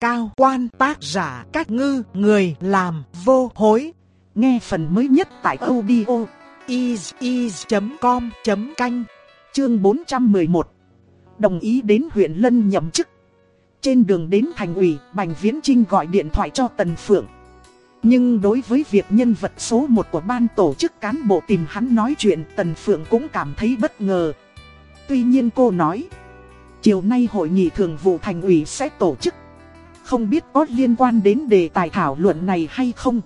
cao quan tác giả các ngư người làm vô hối. Nghe phần mới nhất tại audio is.com.canh chương 411. Đồng ý đến huyện Lân nhậm chức. Trên đường đến thành ủy, Bành Viễn Trinh gọi điện thoại cho Tần Phượng. Nhưng đối với việc nhân vật số 1 của ban tổ chức cán bộ tìm hắn nói chuyện, Tần Phượng cũng cảm thấy bất ngờ. Tuy nhiên cô nói, chiều nay hội nghị thường vụ thành ủy sẽ tổ chức. Không biết có liên quan đến đề tài thảo luận này hay không?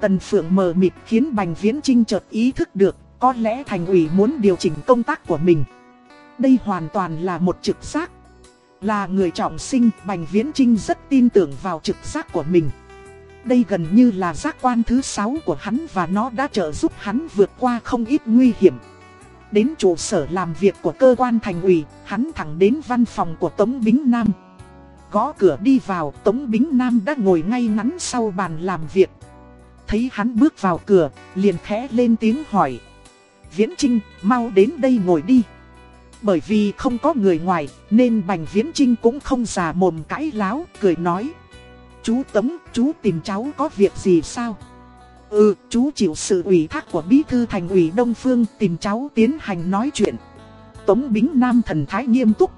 Tần Phượng mờ mịt khiến Bành Viễn Trinh chợt ý thức được, có lẽ thành ủy muốn điều chỉnh công tác của mình. Đây hoàn toàn là một trực giác. Là người trọng sinh, Bành Viễn Trinh rất tin tưởng vào trực giác của mình. Đây gần như là giác quan thứ 6 của hắn và nó đã trợ giúp hắn vượt qua không ít nguy hiểm. Đến trụ sở làm việc của cơ quan thành ủy, hắn thẳng đến văn phòng của Tống Bính Nam. Gõ cửa đi vào, Tống Bính Nam đã ngồi ngay ngắn sau bàn làm việc. Thấy hắn bước vào cửa, liền khẽ lên tiếng hỏi. Viễn Trinh, mau đến đây ngồi đi. Bởi vì không có người ngoài, nên Bành Viễn Trinh cũng không già mồm cãi láo, cười nói. Chú Tống, chú tìm cháu có việc gì sao? Ừ, chú chịu sự ủy thác của Bí Thư Thành ủy Đông Phương tìm cháu tiến hành nói chuyện. Tống Bính Nam thần thái nghiêm túc.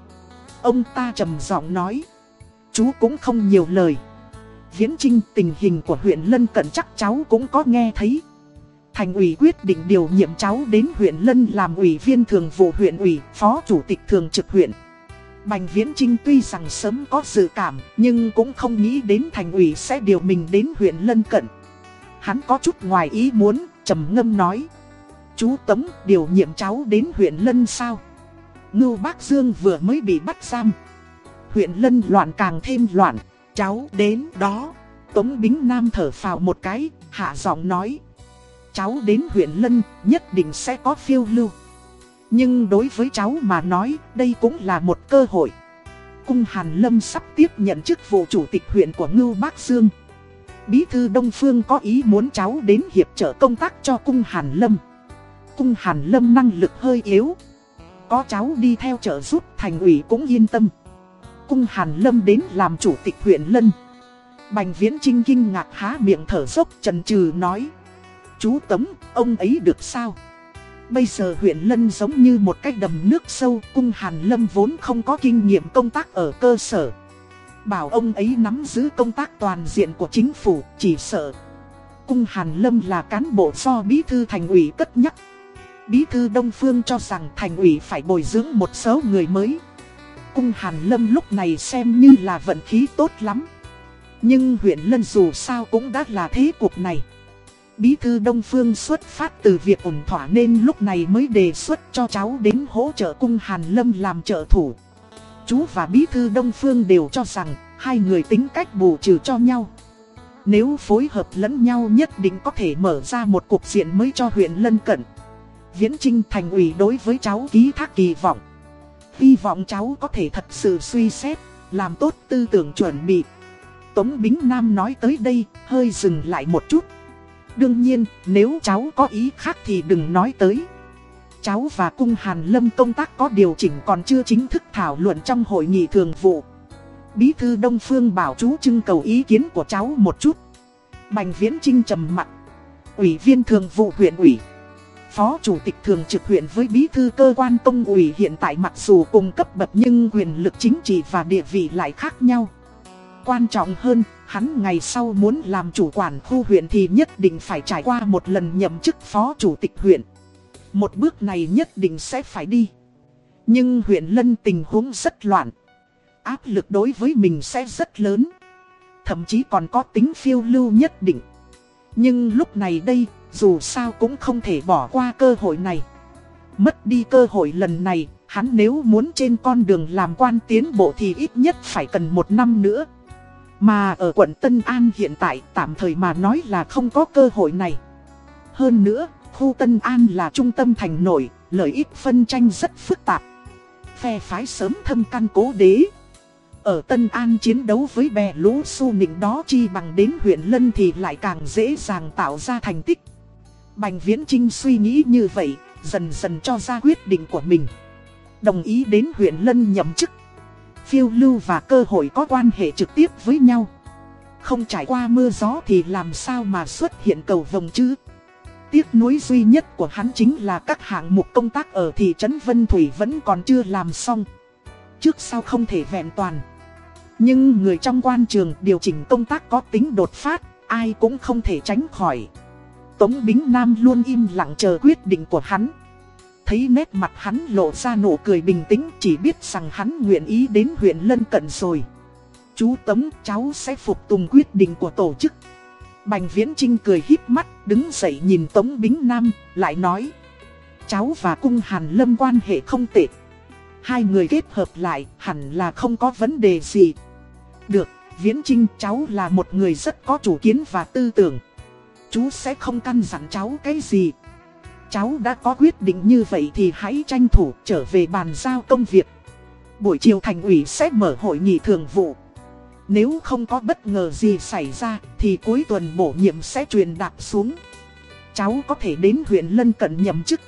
Ông ta trầm giọng nói. Chú cũng không nhiều lời. Viễn Trinh tình hình của huyện Lân Cận chắc cháu cũng có nghe thấy. Thành ủy quyết định điều nhiệm cháu đến huyện Lân làm ủy viên thường vụ huyện ủy, phó chủ tịch thường trực huyện. Bành Viễn Trinh tuy rằng sớm có dự cảm, nhưng cũng không nghĩ đến thành ủy sẽ điều mình đến huyện Lân Cận. Hắn có chút ngoài ý muốn, trầm ngâm nói. Chú Tống điều nhiệm cháu đến huyện Lân sao? Ngưu Bác Dương vừa mới bị bắt giam. Huyện Lân loạn càng thêm loạn, cháu đến đó. Tống Bính Nam thở phào một cái, hạ giọng nói. Cháu đến huyện Lân nhất định sẽ có phiêu lưu. Nhưng đối với cháu mà nói, đây cũng là một cơ hội. Cung Hàn Lâm sắp tiếp nhận chức vụ chủ tịch huyện của Ngưu Bác Dương. Bí thư Đông Phương có ý muốn cháu đến hiệp trợ công tác cho Cung Hàn Lâm. Cung Hàn Lâm năng lực hơi yếu. Có cháu đi theo trợ giúp thành ủy cũng yên tâm. Cung Hàn Lâm đến làm chủ tịch huyện Lân. Bành Viễn Trinh kinh ngạc há miệng thở dốc trần trừ nói. Chú Tống, ông ấy được sao? Bây giờ huyện Lân giống như một cái đầm nước sâu, cung Hàn Lâm vốn không có kinh nghiệm công tác ở cơ sở. Bảo ông ấy nắm giữ công tác toàn diện của chính phủ, chỉ sợ. Cung Hàn Lâm là cán bộ do bí thư thành ủy cất nhắc. Bí thư Đông Phương cho rằng thành ủy phải bồi dưỡng một số người mới. Cung Hàn Lâm lúc này xem như là vận khí tốt lắm. Nhưng huyện Lân dù sao cũng đã là thế cuộc này. Bí thư Đông Phương xuất phát từ việc ổn thỏa nên lúc này mới đề xuất cho cháu đến hỗ trợ cung Hàn Lâm làm trợ thủ. Chú và Bí thư Đông Phương đều cho rằng hai người tính cách bù trừ cho nhau. Nếu phối hợp lẫn nhau nhất định có thể mở ra một cuộc diện mới cho huyện lân cận. Viễn Trinh thành ủy đối với cháu ký thác kỳ vọng. Hy vọng cháu có thể thật sự suy xét, làm tốt tư tưởng chuẩn bị. Tống Bính Nam nói tới đây, hơi dừng lại một chút. Đương nhiên, nếu cháu có ý khác thì đừng nói tới. Cháu và cung Hàn Lâm công tác có điều chỉnh còn chưa chính thức thảo luận trong hội nghị thường vụ. Bí thư Đông Phương bảo chú trưng cầu ý kiến của cháu một chút. Bành Viễn Trinh trầm mặt. Ủy viên thường vụ huyện ủy. Phó chủ tịch thường trực huyện với bí thư cơ quan công ủy hiện tại mặc dù cùng cấp bậc nhưng quyền lực chính trị và địa vị lại khác nhau. Quan trọng hơn, hắn ngày sau muốn làm chủ quản khu huyện thì nhất định phải trải qua một lần nhậm chức phó chủ tịch huyện. Một bước này nhất định sẽ phải đi. Nhưng huyện Lân tình huống rất loạn. Áp lực đối với mình sẽ rất lớn. Thậm chí còn có tính phiêu lưu nhất định. Nhưng lúc này đây, dù sao cũng không thể bỏ qua cơ hội này. Mất đi cơ hội lần này, hắn nếu muốn trên con đường làm quan tiến bộ thì ít nhất phải cần một năm nữa. Mà ở quận Tân An hiện tại tạm thời mà nói là không có cơ hội này. Hơn nữa, khu Tân An là trung tâm thành nổi, lợi ích phân tranh rất phức tạp. Phe phái sớm thâm căn cố đế. Ở Tân An chiến đấu với bè lũ su nịnh đó chi bằng đến huyện Lân thì lại càng dễ dàng tạo ra thành tích. Bành Viễn Trinh suy nghĩ như vậy, dần dần cho ra quyết định của mình. Đồng ý đến huyện Lân nhậm chức. phiêu lưu và cơ hội có quan hệ trực tiếp với nhau. Không trải qua mưa gió thì làm sao mà xuất hiện cầu vồng chứ? Tiếc nuối duy nhất của hắn chính là các hạng mục công tác ở thị trấn Vân Thủy vẫn còn chưa làm xong. Trước sau không thể vẹn toàn. Nhưng người trong quan trường điều chỉnh công tác có tính đột phát, ai cũng không thể tránh khỏi. Tống Bính Nam luôn im lặng chờ quyết định của hắn. Thấy nét mặt hắn lộ ra nụ cười bình tĩnh chỉ biết rằng hắn nguyện ý đến huyện lân cận rồi. Chú Tống cháu sẽ phục tùng quyết định của tổ chức. Bành Viễn Trinh cười híp mắt, đứng dậy nhìn Tống Bính Nam, lại nói. Cháu và cung Hàn Lâm quan hệ không tệ. Hai người kết hợp lại, hẳn là không có vấn đề gì. Được, Viễn Trinh cháu là một người rất có chủ kiến và tư tưởng. Chú sẽ không căn dặn cháu cái gì. Cháu đã có quyết định như vậy thì hãy tranh thủ trở về bàn giao công việc. Buổi chiều thành ủy sẽ mở hội nghị thường vụ. Nếu không có bất ngờ gì xảy ra thì cuối tuần bổ nhiệm sẽ truyền đạt xuống. Cháu có thể đến huyện Lân Cận nhậm chức.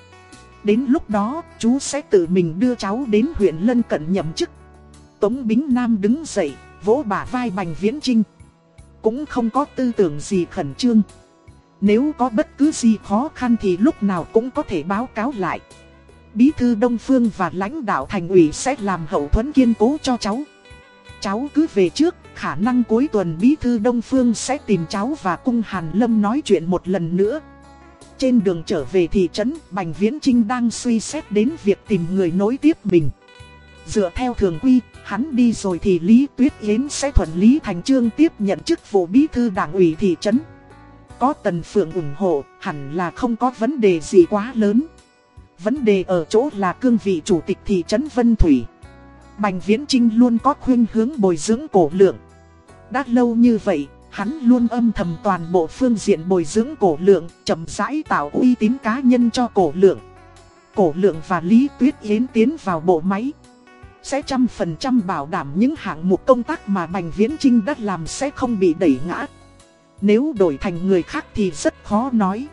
Đến lúc đó chú sẽ tự mình đưa cháu đến huyện Lân Cận nhậm chức. Tống Bính Nam đứng dậy, vỗ bả vai Bành Viễn Trinh. Cũng không có tư tưởng gì khẩn trương. Nếu có bất cứ gì khó khăn thì lúc nào cũng có thể báo cáo lại. Bí thư Đông Phương và lãnh đạo thành ủy sẽ làm hậu thuẫn kiên cố cho cháu. Cháu cứ về trước, khả năng cuối tuần Bí thư Đông Phương sẽ tìm cháu và cung Hàn Lâm nói chuyện một lần nữa. Trên đường trở về thị trấn, Bành Viễn Trinh đang suy xét đến việc tìm người nối tiếp mình. Dựa theo thường quy, hắn đi rồi thì Lý Tuyết Yến sẽ thuận lý thành trương tiếp nhận chức vụ bí thư đảng ủy thị trấn. Có Tần Phượng ủng hộ, hẳn là không có vấn đề gì quá lớn. Vấn đề ở chỗ là cương vị chủ tịch thị trấn Vân Thủy. Bành Viễn Trinh luôn có khuyên hướng bồi dưỡng cổ lượng. Đã lâu như vậy, hắn luôn âm thầm toàn bộ phương diện bồi dưỡng cổ lượng, chậm rãi tạo uy tín cá nhân cho cổ lượng. Cổ lượng và Lý Tuyết Yến tiến vào bộ máy. Sẽ trăm phần trăm bảo đảm những hạng mục công tác mà Bành Viễn Trinh đã làm sẽ không bị đẩy ngã. Nếu đổi thành người khác thì rất khó nói.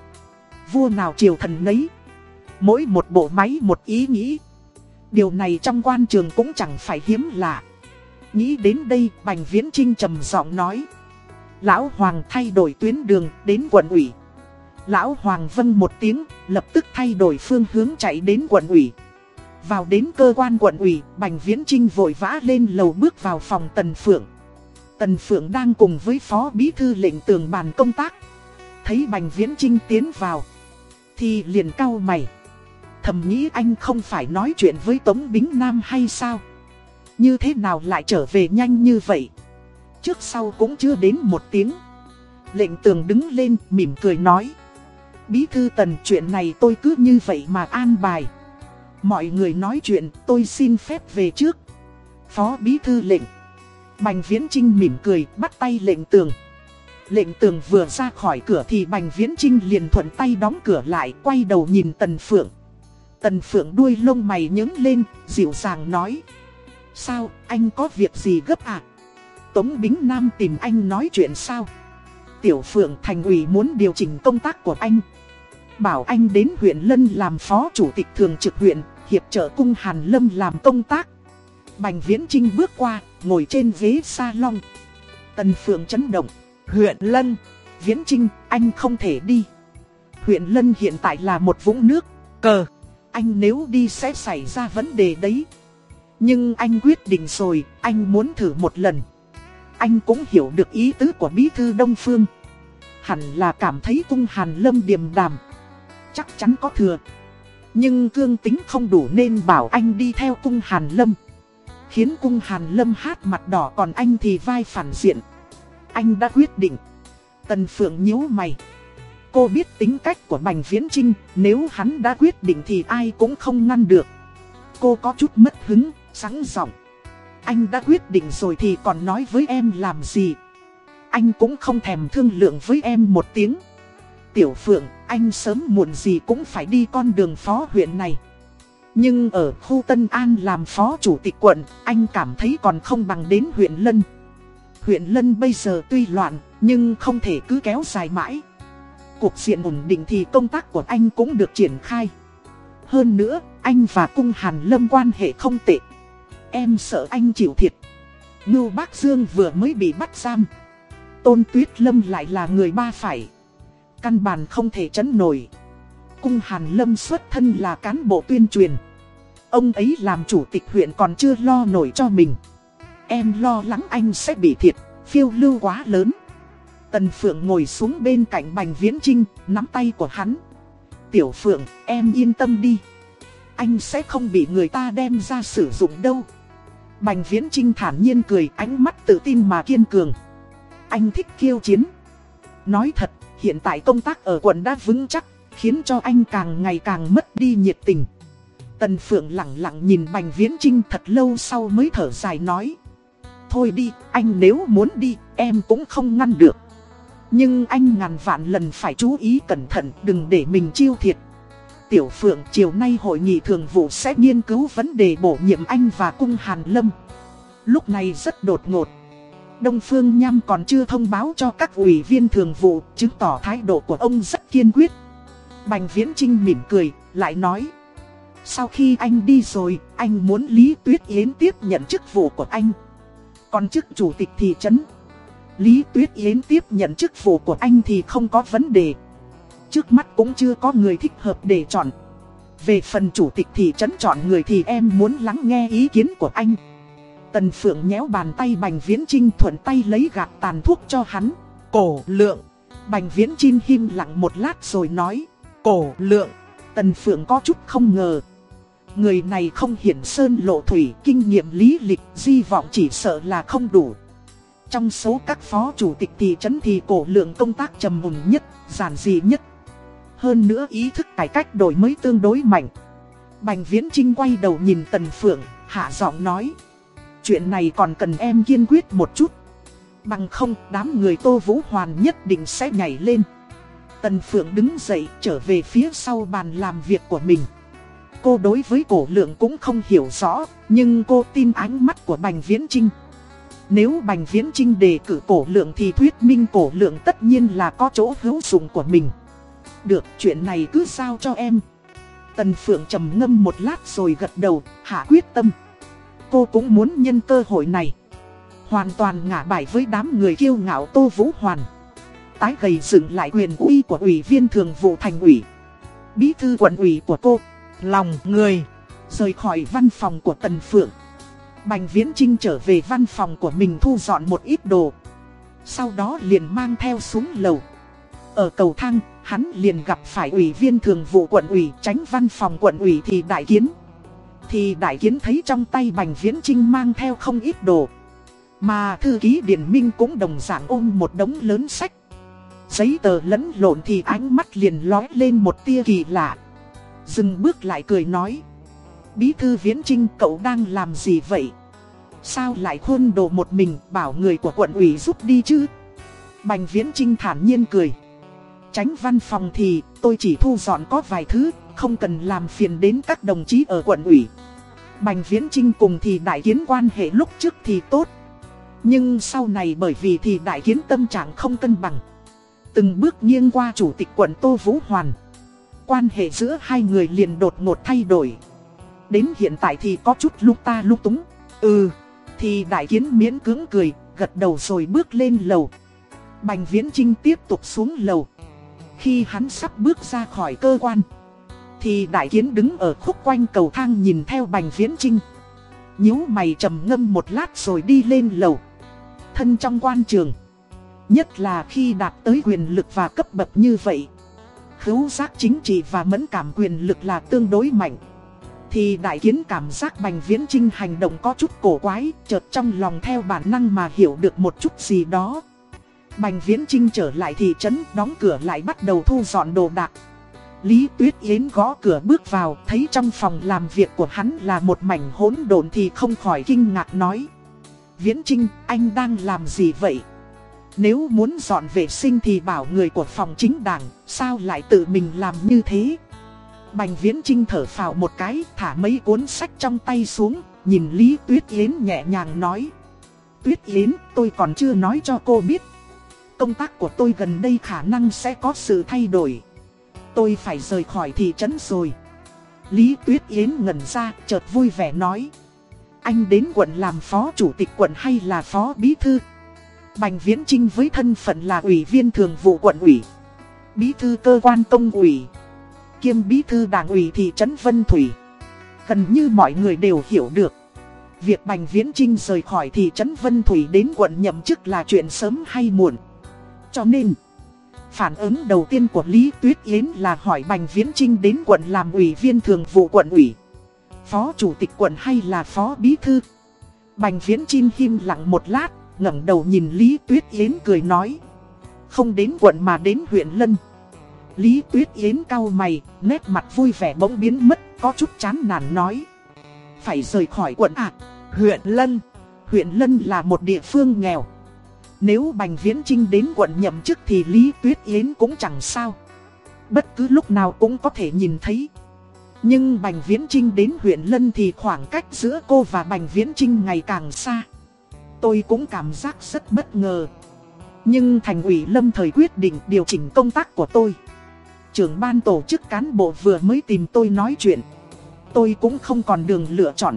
Vua nào triều thần nấy. Mỗi một bộ máy một ý nghĩ. Điều này trong quan trường cũng chẳng phải hiếm lạ. Nghĩ đến đây Bành Viễn Trinh trầm giọng nói. Lão Hoàng thay đổi tuyến đường đến quận ủy. Lão Hoàng vâng một tiếng, lập tức thay đổi phương hướng chạy đến quận ủy. Vào đến cơ quan quận ủy, Bành Viễn Trinh vội vã lên lầu bước vào phòng Tần Phượng. Tần Phượng đang cùng với Phó Bí Thư lệnh tường bàn công tác. Thấy Bành Viễn Trinh tiến vào, thì liền cau mày. Thầm nghĩ anh không phải nói chuyện với Tống Bính Nam hay sao? Như thế nào lại trở về nhanh như vậy? Trước sau cũng chưa đến một tiếng. Lệnh tường đứng lên mỉm cười nói. Bí thư tần chuyện này tôi cứ như vậy mà an bài. Mọi người nói chuyện tôi xin phép về trước. Phó bí thư lệnh. Bành Viễn Trinh mỉm cười bắt tay lệnh tường. Lệnh tường vừa ra khỏi cửa thì Bành Viễn Trinh liền thuận tay đóng cửa lại quay đầu nhìn Tần Phượng. Tần Phượng đuôi lông mày nhướng lên, dịu dàng nói. Sao, anh có việc gì gấp à? Tống Bính Nam tìm anh nói chuyện sao? Tiểu Phượng thành ủy muốn điều chỉnh công tác của anh. Bảo anh đến huyện Lân làm phó chủ tịch thường trực huyện, hiệp trợ cung Hàn Lâm làm công tác. Bành Viễn Trinh bước qua, ngồi trên ghế salon. Tần Phượng chấn động. Huyện Lân, Viễn Trinh, anh không thể đi. Huyện Lân hiện tại là một vũng nước, cờ. Anh nếu đi sẽ xảy ra vấn đề đấy. Nhưng anh quyết định rồi, anh muốn thử một lần. Anh cũng hiểu được ý tứ của Bí Thư Đông Phương. Hẳn là cảm thấy cung Hàn Lâm điềm đàm. Chắc chắn có thừa. Nhưng cương tính không đủ nên bảo anh đi theo cung Hàn Lâm. Khiến cung Hàn Lâm hát mặt đỏ còn anh thì vai phản diện. Anh đã quyết định. Tần Phượng nhíu mày. Cô biết tính cách của Bành Viễn Trinh, nếu hắn đã quyết định thì ai cũng không ngăn được. Cô có chút mất hứng, sẵn giọng. Anh đã quyết định rồi thì còn nói với em làm gì? Anh cũng không thèm thương lượng với em một tiếng. Tiểu Phượng, anh sớm muộn gì cũng phải đi con đường phó huyện này. Nhưng ở khu Tân An làm phó chủ tịch quận, anh cảm thấy còn không bằng đến huyện Lân. Huyện Lân bây giờ tuy loạn, nhưng không thể cứ kéo dài mãi. Cuộc diện ổn định thì công tác của anh cũng được triển khai. Hơn nữa, anh và cung Hàn Lâm quan hệ không tệ. Em sợ anh chịu thiệt. Ngưu Bác Dương vừa mới bị bắt giam. Tôn Tuyết Lâm lại là người ba phải. Căn bản không thể chấn nổi. Cung Hàn Lâm xuất thân là cán bộ tuyên truyền. Ông ấy làm chủ tịch huyện còn chưa lo nổi cho mình. Em lo lắng anh sẽ bị thiệt, phiêu lưu quá lớn. Tần Phượng ngồi xuống bên cạnh Bành Viễn Trinh, nắm tay của hắn. Tiểu Phượng, em yên tâm đi. Anh sẽ không bị người ta đem ra sử dụng đâu. Bành Viễn Trinh thản nhiên cười, ánh mắt tự tin mà kiên cường. Anh thích kiêu chiến. Nói thật, hiện tại công tác ở quận đã vững chắc, khiến cho anh càng ngày càng mất đi nhiệt tình. Tần Phượng lặng lặng nhìn Bành Viễn Trinh thật lâu sau mới thở dài nói. Thôi đi, anh nếu muốn đi, em cũng không ngăn được. Nhưng anh ngàn vạn lần phải chú ý cẩn thận, đừng để mình chiêu thiệt. Tiểu Phượng chiều nay hội nghị thường vụ sẽ nghiên cứu vấn đề bổ nhiệm anh và cung Hàn Lâm. Lúc này rất đột ngột. Đông Phương Nham còn chưa thông báo cho các ủy viên thường vụ, chứng tỏ thái độ của ông rất kiên quyết. Bành Viễn Trinh mỉm cười, lại nói. Sau khi anh đi rồi, anh muốn Lý Tuyết Yến tiếp nhận chức vụ của anh. Còn chức chủ tịch thị trấn, Lý Tuyết Yến tiếp nhận chức vụ của anh thì không có vấn đề. Trước mắt cũng chưa có người thích hợp để chọn. Về phần chủ tịch thị trấn chọn người thì em muốn lắng nghe ý kiến của anh. Tần Phượng nhéo bàn tay Bành Viễn Trinh thuận tay lấy gạt tàn thuốc cho hắn. Cổ lượng. Bành Viễn Trinh im lặng một lát rồi nói. Cổ lượng. Tần Phượng có chút không ngờ. Người này không hiển sơn lộ thủy, kinh nghiệm lý lịch, di vọng chỉ sợ là không đủ. Trong số các phó chủ tịch thị trấn thì cổ lượng công tác trầm mùng nhất, giản dị nhất. Hơn nữa ý thức cải cách đổi mới tương đối mạnh. Bành Viễn Trinh quay đầu nhìn Tần Phượng, hạ giọng nói. Chuyện này còn cần em kiên quyết một chút. Bằng không, đám người Tô Vũ Hoàn nhất định sẽ nhảy lên. Tần Phượng đứng dậy trở về phía sau bàn làm việc của mình. Cô đối với cổ lượng cũng không hiểu rõ, nhưng cô tin ánh mắt của Bành Viễn Trinh. Nếu Bành Viễn Trinh đề cử cổ lượng thì thuyết minh cổ lượng tất nhiên là có chỗ hữu dụng của mình. Được, chuyện này cứ sao cho em. Tần Phượng trầm ngâm một lát rồi gật đầu, hạ quyết tâm. Cô cũng muốn nhân cơ hội này. Hoàn toàn ngả bài với đám người kiêu ngạo Tô Vũ Hoàn. Tái gầy dựng lại quyền uy của ủy viên thường vụ thành ủy. Bí thư quận ủy của cô. Lòng người. Rời khỏi văn phòng của Tần Phượng. Bành Viễn Trinh trở về văn phòng của mình thu dọn một ít đồ. Sau đó liền mang theo xuống lầu. Ở cầu thang, hắn liền gặp phải ủy viên thường vụ quận ủy tránh văn phòng quận ủy thì đại kiến. Thì đại kiến thấy trong tay Bành Viễn Trinh mang theo không ít đồ. Mà thư ký Điển Minh cũng đồng dạng ôm một đống lớn sách. Giấy tờ lẫn lộn thì ánh mắt liền lói lên một tia kỳ lạ. Dừng bước lại cười nói. Bí thư Viễn Trinh cậu đang làm gì vậy? Sao lại khuôn đồ một mình bảo người của quận ủy giúp đi chứ? Bành Viễn Trinh thản nhiên cười. Tránh văn phòng thì tôi chỉ thu dọn có vài thứ, không cần làm phiền đến các đồng chí ở quận ủy. Bành Viễn Trinh cùng thì đại kiến quan hệ lúc trước thì tốt. Nhưng sau này bởi vì thì đại kiến tâm trạng không cân bằng. Từng bước nghiêng qua chủ tịch quận Tô Vũ Hoàn. Quan hệ giữa hai người liền đột ngột thay đổi. Đến hiện tại thì có chút lúc ta lúc túng. Ừ, thì đại kiến miễn cưỡng cười, gật đầu rồi bước lên lầu. Bành Viễn Trinh tiếp tục xuống lầu. Khi hắn sắp bước ra khỏi cơ quan, thì đại kiến đứng ở khúc quanh cầu thang nhìn theo Bành Viễn Trinh. nhíu mày trầm ngâm một lát rồi đi lên lầu. Thân trong quan trường, nhất là khi đạt tới quyền lực và cấp bậc như vậy. Khứu giác chính trị và mẫn cảm quyền lực là tương đối mạnh. Thì đại kiến cảm giác Bành Viễn Trinh hành động có chút cổ quái, chợt trong lòng theo bản năng mà hiểu được một chút gì đó. Bành Viễn Trinh trở lại thị trấn, đóng cửa lại bắt đầu thu dọn đồ đạc. Lý Tuyết Yến gõ cửa bước vào, thấy trong phòng làm việc của hắn là một mảnh hỗn độn thì không khỏi kinh ngạc nói. Viễn Trinh, anh đang làm gì vậy? Nếu muốn dọn vệ sinh thì bảo người của phòng chính đảng, sao lại tự mình làm như thế? Bành Viễn Trinh thở phào một cái, thả mấy cuốn sách trong tay xuống, nhìn Lý Tuyết Yến nhẹ nhàng nói. Tuyết Yến, tôi còn chưa nói cho cô biết. Công tác của tôi gần đây khả năng sẽ có sự thay đổi. Tôi phải rời khỏi thị trấn rồi. Lý Tuyết Yến ngẩn ra, chợt vui vẻ nói. anh đến quận làm phó chủ tịch quận hay là phó bí thư? Bành Viễn Trinh với thân phận là ủy viên thường vụ quận ủy, bí thư cơ quan công ủy, kiêm bí thư đảng ủy thị trấn Vân Thủy. Gần như mọi người đều hiểu được. Việc Bành Viễn Trinh rời khỏi thị trấn Vân Thủy đến quận nhậm chức là chuyện sớm hay muộn. Cho nên, phản ứng đầu tiên của Lý Tuyết Yến là hỏi Bành Viễn Trinh đến quận làm ủy viên thường vụ quận ủy. Phó chủ tịch quận hay là phó bí thư? Bành Viễn Trinh im lặng một lát, ngẩng đầu nhìn Lý Tuyết Yến cười nói. Không đến quận mà đến huyện Lân. Lý Tuyết Yến cau mày, nét mặt vui vẻ bỗng biến mất, có chút chán nản nói. Phải rời khỏi quận à, huyện Lân. Huyện Lân là một địa phương nghèo. Nếu Bành Viễn Trinh đến quận nhậm chức thì Lý Tuyết Yến cũng chẳng sao. Bất cứ lúc nào cũng có thể nhìn thấy. Nhưng Bành Viễn Trinh đến huyện Lân thì khoảng cách giữa cô và Bành Viễn Trinh ngày càng xa. Tôi cũng cảm giác rất bất ngờ. Nhưng thành ủy lâm thời quyết định điều chỉnh công tác của tôi. Trưởng ban tổ chức cán bộ vừa mới tìm tôi nói chuyện. Tôi cũng không còn đường lựa chọn.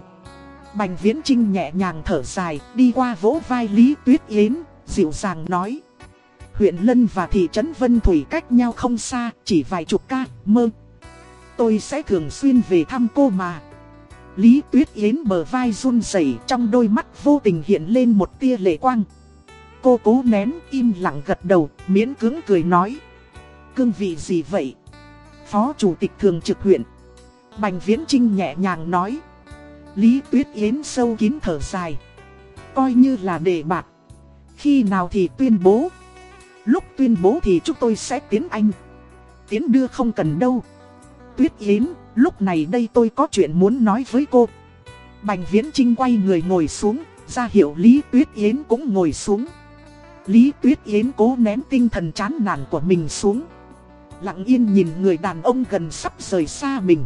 Bành Viễn Trinh nhẹ nhàng thở dài, đi qua vỗ vai Lý Tuyết Yến, dịu dàng nói. Huyện Lân và thị trấn Vân Thủy cách nhau không xa, chỉ vài chục ca, mơ. Tôi sẽ thường xuyên về thăm cô mà. Lý Tuyết Yến bờ vai run rẩy trong đôi mắt vô tình hiện lên một tia lệ quang. Cô cố nén im lặng gật đầu, miễn cưỡng cười nói. Cương vị gì vậy? Phó Chủ tịch Thường trực huyện. Bành Viễn Trinh nhẹ nhàng nói. Lý Tuyết Yến sâu kín thở dài. Coi như là đề bạt. Khi nào thì tuyên bố. Lúc tuyên bố thì chúng tôi sẽ tiến anh. Tiến đưa không cần đâu. Tuyết Yến, lúc này đây tôi có chuyện muốn nói với cô. Bành Viễn Trinh quay người ngồi xuống, ra hiệu Lý Tuyết Yến cũng ngồi xuống. Lý Tuyết Yến cố nén tinh thần chán nản của mình xuống. Lặng yên nhìn người đàn ông gần sắp rời xa mình.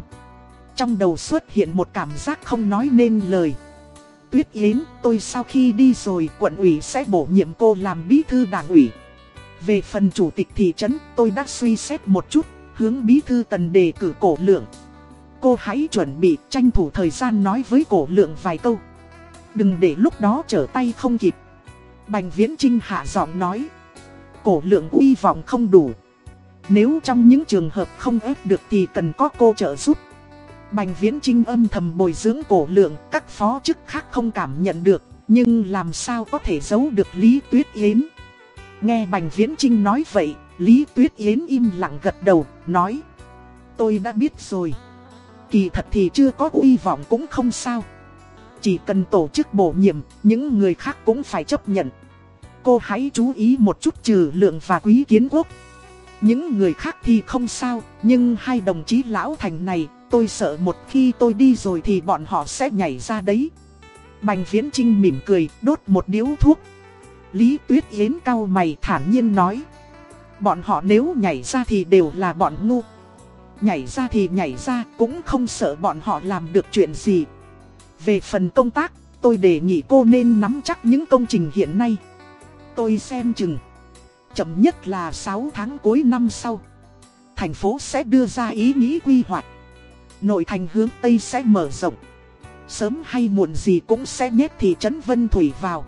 Trong đầu xuất hiện một cảm giác không nói nên lời. Tuyết Yến, tôi sau khi đi rồi quận ủy sẽ bổ nhiệm cô làm bí thư đảng ủy. Về phần chủ tịch thị trấn, tôi đã suy xét một chút, hướng bí thư tần đề cử cổ lượng. Cô hãy chuẩn bị tranh thủ thời gian nói với cổ lượng vài câu. Đừng để lúc đó trở tay không kịp. Bành Viễn Trinh hạ giọng nói. Cổ lượng uy vọng không đủ. Nếu trong những trường hợp không ép được thì cần có cô trợ giúp. Bành Viễn Trinh âm thầm bồi dưỡng cổ lượng, các phó chức khác không cảm nhận được, nhưng làm sao có thể giấu được Lý Tuyết Yến. Nghe Bành Viễn Trinh nói vậy, Lý Tuyết Yến im lặng gật đầu, nói Tôi đã biết rồi. Kỳ thật thì chưa có uy vọng cũng không sao. Chỉ cần tổ chức bổ nhiệm, những người khác cũng phải chấp nhận. Cô hãy chú ý một chút trừ lượng và quý kiến quốc. Những người khác thì không sao, nhưng hai đồng chí lão thành này, tôi sợ một khi tôi đi rồi thì bọn họ sẽ nhảy ra đấy. Bành Viễn Trinh mỉm cười, đốt một điếu thuốc. Lý Tuyết Yến cao mày thản nhiên nói. Bọn họ nếu nhảy ra thì đều là bọn ngu. Nhảy ra thì nhảy ra, cũng không sợ bọn họ làm được chuyện gì. Về phần công tác, tôi đề nghị cô nên nắm chắc những công trình hiện nay. Tôi xem chừng. Chậm nhất là 6 tháng cuối năm sau. Thành phố sẽ đưa ra ý nghĩ quy hoạch. Nội thành hướng Tây sẽ mở rộng. Sớm hay muộn gì cũng sẽ nhét thị trấn Vân Thủy vào.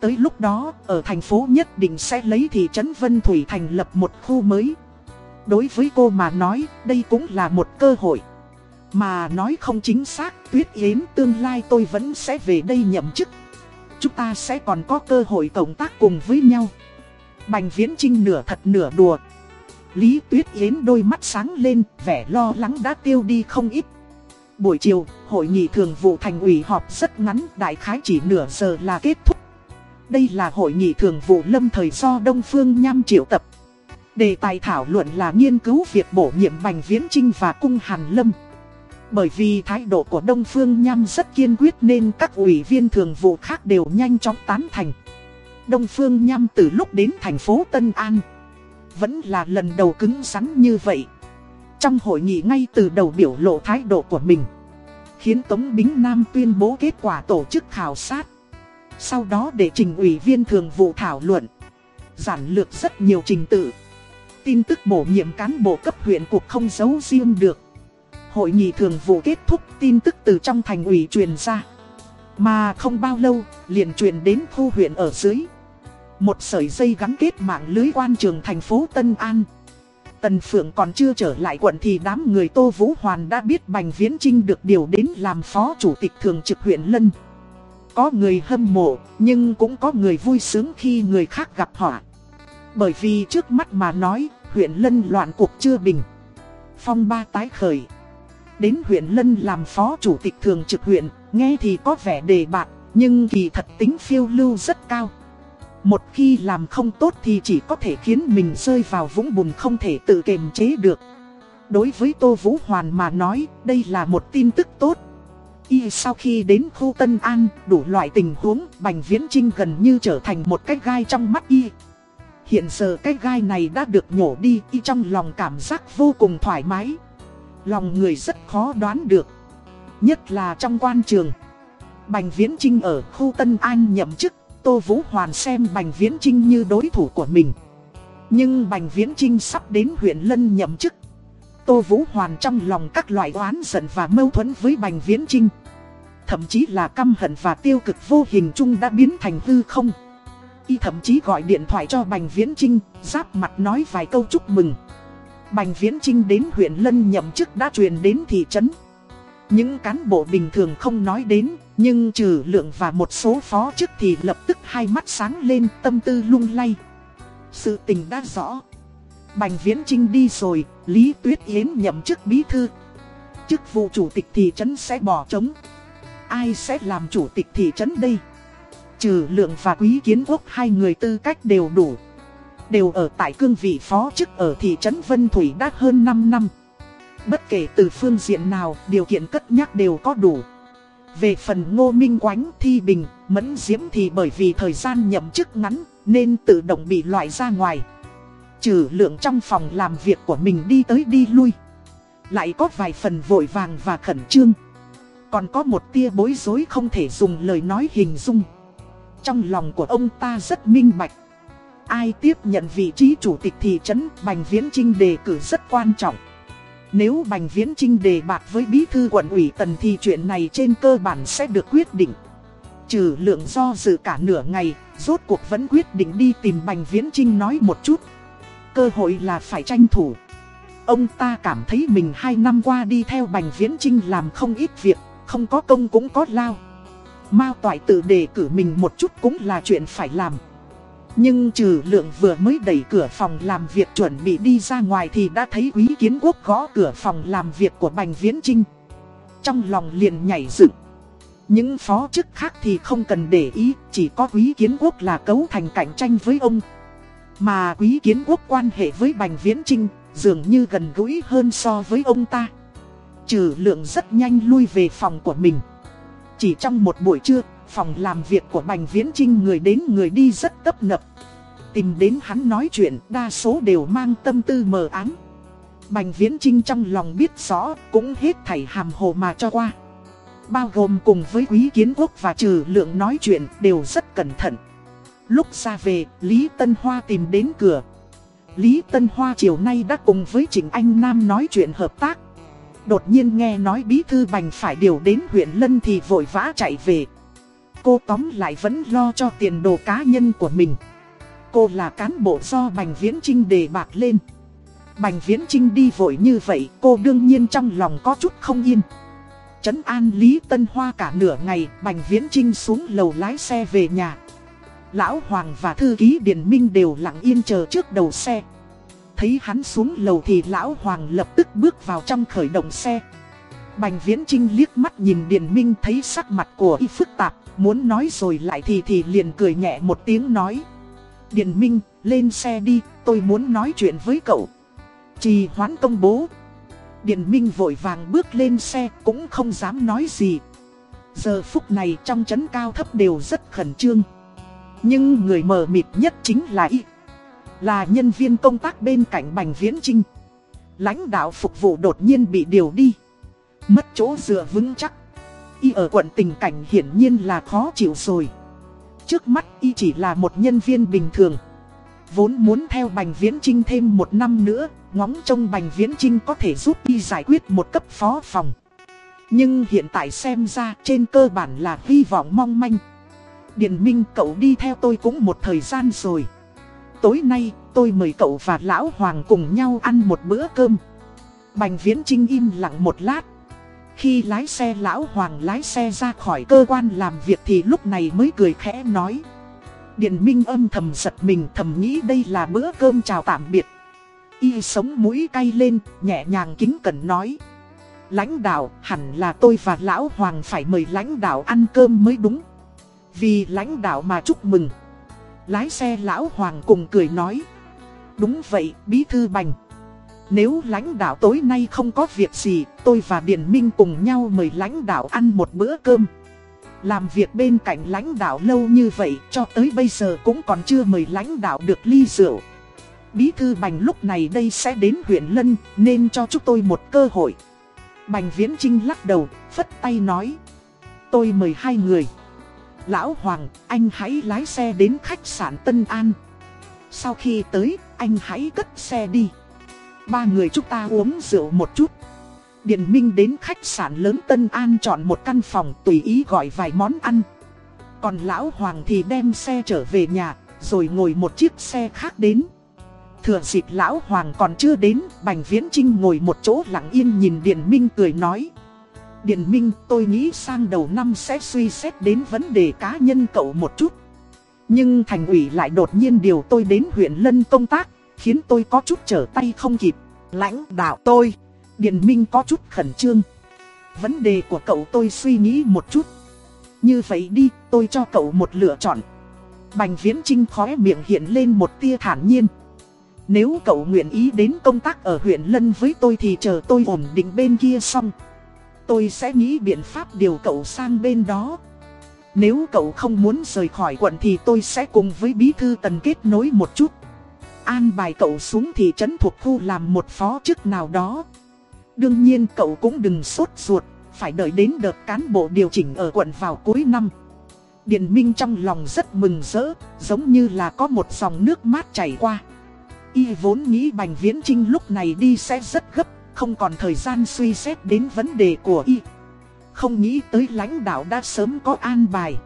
Tới lúc đó, ở thành phố nhất định sẽ lấy thị trấn Vân Thủy thành lập một khu mới. Đối với cô mà nói, đây cũng là một cơ hội. Mà nói không chính xác, Tuyết Yến tương lai tôi vẫn sẽ về đây nhậm chức. Chúng ta sẽ còn có cơ hội cộng tác cùng với nhau. Bành Viễn Trinh nửa thật nửa đùa. Lý Tuyết Yến đôi mắt sáng lên, vẻ lo lắng đã tiêu đi không ít. Buổi chiều, hội nghị thường vụ thành ủy họp rất ngắn, đại khái chỉ nửa giờ là kết thúc. Đây là hội nghị thường vụ lâm thời do Đông Phương Nham triệu tập. Đề tài thảo luận là nghiên cứu việc bổ nhiệm Bành Viễn Trinh và Cung Hàn Lâm. Bởi vì thái độ của Đông Phương Nham rất kiên quyết nên các ủy viên thường vụ khác đều nhanh chóng tán thành. Đông Phương Nham từ lúc đến thành phố Tân An Vẫn là lần đầu cứng rắn như vậy Trong hội nghị ngay từ đầu biểu lộ thái độ của mình, Khiến Tống Bính Nam tuyên bố kết quả tổ chức khảo sát Sau đó để trình ủy viên thường vụ thảo luận, Giản lược rất nhiều trình tự Tin tức bổ nhiệm cán bộ cấp huyện cục không giấu riêng được Hội nghị thường vụ kết thúc tin tức từ trong thành ủy truyền ra Mà không bao lâu, liền truyền đến khu huyện ở dưới. Một sợi dây gắn kết mạng lưới quan trường thành phố Tân An. Tần Phượng còn chưa trở lại quận thì đám người Tô Vũ Hoàn đã biết Bành Viễn Trinh được điều đến làm phó chủ tịch thường trực huyện Lân. Có người hâm mộ, nhưng cũng có người vui sướng khi người khác gặp họa. Bởi vì trước mắt mà nói, huyện Lân loạn cuộc chưa bình. Phong ba tái khởi. Đến huyện Lân làm phó chủ tịch thường trực huyện, nghe thì có vẻ đề bạc, nhưng kỳ thật tính phiêu lưu rất cao. Một khi làm không tốt thì chỉ có thể khiến mình rơi vào vũng bùn không thể tự kiềm chế được. Đối với Tô Vũ Hoàn mà nói, đây là một tin tức tốt. Y sau khi đến khu Tân An, đủ loại tình huống, Bành Viễn Trinh gần như trở thành một cái gai trong mắt Y. Hiện giờ cái gai này đã được nhổ đi, Y trong lòng cảm giác vô cùng thoải mái. Lòng người rất khó đoán được. Nhất là trong quan trường. Bành Viễn Trinh ở khu Tân An nhậm chức Tô Vũ Hoàn xem Bành Viễn Trinh như đối thủ của mình. Nhưng Bành Viễn Trinh sắp đến huyện Lân nhậm chức. Tô Vũ Hoàn trong lòng các loại oán giận và mâu thuẫn với Bành Viễn Trinh. Thậm chí là căm hận và tiêu cực vô hình chung đã biến thành hư không. Y thậm chí gọi điện thoại cho Bành Viễn Trinh, giáp mặt nói vài câu chúc mừng. Bành Viễn Trinh đến huyện Lân nhậm chức đã truyền đến thị trấn. Những cán bộ bình thường không nói đến, nhưng trừ lượng và một số phó chức thì lập tức hai mắt sáng lên tâm tư lung lay. Sự tình đã rõ. Bành Viễn Trinh đi rồi, Lý Tuyết Yến nhậm chức bí thư. Chức vụ chủ tịch thị trấn sẽ bỏ trống. Ai sẽ làm chủ tịch thị trấn đây? Trừ lượng và quý kiến quốc hai người tư cách đều đủ. Đều ở tại cương vị phó chức ở thị trấn Vân Thủy đã hơn 5 năm. Bất kể từ phương diện nào, điều kiện cất nhắc đều có đủ. Về phần ngô minh quánh thi bình, mẫn diễm thì bởi vì thời gian nhậm chức ngắn, nên tự động bị loại ra ngoài. Trừ lượng trong phòng làm việc của mình đi tới đi lui. Lại có vài phần vội vàng và khẩn trương. Còn có một tia bối rối không thể dùng lời nói hình dung. Trong lòng của ông ta rất minh bạch. Ai tiếp nhận vị trí chủ tịch thị trấn Bành Viễn Trinh đề cử rất quan trọng. Nếu Bành Viễn Trinh đề bạc với bí thư quận ủy tần thì chuyện này trên cơ bản sẽ được quyết định. Trừ lượng do dự cả nửa ngày, rốt cuộc vẫn quyết định đi tìm Bành Viễn Trinh nói một chút. Cơ hội là phải tranh thủ. Ông ta cảm thấy mình hai năm qua đi theo Bành Viễn Trinh làm không ít việc, không có công cũng có lao. Mao Toại tự đề cử mình một chút cũng là chuyện phải làm. Nhưng trừ lượng vừa mới đẩy cửa phòng làm việc chuẩn bị đi ra ngoài thì đã thấy quý kiến quốc gõ cửa phòng làm việc của Bành Viễn Trinh. Trong lòng liền nhảy dựng. Những phó chức khác thì không cần để ý, chỉ có quý kiến quốc là cấu thành cạnh tranh với ông. Mà quý kiến quốc quan hệ với Bành Viễn Trinh, dường như gần gũi hơn so với ông ta. Trừ lượng rất nhanh lui về phòng của mình. Chỉ trong một buổi trưa, phòng làm việc của Bành Viễn Trinh người đến người đi rất tấp nập. Tìm đến hắn nói chuyện, đa số đều mang tâm tư mờ ám. Bành Viễn Trinh trong lòng biết rõ, cũng hết thảy hàm hồ mà cho qua. Bao gồm cùng với Quý Kiến Quốc và Trừ Lượng nói chuyện đều rất cẩn thận. Lúc ra về, Lý Tân Hoa tìm đến cửa. Lý Tân Hoa chiều nay đã cùng với Trịnh Anh Nam nói chuyện hợp tác. Đột nhiên nghe nói bí thư bành phải điều đến huyện Lân thì vội vã chạy về. Cô tóm lại vẫn lo cho tiền đồ cá nhân của mình. Cô là cán bộ do Bành Viễn Trinh đề bạc lên. Bành Viễn Trinh đi vội như vậy, cô đương nhiên trong lòng có chút không yên. Trấn an Lý Tân Hoa cả nửa ngày, Bành Viễn Trinh xuống lầu lái xe về nhà. Lão Hoàng và thư ký Điền Minh đều lặng yên chờ trước đầu xe. Thấy hắn xuống lầu thì Lão Hoàng lập tức bước vào trong khởi động xe. Bành Viễn Trinh liếc mắt nhìn Điền Minh thấy sắc mặt của y phức tạp, muốn nói rồi lại thì thì liền cười nhẹ một tiếng nói. Điền Minh, lên xe đi, tôi muốn nói chuyện với cậu. Trì hoãn công bố. Điền Minh vội vàng bước lên xe cũng không dám nói gì. Giờ phút này trong chấn cao thấp đều rất khẩn trương. Nhưng người mờ mịt nhất chính là y. Là nhân viên công tác bên cạnh Bành Viễn Trinh. Lãnh đạo phục vụ đột nhiên bị điều đi. Mất chỗ dựa vững chắc. Y ở quận tình cảnh hiển nhiên là khó chịu rồi. Trước mắt Y chỉ là một nhân viên bình thường. Vốn muốn theo Bành Viễn Trinh thêm một năm nữa, ngóng trông Bành Viễn Trinh có thể giúp Y giải quyết một cấp phó phòng. Nhưng hiện tại xem ra trên cơ bản là hy vọng mong manh. Điền Minh cậu đi theo tôi cũng một thời gian rồi. Tối nay tôi mời cậu và Lão Hoàng cùng nhau ăn một bữa cơm. Bành Viễn Trinh im lặng một lát. Khi lái xe Lão Hoàng lái xe ra khỏi cơ quan làm việc thì lúc này mới cười khẽ nói. Điền Minh âm thầm giật mình thầm nghĩ đây là bữa cơm chào tạm biệt. Y sống mũi cay lên, nhẹ nhàng kính cẩn nói. Lãnh đạo, hẳn là tôi và Lão Hoàng phải mời lãnh đạo ăn cơm mới đúng. Vì lãnh đạo mà chúc mừng. Lái xe Lão Hoàng cùng cười nói. Đúng vậy, Bí Thư Bành. Nếu lãnh đạo tối nay không có việc gì, tôi và Điền Minh cùng nhau mời lãnh đạo ăn một bữa cơm. Làm việc bên cạnh lãnh đạo lâu như vậy cho tới bây giờ cũng còn chưa mời lãnh đạo được ly rượu. Bí thư Bành lúc này đây sẽ đến huyện Lân nên cho chúng tôi một cơ hội. Bành Viễn Trinh lắc đầu, phất tay nói. Tôi mời hai người. Lão Hoàng, anh hãy lái xe đến khách sạn Tân An. Sau khi tới, anh hãy cất xe đi. Ba người chúng ta uống rượu một chút. Điền Minh đến khách sạn lớn Tân An chọn một căn phòng tùy ý gọi vài món ăn. Còn Lão Hoàng thì đem xe trở về nhà, rồi ngồi một chiếc xe khác đến. Thừa dịp Lão Hoàng còn chưa đến, Bành Viễn Trinh ngồi một chỗ lặng yên nhìn Điền Minh cười nói. Điền Minh tôi nghĩ sang đầu năm sẽ suy xét đến vấn đề cá nhân cậu một chút. Nhưng thành ủy lại đột nhiên điều tôi đến huyện Lân công tác, khiến tôi có chút trở tay không kịp. Lãnh đạo tôi, Điền Minh có chút khẩn trương. Vấn đề của cậu tôi suy nghĩ một chút. Như vậy đi, tôi cho cậu một lựa chọn. Bành Viễn Trinh khóe miệng hiện lên một tia thản nhiên. Nếu cậu nguyện ý đến công tác ở huyện Lân với tôi thì chờ tôi ổn định bên kia xong. Tôi sẽ nghĩ biện pháp điều cậu sang bên đó. Nếu cậu không muốn rời khỏi quận thì tôi sẽ cùng với bí thư tần kết nối một chút. An bài cậu xuống thị trấn thuộc khu làm một phó chức nào đó. Đương nhiên cậu cũng đừng sốt ruột, phải đợi đến đợt cán bộ điều chỉnh ở quận vào cuối năm. Điền Minh trong lòng rất mừng rỡ, giống như là có một dòng nước mát chảy qua. Y vốn nghĩ Bành Viễn Trinh lúc này đi sẽ rất gấp, không còn thời gian suy xét đến vấn đề của Y. Không nghĩ tới lãnh đạo đã sớm có an bài.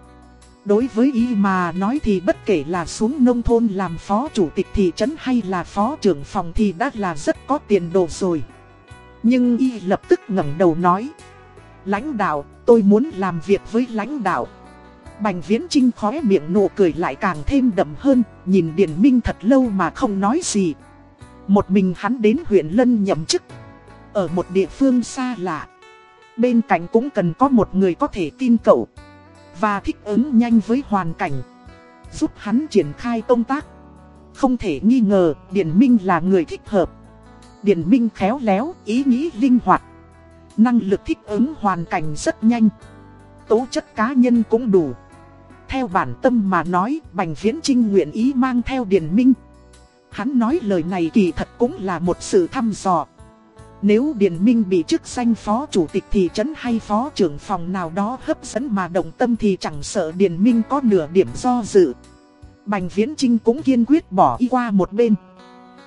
Đối với Y mà nói thì bất kể là xuống nông thôn làm phó chủ tịch thị trấn hay là phó trưởng phòng thì đã là rất có tiền đồ rồi. Nhưng Y lập tức ngẩng đầu nói. Lãnh đạo, tôi muốn làm việc với lãnh đạo. Bành viễn trinh khóe miệng nụ cười lại càng thêm đậm hơn, nhìn Điền Minh thật lâu mà không nói gì. Một mình hắn đến huyện Lân nhậm chức, ở một địa phương xa lạ. Bên cạnh cũng cần có một người có thể tin cậu, và thích ứng nhanh với hoàn cảnh, giúp hắn triển khai công tác. Không thể nghi ngờ, Điền Minh là người thích hợp. Điền Minh khéo léo, ý nghĩ linh hoạt. Năng lực thích ứng hoàn cảnh rất nhanh. Tố chất cá nhân cũng đủ. Theo bản tâm mà nói, Bành Viễn Trinh nguyện ý mang theo Điền Minh. Hắn nói lời này kỳ thật cũng là một sự thăm dò. Nếu Điền Minh bị chức danh phó chủ tịch thị trấn hay phó trưởng phòng nào đó hấp dẫn mà động tâm thì chẳng sợ Điền Minh có nửa điểm do dự. Bành Viễn Trinh cũng kiên quyết bỏ y qua một bên.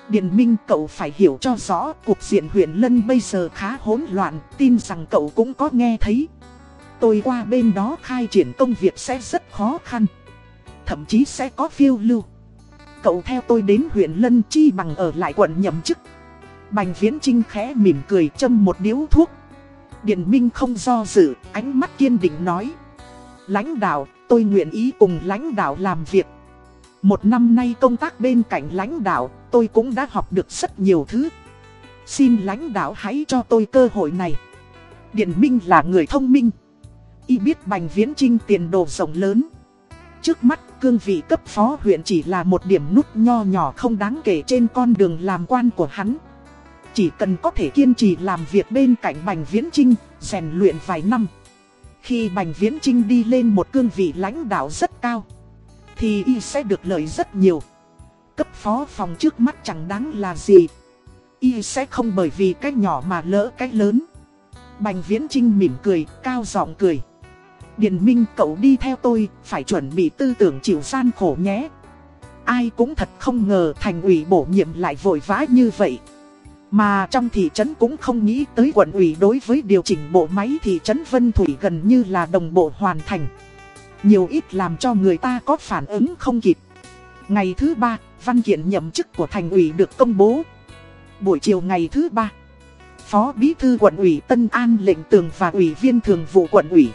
Điền Minh cậu phải hiểu cho rõ cuộc diện huyện Lân bây giờ khá hỗn loạn, tin rằng cậu cũng có nghe thấy. Tôi qua bên đó khai triển công việc sẽ rất khó khăn. Thậm chí sẽ có phiêu lưu. Cậu theo tôi đến huyện Lân Chi bằng ở lại quận nhậm chức. Bành Viễn Trinh khẽ mỉm cười châm một điếu thuốc. điện Minh không do dự, ánh mắt kiên định nói. Lãnh đạo, tôi nguyện ý cùng lãnh đạo làm việc. Một năm nay công tác bên cạnh lãnh đạo, tôi cũng đã học được rất nhiều thứ. Xin lãnh đạo hãy cho tôi cơ hội này. điện Minh là người thông minh. Y biết Bành Viễn Trinh tiền đồ rộng lớn. Trước mắt cương vị cấp phó huyện chỉ là một điểm nút nho nhỏ không đáng kể trên con đường làm quan của hắn. Chỉ cần có thể kiên trì làm việc bên cạnh Bành Viễn Trinh, rèn luyện vài năm. Khi Bành Viễn Trinh đi lên một cương vị lãnh đạo rất cao, thì y sẽ được lợi rất nhiều. Cấp phó phòng trước mắt chẳng đáng là gì. Y sẽ không bởi vì cái nhỏ mà lỡ cái lớn. Bành Viễn Trinh mỉm cười, cao giọng cười. Điền Minh cậu đi theo tôi, phải chuẩn bị tư tưởng chịu gian khổ nhé. Ai cũng thật không ngờ thành ủy bổ nhiệm lại vội vã như vậy. Mà trong thị trấn cũng không nghĩ tới quận ủy đối với điều chỉnh bộ máy thị trấn Vân Thủy gần như là đồng bộ hoàn thành. Nhiều ít làm cho người ta có phản ứng không kịp. Ngày thứ ba, văn kiện nhậm chức của thành ủy được công bố. Buổi chiều ngày thứ ba, Phó Bí thư quận ủy Tân An lệnh tường và ủy viên thường vụ quận ủy.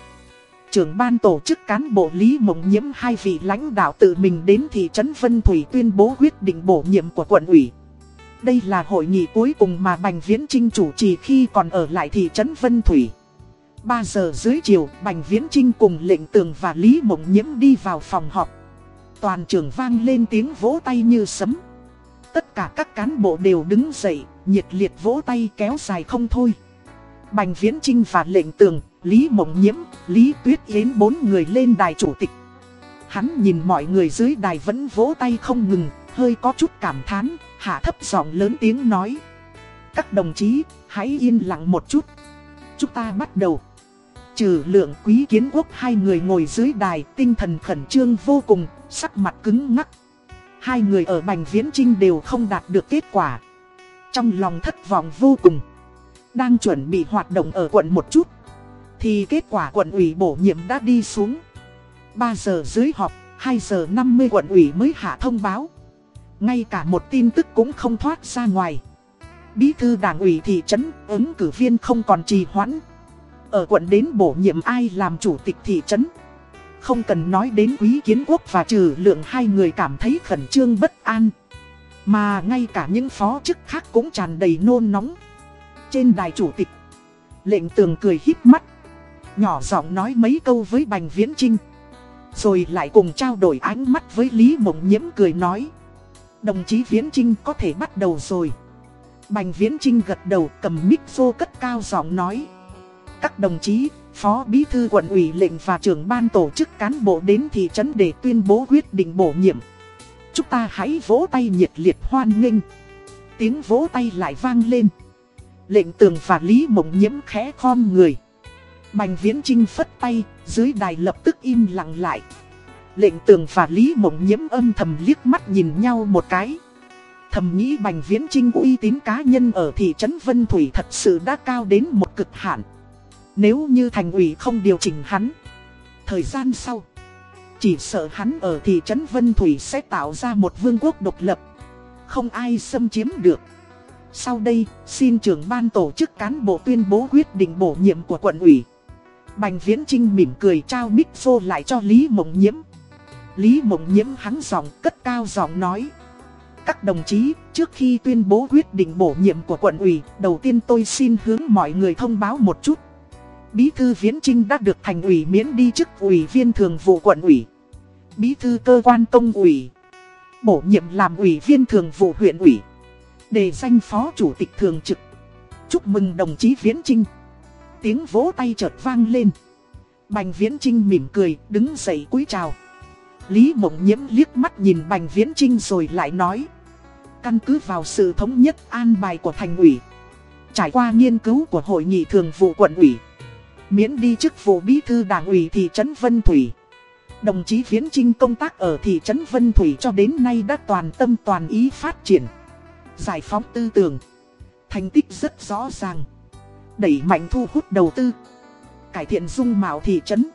Trưởng ban tổ chức cán bộ Lý Mộng Nhiễm hai vị lãnh đạo tự mình đến thị trấn Vân Thủy tuyên bố quyết định bổ nhiệm của quận ủy. Đây là hội nghị cuối cùng mà Bành Viễn Trinh chủ trì khi còn ở lại thị trấn Vân Thủy. 3 giờ dưới chiều, Bành Viễn Trinh cùng lệnh tường và Lý Mộng Nhiễm đi vào phòng họp. Toàn trường vang lên tiếng vỗ tay như sấm. Tất cả các cán bộ đều đứng dậy, nhiệt liệt vỗ tay kéo dài không thôi. Bành Viễn Trinh và lệnh tường, Lý Mộng Nhiễm, Lý Tuyết Yến bốn người lên đài chủ tịch. Hắn nhìn mọi người dưới đài vẫn vỗ tay không ngừng, hơi có chút cảm thán, hạ thấp giọng lớn tiếng nói. Các đồng chí, hãy yên lặng một chút. Chúng ta bắt đầu. Trừ lượng quý kiến quốc hai người ngồi dưới đài, tinh thần khẩn trương vô cùng, sắc mặt cứng ngắc. Hai người ở Bành Viễn Trinh đều không đạt được kết quả. Trong lòng thất vọng vô cùng. Đang chuẩn bị hoạt động ở quận một chút. Thì kết quả quận ủy bổ nhiệm đã đi xuống. 3 giờ dưới họp, 2 giờ 50 quận ủy mới hạ thông báo. Ngay cả một tin tức cũng không thoát ra ngoài. Bí thư đảng ủy thị trấn, ứng cử viên không còn trì hoãn. Ở quận đến bổ nhiệm ai làm chủ tịch thị trấn. Không cần nói đến quý kiến quốc và trừ lượng hai người cảm thấy khẩn trương bất an. Mà ngay cả những phó chức khác cũng tràn đầy nôn nóng. Trên đài chủ tịch, lệnh tường cười híp mắt. Nhỏ giọng nói mấy câu với Bành Viễn Trinh. Rồi lại cùng trao đổi ánh mắt với Lý Mộng Nhiễm cười nói. Đồng chí Viễn Trinh có thể bắt đầu rồi. Bành Viễn Trinh gật đầu cầm mic vô cất cao giọng nói. Các đồng chí, Phó Bí Thư quận ủy lệnh và trưởng ban tổ chức cán bộ đến thị trấn để tuyên bố quyết định bổ nhiệm. Chúng ta hãy vỗ tay nhiệt liệt hoan nghênh. Tiếng vỗ tay lại vang lên. Lệnh tường và Lý Mộng Nhiễm khẽ khom người. Bành Viễn Trinh phất tay, dưới đài lập tức im lặng lại. Lệnh tường và Lý Mộng Nhiễm âm thầm liếc mắt nhìn nhau một cái. Thầm nghĩ Bành Viễn Trinh uy tín cá nhân ở thị trấn Vân Thủy thật sự đã cao đến một cực hạn. Nếu như thành ủy không điều chỉnh hắn, Thời gian sau, Chỉ sợ hắn ở thị trấn Vân Thủy sẽ tạo ra một vương quốc độc lập Không ai xâm chiếm được Sau đây, xin trưởng ban tổ chức cán bộ tuyên bố quyết định bổ nhiệm của quận ủy Bành Viễn Trinh mỉm cười trao mic vô lại cho Lý Mộng Nhiễm Lý Mộng Nhiễm hắn giọng cất cao giọng nói các đồng chí, trước khi tuyên bố quyết định bổ nhiệm của quận ủy, đầu tiên tôi xin hướng mọi người thông báo một chút. Bí thư Viễn Trinh đã được thành ủy miễn đi chức ủy viên thường vụ quận ủy. Bí thư cơ quan công ủy. Bổ nhiệm làm ủy viên thường vụ huyện ủy. Đề danh phó chủ tịch thường trực. Chúc mừng đồng chí Viễn Trinh. Tiếng vỗ tay chợt vang lên. Bành Viễn Trinh mỉm cười, đứng dậy cúi chào. Lý Mộng Nhiễm liếc mắt nhìn Bành Viễn Trinh rồi lại nói. Căn cứ vào sự thống nhất an bài của thành ủy. Trải qua nghiên cứu của hội nghị thường vụ quận ủy, miễn đi chức vụ bí thư đảng ủy thị trấn Vân Thủy. Đồng chí Viễn Trinh công tác ở thị trấn Vân Thủy cho đến nay đã toàn tâm toàn ý phát triển. Giải phóng tư tưởng. Thành tích rất rõ ràng. Đẩy mạnh thu hút đầu tư. Cải thiện dung mạo thị trấn.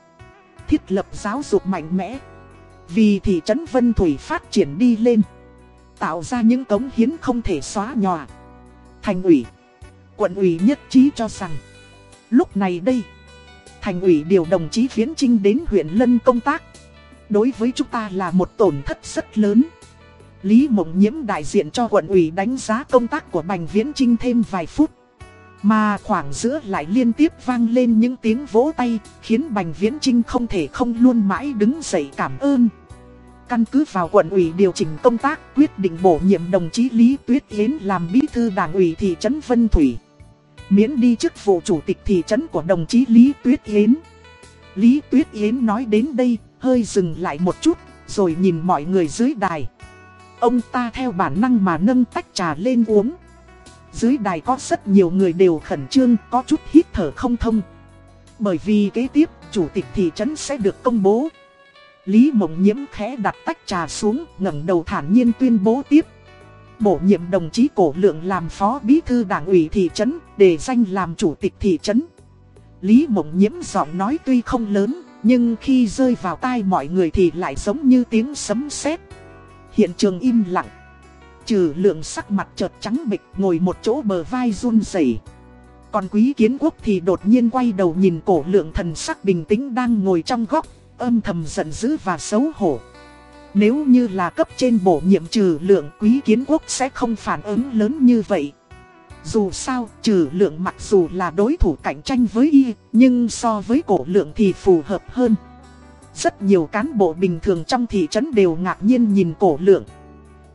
Thiết lập giáo dục mạnh mẽ. Vì thị trấn Vân Thủy phát triển đi lên. Tạo ra những cống hiến không thể xóa nhòa. Thành ủy. Quận ủy nhất trí cho rằng. Lúc này đây thành ủy điều đồng chí Viễn Trinh đến huyện Lân công tác. Đối với chúng ta là một tổn thất rất lớn. Lý Mộng Nhiễm đại diện cho quận ủy đánh giá công tác của Bành Viễn Trinh thêm vài phút. Mà khoảng giữa lại liên tiếp vang lên những tiếng vỗ tay, khiến Bành Viễn Trinh không thể không luôn mãi đứng dậy cảm ơn. Căn cứ vào quận ủy điều chỉnh công tác quyết định bổ nhiệm đồng chí Lý Tuyết Yến làm bí thư đảng ủy thị trấn Vân Thủy miễn đi chức vụ chủ tịch thị trấn của đồng chí Lý Tuyết Yến. Lý Tuyết Yến nói đến đây, hơi dừng lại một chút, rồi nhìn mọi người dưới đài. Ông ta theo bản năng mà nâng tách trà lên uống. Dưới đài có rất nhiều người đều khẩn trương, có chút hít thở không thông. Bởi vì kế tiếp, chủ tịch thị trấn sẽ được công bố. Lý Mộng Nhiễm khẽ đặt tách trà xuống, ngẩng đầu thản nhiên tuyên bố tiếp. Bổ nhiệm đồng chí cổ lượng làm phó bí thư đảng ủy thị trấn, để danh làm chủ tịch thị trấn. Lý mộng nhiễm giọng nói tuy không lớn, nhưng khi rơi vào tai mọi người thì lại giống như tiếng sấm sét. Hiện trường im lặng. Trừ lượng sắc mặt chợt trắng bịch ngồi một chỗ bờ vai run rẩy. Còn quý kiến quốc thì đột nhiên quay đầu nhìn cổ lượng thần sắc bình tĩnh đang ngồi trong góc, âm thầm giận dữ và xấu hổ. Nếu như là cấp trên bổ nhiệm trừ lượng quý kiến quốc sẽ không phản ứng lớn như vậy. Dù sao, trừ lượng mặc dù là đối thủ cạnh tranh với y, nhưng so với cổ lượng thì phù hợp hơn. Rất nhiều cán bộ bình thường trong thị trấn đều ngạc nhiên nhìn cổ lượng.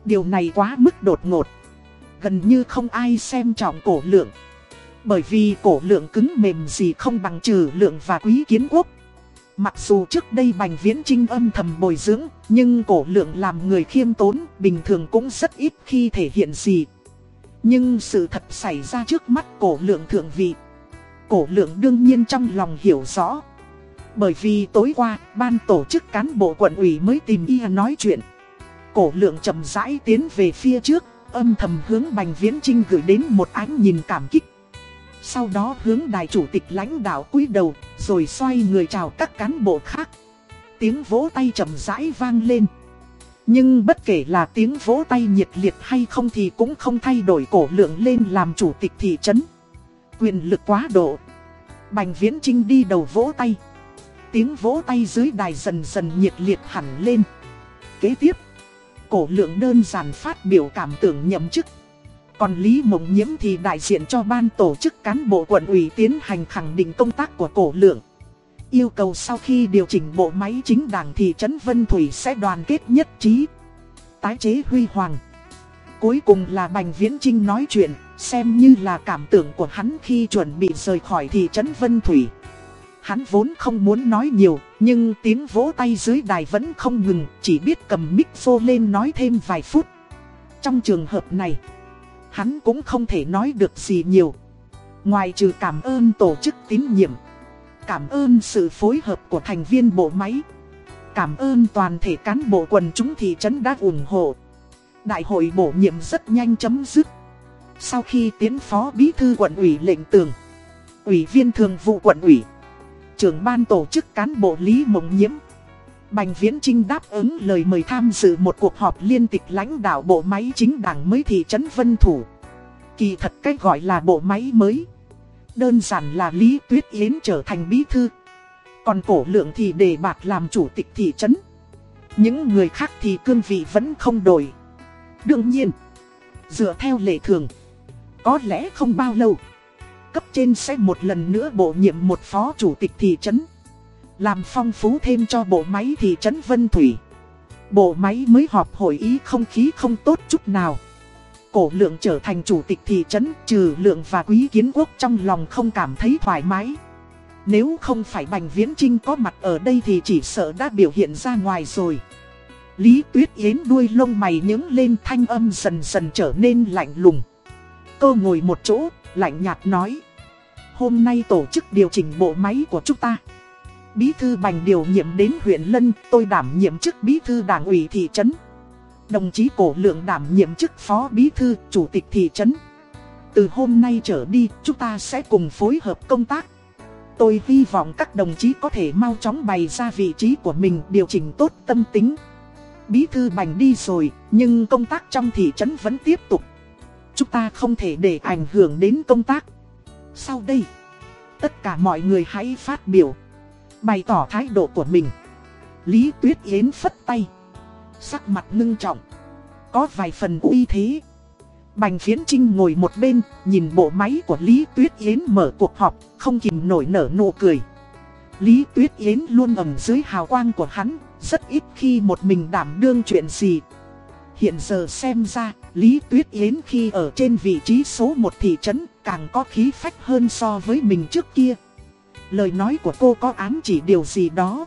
Điều này quá mức đột ngột. Gần như không ai xem trọng cổ lượng. Bởi vì cổ lượng cứng mềm gì không bằng trừ lượng và quý kiến quốc. Mặc dù trước đây Bành Viễn Trinh âm thầm bồi dưỡng, nhưng cổ lượng làm người khiêm tốn, bình thường cũng rất ít khi thể hiện gì. Nhưng sự thật xảy ra trước mắt cổ lượng thượng vị. Cổ lượng đương nhiên trong lòng hiểu rõ. Bởi vì tối qua, ban tổ chức cán bộ quận ủy mới tìm y nói chuyện. Cổ lượng chậm rãi tiến về phía trước, âm thầm hướng Bành Viễn Trinh gửi đến một ánh nhìn cảm kích. Sau đó hướng đại chủ tịch lãnh đạo cúi đầu, rồi xoay người chào các cán bộ khác. Tiếng vỗ tay chậm rãi vang lên. Nhưng bất kể là tiếng vỗ tay nhiệt liệt hay không thì cũng không thay đổi cổ lượng lên làm chủ tịch thị trấn. Quyền lực quá độ. Bành Viễn Trinh đi đầu vỗ tay. Tiếng vỗ tay dưới đài dần dần nhiệt liệt hẳn lên. Kế tiếp, cổ lượng đơn giản phát biểu cảm tưởng nhậm chức. Còn Lý Mộng Nhiễm thì đại diện cho ban tổ chức cán bộ quận ủy tiến hành khẳng định công tác của cổ lượng. Yêu cầu sau khi điều chỉnh bộ máy chính đảng thị trấn Vân Thủy sẽ đoàn kết nhất trí. Tái chế huy hoàng. Cuối cùng là Bành Viễn Trinh nói chuyện, xem như là cảm tưởng của hắn khi chuẩn bị rời khỏi thị trấn Vân Thủy. Hắn vốn không muốn nói nhiều, nhưng tiếng vỗ tay dưới đài vẫn không ngừng, chỉ biết cầm mic phô lên nói thêm vài phút. Trong trường hợp này, hắn cũng không thể nói được gì nhiều. Ngoài trừ cảm ơn tổ chức tín nhiệm, cảm ơn sự phối hợp của thành viên bộ máy, cảm ơn toàn thể cán bộ quần chúng thị trấn đã ủng hộ. Đại hội bổ nhiệm rất nhanh chấm dứt. Sau khi tiến phó bí thư quận ủy lệnh tường, ủy viên thường vụ quận ủy, trưởng ban tổ chức cán bộ Lý Mộng Nhiễm, Bành Viễn Trinh đáp ứng lời mời tham dự một cuộc họp liên tịch lãnh đạo bộ máy chính đảng mới thị trấn Vân Thủ. Kỳ thật cách gọi là bộ máy mới. Đơn giản là Lý Tuyết Yến trở thành bí thư. Còn cổ lượng thì đề bạc làm chủ tịch thị trấn. Những người khác thì cương vị vẫn không đổi. Đương nhiên, dựa theo lệ thường, có lẽ không bao lâu, cấp trên sẽ một lần nữa bổ nhiệm một phó chủ tịch thị trấn. Làm phong phú thêm cho bộ máy thị trấn Vân Thủy. Bộ máy mới họp hội ý không khí không tốt chút nào. Cổ lượng trở thành chủ tịch thị trấn trừ lượng và quý kiến quốc trong lòng không cảm thấy thoải mái. Nếu không phải Bành Viễn Trinh có mặt ở đây thì chỉ sợ đã biểu hiện ra ngoài rồi. Lý Tuyết Yến đuôi lông mày nhướng lên thanh âm dần dần trở nên lạnh lùng. Cô ngồi một chỗ, lạnh nhạt nói. Hôm nay tổ chức điều chỉnh bộ máy của chúng ta. Bí thư Bành điều nhiệm đến huyện Lân, tôi đảm nhiệm chức bí thư đảng ủy thị trấn. Đồng chí Cổ Lượng đảm nhiệm chức phó bí thư, chủ tịch thị trấn. Từ hôm nay trở đi, chúng ta sẽ cùng phối hợp công tác. Tôi hy vọng các đồng chí có thể mau chóng bày ra vị trí của mình điều chỉnh tốt tâm tính. Bí thư Bành đi rồi, nhưng công tác trong thị trấn vẫn tiếp tục. Chúng ta không thể để ảnh hưởng đến công tác. Sau đây, tất cả mọi người hãy phát biểu bày tỏ thái độ của mình. Lý Tuyết Yến phất tay. Sắc mặt ngưng trọng. Có vài phần uy thế. Bành Phiến Trinh ngồi một bên, nhìn bộ máy của Lý Tuyết Yến mở cuộc họp, không kìm nổi nở nụ cười. Lý Tuyết Yến luôn ẩm dưới hào quang của hắn, rất ít khi một mình đảm đương chuyện gì. Hiện giờ xem ra, Lý Tuyết Yến khi ở trên vị trí số 1 thị trấn càng có khí phách hơn so với mình trước kia. Lời nói của cô có ám chỉ điều gì đó?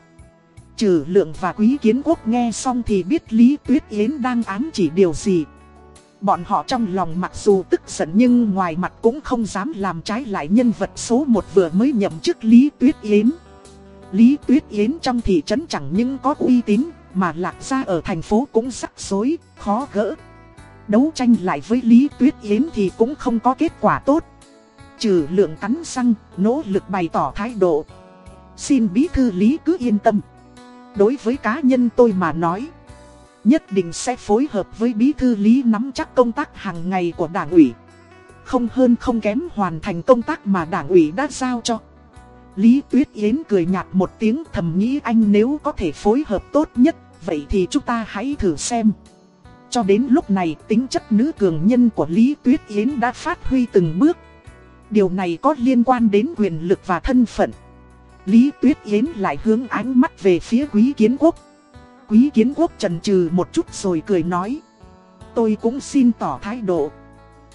Trừ lượng và quý kiến quốc nghe xong thì biết Lý Tuyết Yến đang ám chỉ điều gì. Bọn họ trong lòng mặc dù tức giận nhưng ngoài mặt cũng không dám làm trái lại nhân vật số 1 vừa mới nhậm chức Lý Tuyết Yến. Lý Tuyết Yến trong thị trấn chẳng những có uy tín mà lạc ra ở thành phố cũng rắc rối, khó gỡ. Đấu tranh lại với Lý Tuyết Yến thì cũng không có kết quả tốt. Trừ lượng cắn răng, nỗ lực bày tỏ thái độ. Xin bí thư Lý cứ yên tâm. Đối với cá nhân tôi mà nói, nhất định sẽ phối hợp với bí thư Lý nắm chắc công tác hàng ngày của đảng ủy. Không hơn không kém hoàn thành công tác mà đảng ủy đã giao cho. Lý Tuyết Yến cười nhạt một tiếng thầm nghĩ anh nếu có thể phối hợp tốt nhất, vậy thì chúng ta hãy thử xem. Cho đến lúc này tính chất nữ cường nhân của Lý Tuyết Yến đã phát huy từng bước. Điều này có liên quan đến quyền lực và thân phận. Lý Tuyết Yến lại hướng ánh mắt về phía Quý Kiến Quốc. Quý Kiến Quốc trần trừ một chút rồi cười nói. Tôi cũng xin tỏ thái độ.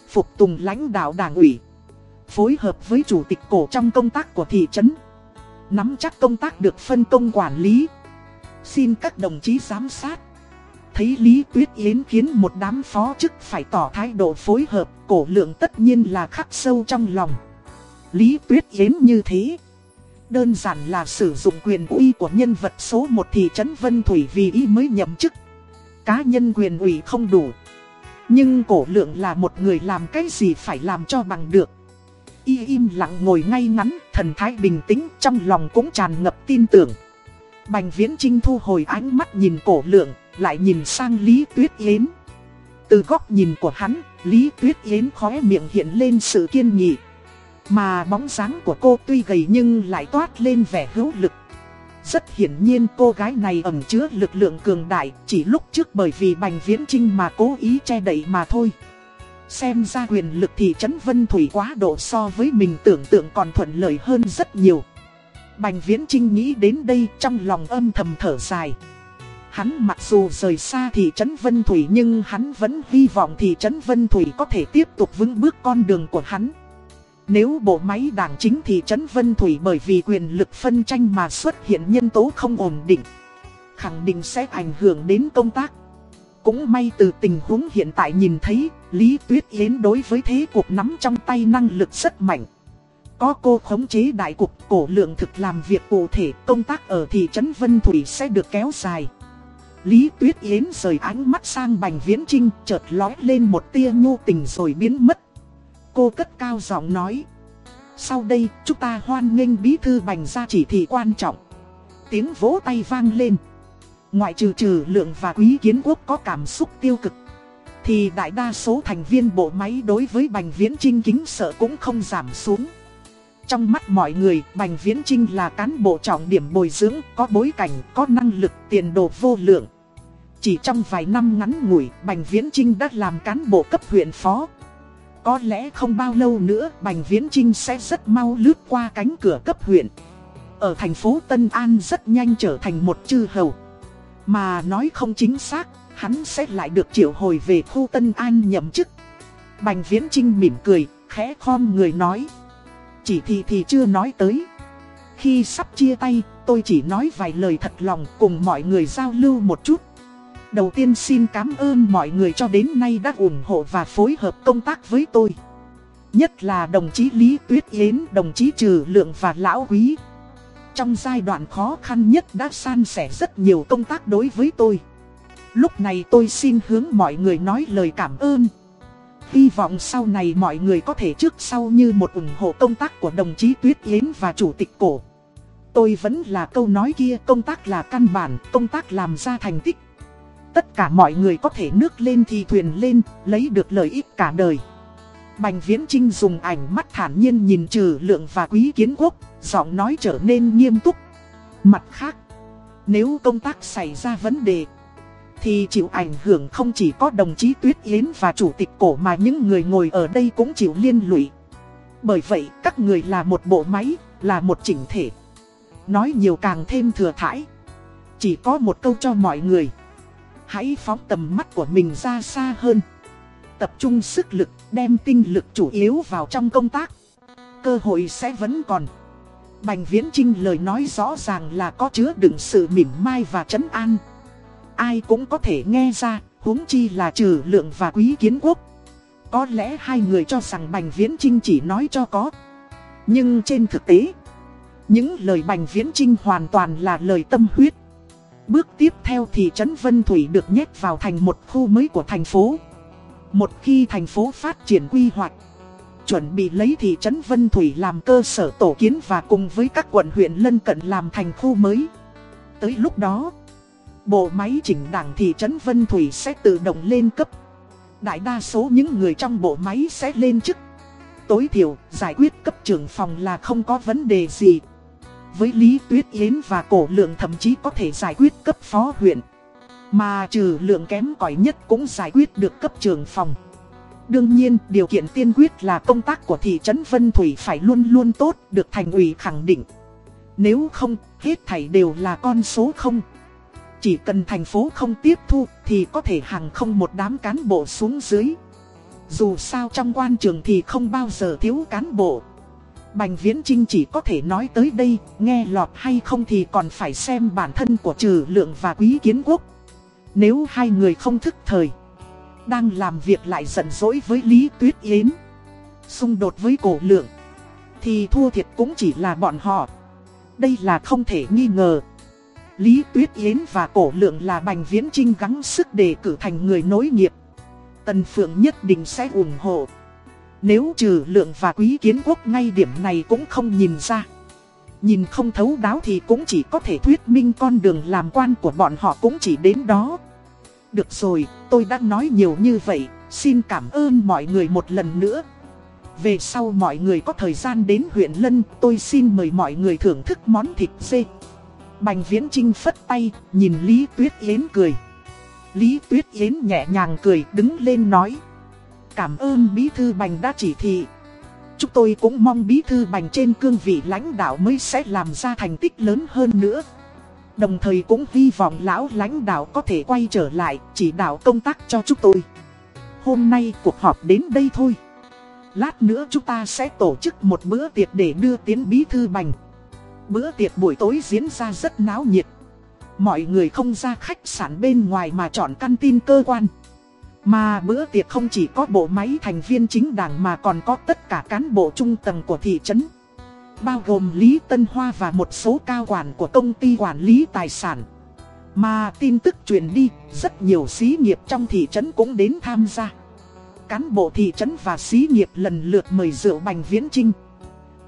Phục tùng lãnh đạo đảng ủy. Phối hợp với chủ tịch cổ trong công tác của thị trấn. Nắm chắc công tác được phân công quản lý. Xin các đồng chí giám sát. Thấy Lý Tuyết Yến khiến một đám phó chức phải tỏ thái độ phối hợp, cổ lượng tất nhiên là khắc sâu trong lòng. Lý Tuyết Yến như thế. Đơn giản là sử dụng quyền uy của nhân vật số 1 thị trấn Vân Thủy vì y mới nhậm chức. Cá nhân quyền ủy không đủ. Nhưng cổ lượng là một người làm cái gì phải làm cho bằng được. Y im lặng ngồi ngay ngắn, thần thái bình tĩnh, trong lòng cũng tràn ngập tin tưởng. Bành Viễn Trinh thu hồi ánh mắt nhìn cổ lượng, lại nhìn sang Lý Tuyết Yến. Từ góc nhìn của hắn, Lý Tuyết Yến khóe miệng hiện lên sự kiên nghị. Mà bóng dáng của cô tuy gầy nhưng lại toát lên vẻ hữu lực. Rất hiển nhiên cô gái này ẩn chứa lực lượng cường đại, chỉ lúc trước bởi vì Bành Viễn Trinh mà cố ý che đậy mà thôi. Xem ra quyền lực thị trấn Vân Thủy quá độ so với mình tưởng tượng còn thuận lợi hơn rất nhiều. Bành Viễn Trinh nghĩ đến đây trong lòng âm thầm thở dài. Hắn mặc dù rời xa thị trấn Vân Thủy nhưng hắn vẫn hy vọng thị trấn Vân Thủy có thể tiếp tục vững bước con đường của hắn. Nếu bộ máy đảng chính thị trấn Vân Thủy bởi vì quyền lực phân tranh mà xuất hiện nhân tố không ổn định, khẳng định sẽ ảnh hưởng đến công tác. Cũng may từ tình huống hiện tại nhìn thấy, Lý Tuyết Yến đối với thế cuộc nắm trong tay năng lực rất mạnh. Có cô khống chế đại cục cổ lượng thực làm việc cụ thể công tác ở thị trấn Vân Thủy sẽ được kéo dài. Lý Tuyết Yến rời ánh mắt sang Bành Viễn Trinh chợt lói lên một tia nhu tình rồi biến mất. Cô cất cao giọng nói. Sau đây chúng ta hoan nghênh bí thư Bành ra chỉ thị quan trọng. Tiếng vỗ tay vang lên. Ngoại trừ trừ lượng và quý kiến quốc có cảm xúc tiêu cực. Thì đại đa số thành viên bộ máy đối với Bành Viễn Trinh kính sợ cũng không giảm xuống. Trong mắt mọi người, Bành Viễn Trinh là cán bộ trọng điểm bồi dưỡng, có bối cảnh, có năng lực, tiền đồ vô lượng. Chỉ trong vài năm ngắn ngủi, Bành Viễn Trinh đã làm cán bộ cấp huyện phó. Có lẽ không bao lâu nữa, Bành Viễn Trinh sẽ rất mau lướt qua cánh cửa cấp huyện. Ở thành phố Tân An rất nhanh trở thành một chư hầu. Mà nói không chính xác, hắn sẽ lại được triệu hồi về khu Tân An nhậm chức. Bành Viễn Trinh mỉm cười, khẽ khom người nói. Chỉ thì thì chưa nói tới. Khi sắp chia tay, tôi chỉ nói vài lời thật lòng cùng mọi người giao lưu một chút. Đầu tiên xin cảm ơn mọi người cho đến nay đã ủng hộ và phối hợp công tác với tôi. Nhất là đồng chí Lý Tuyết Yến, đồng chí Trừ Lượng và Lão Quý. Trong giai đoạn khó khăn nhất đã san sẻ rất nhiều công tác đối với tôi. Lúc này tôi xin hướng mọi người nói lời cảm ơn. Hy vọng sau này mọi người có thể trước sau như một ủng hộ công tác của đồng chí Tuyết Yến và Chủ tịch Cổ. Tôi vẫn là câu nói kia, công tác là căn bản, công tác làm ra thành tích. Tất cả mọi người có thể nước lên thì thuyền lên, lấy được lợi ích cả đời. Bành Viễn Trinh dùng ảnh mắt thản nhiên nhìn trừ lượng và quý kiến quốc, giọng nói trở nên nghiêm túc. Mặt khác, nếu công tác xảy ra vấn đề, thì chịu ảnh hưởng không chỉ có đồng chí Tuyết Yến và chủ tịch cổ mà những người ngồi ở đây cũng chịu liên lụy. Bởi vậy, các người là một bộ máy, là một chỉnh thể. Nói nhiều càng thêm thừa thãi. Chỉ có một câu cho mọi người. Hãy phóng tầm mắt của mình ra xa hơn. Tập trung sức lực, đem tinh lực chủ yếu vào trong công tác. Cơ hội sẽ vẫn còn. Bành Viễn Trinh lời nói rõ ràng là có chứa đựng sự mỉm mai và trấn an. Ai cũng có thể nghe ra, huống chi là trừ lượng và quý kiến quốc. Có lẽ hai người cho rằng Bành Viễn Trinh chỉ nói cho có. Nhưng trên thực tế, những lời Bành Viễn Trinh hoàn toàn là lời tâm huyết. Bước tiếp theo thì trấn Vân Thủy được nhét vào thành một khu mới của thành phố. Một khi thành phố phát triển quy hoạch, chuẩn bị lấy thị trấn Vân Thủy làm cơ sở tổ kiến và cùng với các quận huyện lân cận làm thành khu mới. Tới lúc đó, bộ máy chỉnh đảng thị trấn Vân Thủy sẽ tự động lên cấp. Đại đa số những người trong bộ máy sẽ lên chức. Tối thiểu, giải quyết cấp trưởng phòng là không có vấn đề gì. Với Lý Tuyết Yến và Cổ Lượng thậm chí có thể giải quyết cấp phó huyện. Mà trừ lượng kém cỏi nhất cũng giải quyết được cấp trưởng phòng. Đương nhiên, điều kiện tiên quyết là công tác của thị trấn Vân Thủy phải luôn luôn tốt, được thành ủy khẳng định. Nếu không, hết thảy đều là con số không. Chỉ cần thành phố không tiếp thu thì có thể hàng không một đám cán bộ xuống dưới. Dù sao trong quan trường thì không bao giờ thiếu cán bộ. Bành Viễn Trinh chỉ có thể nói tới đây, nghe lọt hay không thì còn phải xem bản thân của trừ lượng và quý kiến quốc. Nếu hai người không thức thời, đang làm việc lại giận dỗi với Lý Tuyết Yến, xung đột với cổ lượng, thì thua thiệt cũng chỉ là bọn họ. Đây là không thể nghi ngờ. Lý Tuyết Yến và cổ lượng là Bành Viễn Trinh gắng sức để cử thành người nối nghiệp. Tần Phượng nhất định sẽ ủng hộ. Nếu trừ lượng và quý kiến quốc ngay điểm này cũng không nhìn ra. Nhìn không thấu đáo thì cũng chỉ có thể thuyết minh con đường làm quan của bọn họ cũng chỉ đến đó. Được rồi, tôi đã nói nhiều như vậy, xin cảm ơn mọi người một lần nữa. Về sau mọi người có thời gian đến huyện Lân, tôi xin mời mọi người thưởng thức món thịt dê. Bành Viễn Trinh phất tay, nhìn Lý Tuyết Yến cười. Lý Tuyết Yến nhẹ nhàng cười đứng lên nói. Cảm ơn Bí Thư Bành đã chỉ thị. Chúng tôi cũng mong Bí Thư Bành trên cương vị lãnh đạo mới sẽ làm ra thành tích lớn hơn nữa. Đồng thời cũng hy vọng lão lãnh đạo có thể quay trở lại chỉ đạo công tác cho chúng tôi. Hôm nay cuộc họp đến đây thôi. Lát nữa chúng ta sẽ tổ chức một bữa tiệc để đưa tiến Bí Thư Bành. Bữa tiệc buổi tối diễn ra rất náo nhiệt. Mọi người không ra khách sạn bên ngoài mà chọn căn tin cơ quan. Mà bữa tiệc không chỉ có bộ máy thành viên chính đảng mà còn có tất cả cán bộ trung tầng của thị trấn. Bao gồm Lý Tân Hoa và một số cao quản của công ty quản lý tài sản. Mà tin tức truyền đi, rất nhiều xí nghiệp trong thị trấn cũng đến tham gia. Cán bộ thị trấn và xí nghiệp lần lượt mời rượu Bành Viễn Trinh.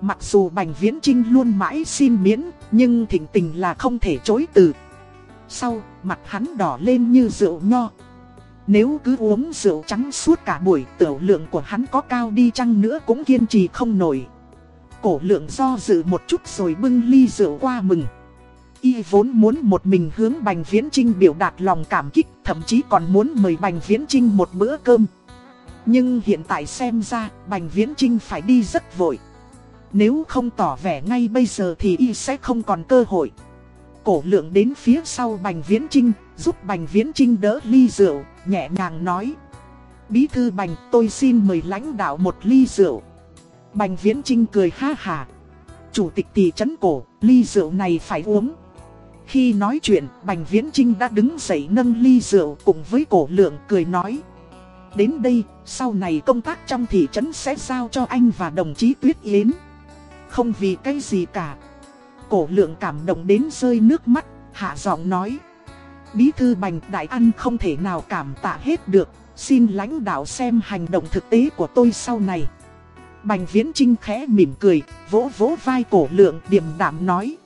Mặc dù Bành Viễn Trinh luôn mãi xin miễn, nhưng thỉnh tình là không thể chối từ. Sau, mặt hắn đỏ lên như rượu nho. Nếu cứ uống rượu trắng suốt cả buổi, tiểu lượng của hắn có cao đi chăng nữa cũng kiên trì không nổi. Cổ lượng do dự một chút rồi bưng ly rượu qua mừng. Y vốn muốn một mình hướng Bành Viễn Trinh biểu đạt lòng cảm kích, thậm chí còn muốn mời Bành Viễn Trinh một bữa cơm. Nhưng hiện tại xem ra, Bành Viễn Trinh phải đi rất vội. Nếu không tỏ vẻ ngay bây giờ thì y sẽ không còn cơ hội. Cổ lượng đến phía sau Bành Viễn Trinh, giúp Bành Viễn Trinh đỡ ly rượu, nhẹ nhàng nói. Bí thư Bành tôi xin mời lãnh đạo một ly rượu. Bành Viễn Trinh cười ha hà. Chủ tịch thị trấn cổ, ly rượu này phải uống. Khi nói chuyện, Bành Viễn Trinh đã đứng dậy nâng ly rượu cùng với cổ lượng cười nói. Đến đây, sau này công tác trong thị trấn sẽ giao cho anh và đồng chí Tuyết Yến. Không vì cái gì cả. Cổ lượng cảm động đến rơi nước mắt, hạ giọng nói. Bí thư Bành Đại Ăn không thể nào cảm tạ hết được, xin lãnh đạo xem hành động thực tế của tôi sau này. Bành Viễn Trinh khẽ mỉm cười, vỗ vỗ vai cổ lượng điềm đạm nói.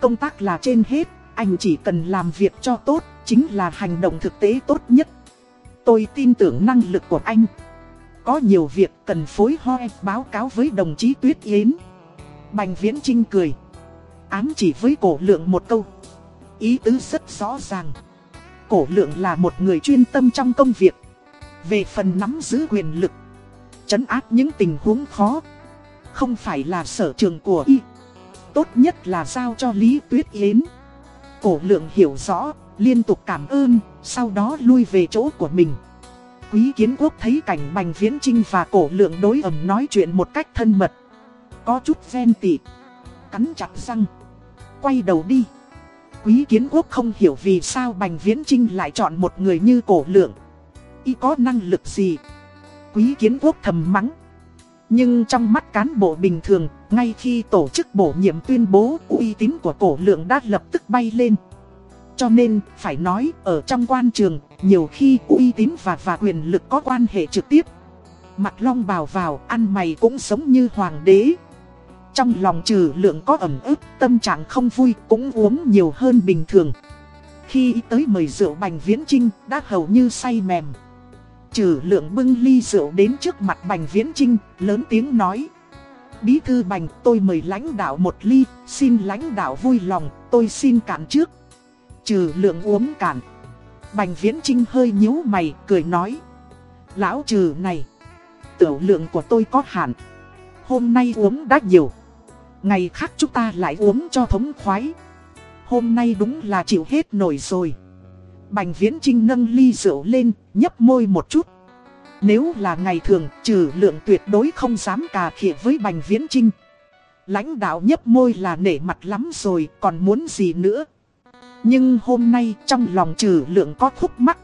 Công tác là trên hết, anh chỉ cần làm việc cho tốt, chính là hành động thực tế tốt nhất. Tôi tin tưởng năng lực của anh. Có nhiều việc cần phối hoa báo cáo với đồng chí Tuyết Yến. Bành Viễn Trinh cười. Ám chỉ với cổ lượng một câu. Ý tứ rất rõ ràng. Cổ lượng là một người chuyên tâm trong công việc. Về phần nắm giữ quyền lực. Chấn áp những tình huống khó. Không phải là sở trường của y. Tốt nhất là giao cho Lý Tuyết Yến. Cổ lượng hiểu rõ, liên tục cảm ơn, sau đó lui về chỗ của mình. Quý kiến quốc thấy cảnh Bành Viễn Trinh và cổ lượng đối ẩm nói chuyện một cách thân mật. Có chút ghen tị. Cắn chặt răng. Quay đầu đi. Quý kiến quốc không hiểu vì sao Bành Viễn Trinh lại chọn một người như cổ lượng. Y có năng lực gì? Quý kiến quốc thầm mắng. Nhưng trong mắt cán bộ bình thường, ngay khi tổ chức bổ nhiệm tuyên bố uy tín của cổ lượng đã lập tức bay lên. cho nên phải nói ở trong quan trường, nhiều khi uy tín và và quyền lực có quan hệ trực tiếp. Mặt long bào vào, ăn mày cũng sống như hoàng đế. Trong lòng trừ lượng có ẩm ức, tâm trạng không vui, cũng uống nhiều hơn bình thường. Khi tới mời rượu Bành Viễn Trinh, đã hầu như say mềm. Trừ lượng bưng ly rượu đến trước mặt Bành Viễn Trinh, lớn tiếng nói. Bí thư Bành, tôi mời lãnh đạo một ly, xin lãnh đạo vui lòng, tôi xin cạn trước. Trừ lượng uống cạn. Bành Viễn Trinh hơi nhíu mày, cười nói. Lão trừ này, tiểu lượng của tôi có hạn. Hôm nay uống đã nhiều. Ngày khác chúng ta lại uống cho thống khoái. Hôm nay đúng là chịu hết nổi rồi. Bành Viễn Trinh nâng ly rượu lên, nhấp môi một chút. Nếu là ngày thường, trừ lượng tuyệt đối không dám cà khịa với Bành Viễn Trinh. Lãnh đạo nhấp môi là nể mặt lắm rồi, còn muốn gì nữa. Nhưng hôm nay trong lòng trừ lượng có khúc mắc.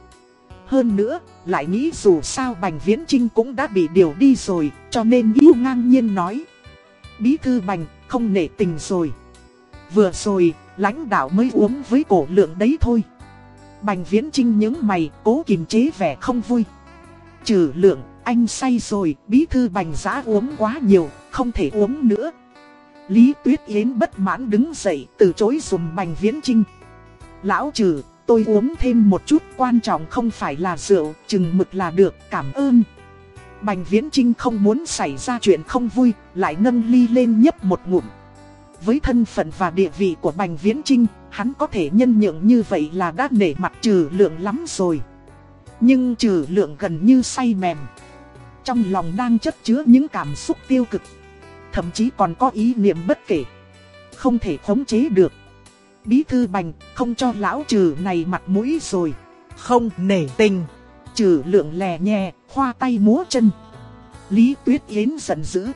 Hơn nữa, lại nghĩ dù sao Bành Viễn Trinh cũng đã bị điều đi rồi, cho nên yêu ngang nhiên nói. Bí thư Bành, không nể tình rồi. Vừa rồi, lãnh đạo mới uống với cổ lượng đấy thôi. Bành Viễn Trinh những mày cố kiềm chế vẻ không vui. Trừ lượng, anh say rồi, bí thư bành giã uống quá nhiều, không thể uống nữa. Lý Tuyết Yến bất mãn đứng dậy từ chối dùm bành viễn trinh. Lão trừ, tôi uống thêm một chút quan trọng không phải là rượu, chừng mực là được, cảm ơn. Bành viễn trinh không muốn xảy ra chuyện không vui, lại nâng ly lên nhấp một ngụm. Với thân phận và địa vị của bành viễn trinh, hắn có thể nhân nhượng như vậy là đã nể mặt trừ lượng lắm rồi. Nhưng trừ lượng gần như say mềm. Trong lòng đang chất chứa những cảm xúc tiêu cực. Thậm chí còn có ý niệm bất kể. Không thể khống chế được. Bí thư bành không cho lão trừ này mặt mũi rồi. Không nể tình. Trừ lượng lè nhẹ, khoa tay múa chân. Lý Tuyết Yến giận dữ.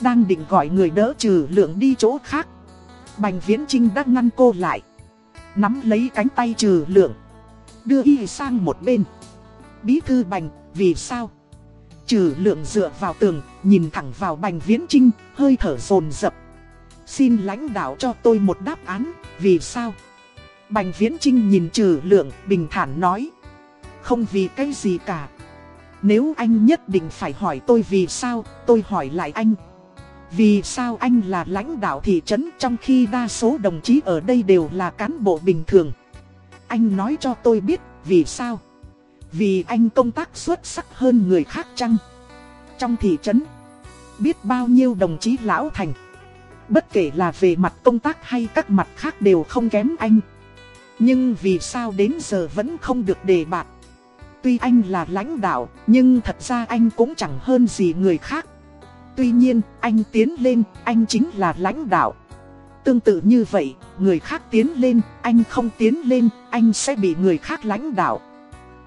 Đang định gọi người đỡ trừ lượng đi chỗ khác. Bành Viễn Trinh đã ngăn cô lại. Nắm lấy cánh tay trừ lượng. Đưa y sang một bên. Bí thư bành, vì sao? Trừ lượng dựa vào tường, nhìn thẳng vào bành viễn trinh, hơi thở dồn dập Xin lãnh đạo cho tôi một đáp án, vì sao? Bành viễn trinh nhìn trừ lượng, bình thản nói. Không vì cái gì cả. Nếu anh nhất định phải hỏi tôi vì sao, tôi hỏi lại anh. Vì sao anh là lãnh đạo thị trấn trong khi đa số đồng chí ở đây đều là cán bộ bình thường? Anh nói cho tôi biết vì sao? Vì anh công tác xuất sắc hơn người khác chăng? Trong thị trấn, biết bao nhiêu đồng chí lão thành. Bất kể là về mặt công tác hay các mặt khác đều không kém anh. Nhưng vì sao đến giờ vẫn không được đề bạt? Tuy anh là lãnh đạo, nhưng thật ra anh cũng chẳng hơn gì người khác. Tuy nhiên, anh tiến lên, anh chính là lãnh đạo. Tương tự như vậy, người khác tiến lên, anh không tiến lên, anh sẽ bị người khác lãnh đạo.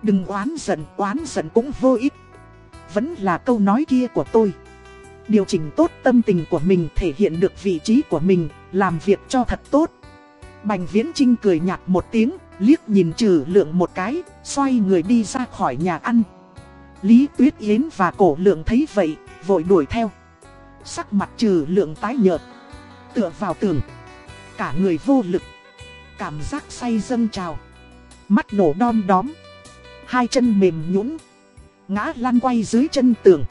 Đừng oán giận, oán giận cũng vô ích. Vẫn là câu nói kia của tôi. Điều chỉnh tốt tâm tình của mình thể hiện được vị trí của mình, làm việc cho thật tốt. Bành Viễn Trinh cười nhạt một tiếng, liếc nhìn trừ lượng một cái, xoay người đi ra khỏi nhà ăn. Lý Tuyết Yến và cổ lượng thấy vậy, vội đuổi theo. Sắc mặt trừ lượng tái nhợt, tựa vào tường. Cả người vô lực, cảm giác say dâng trào. Mắt nổ đom đóm hai chân mềm nhũn ngã lăn quay dưới chân tường.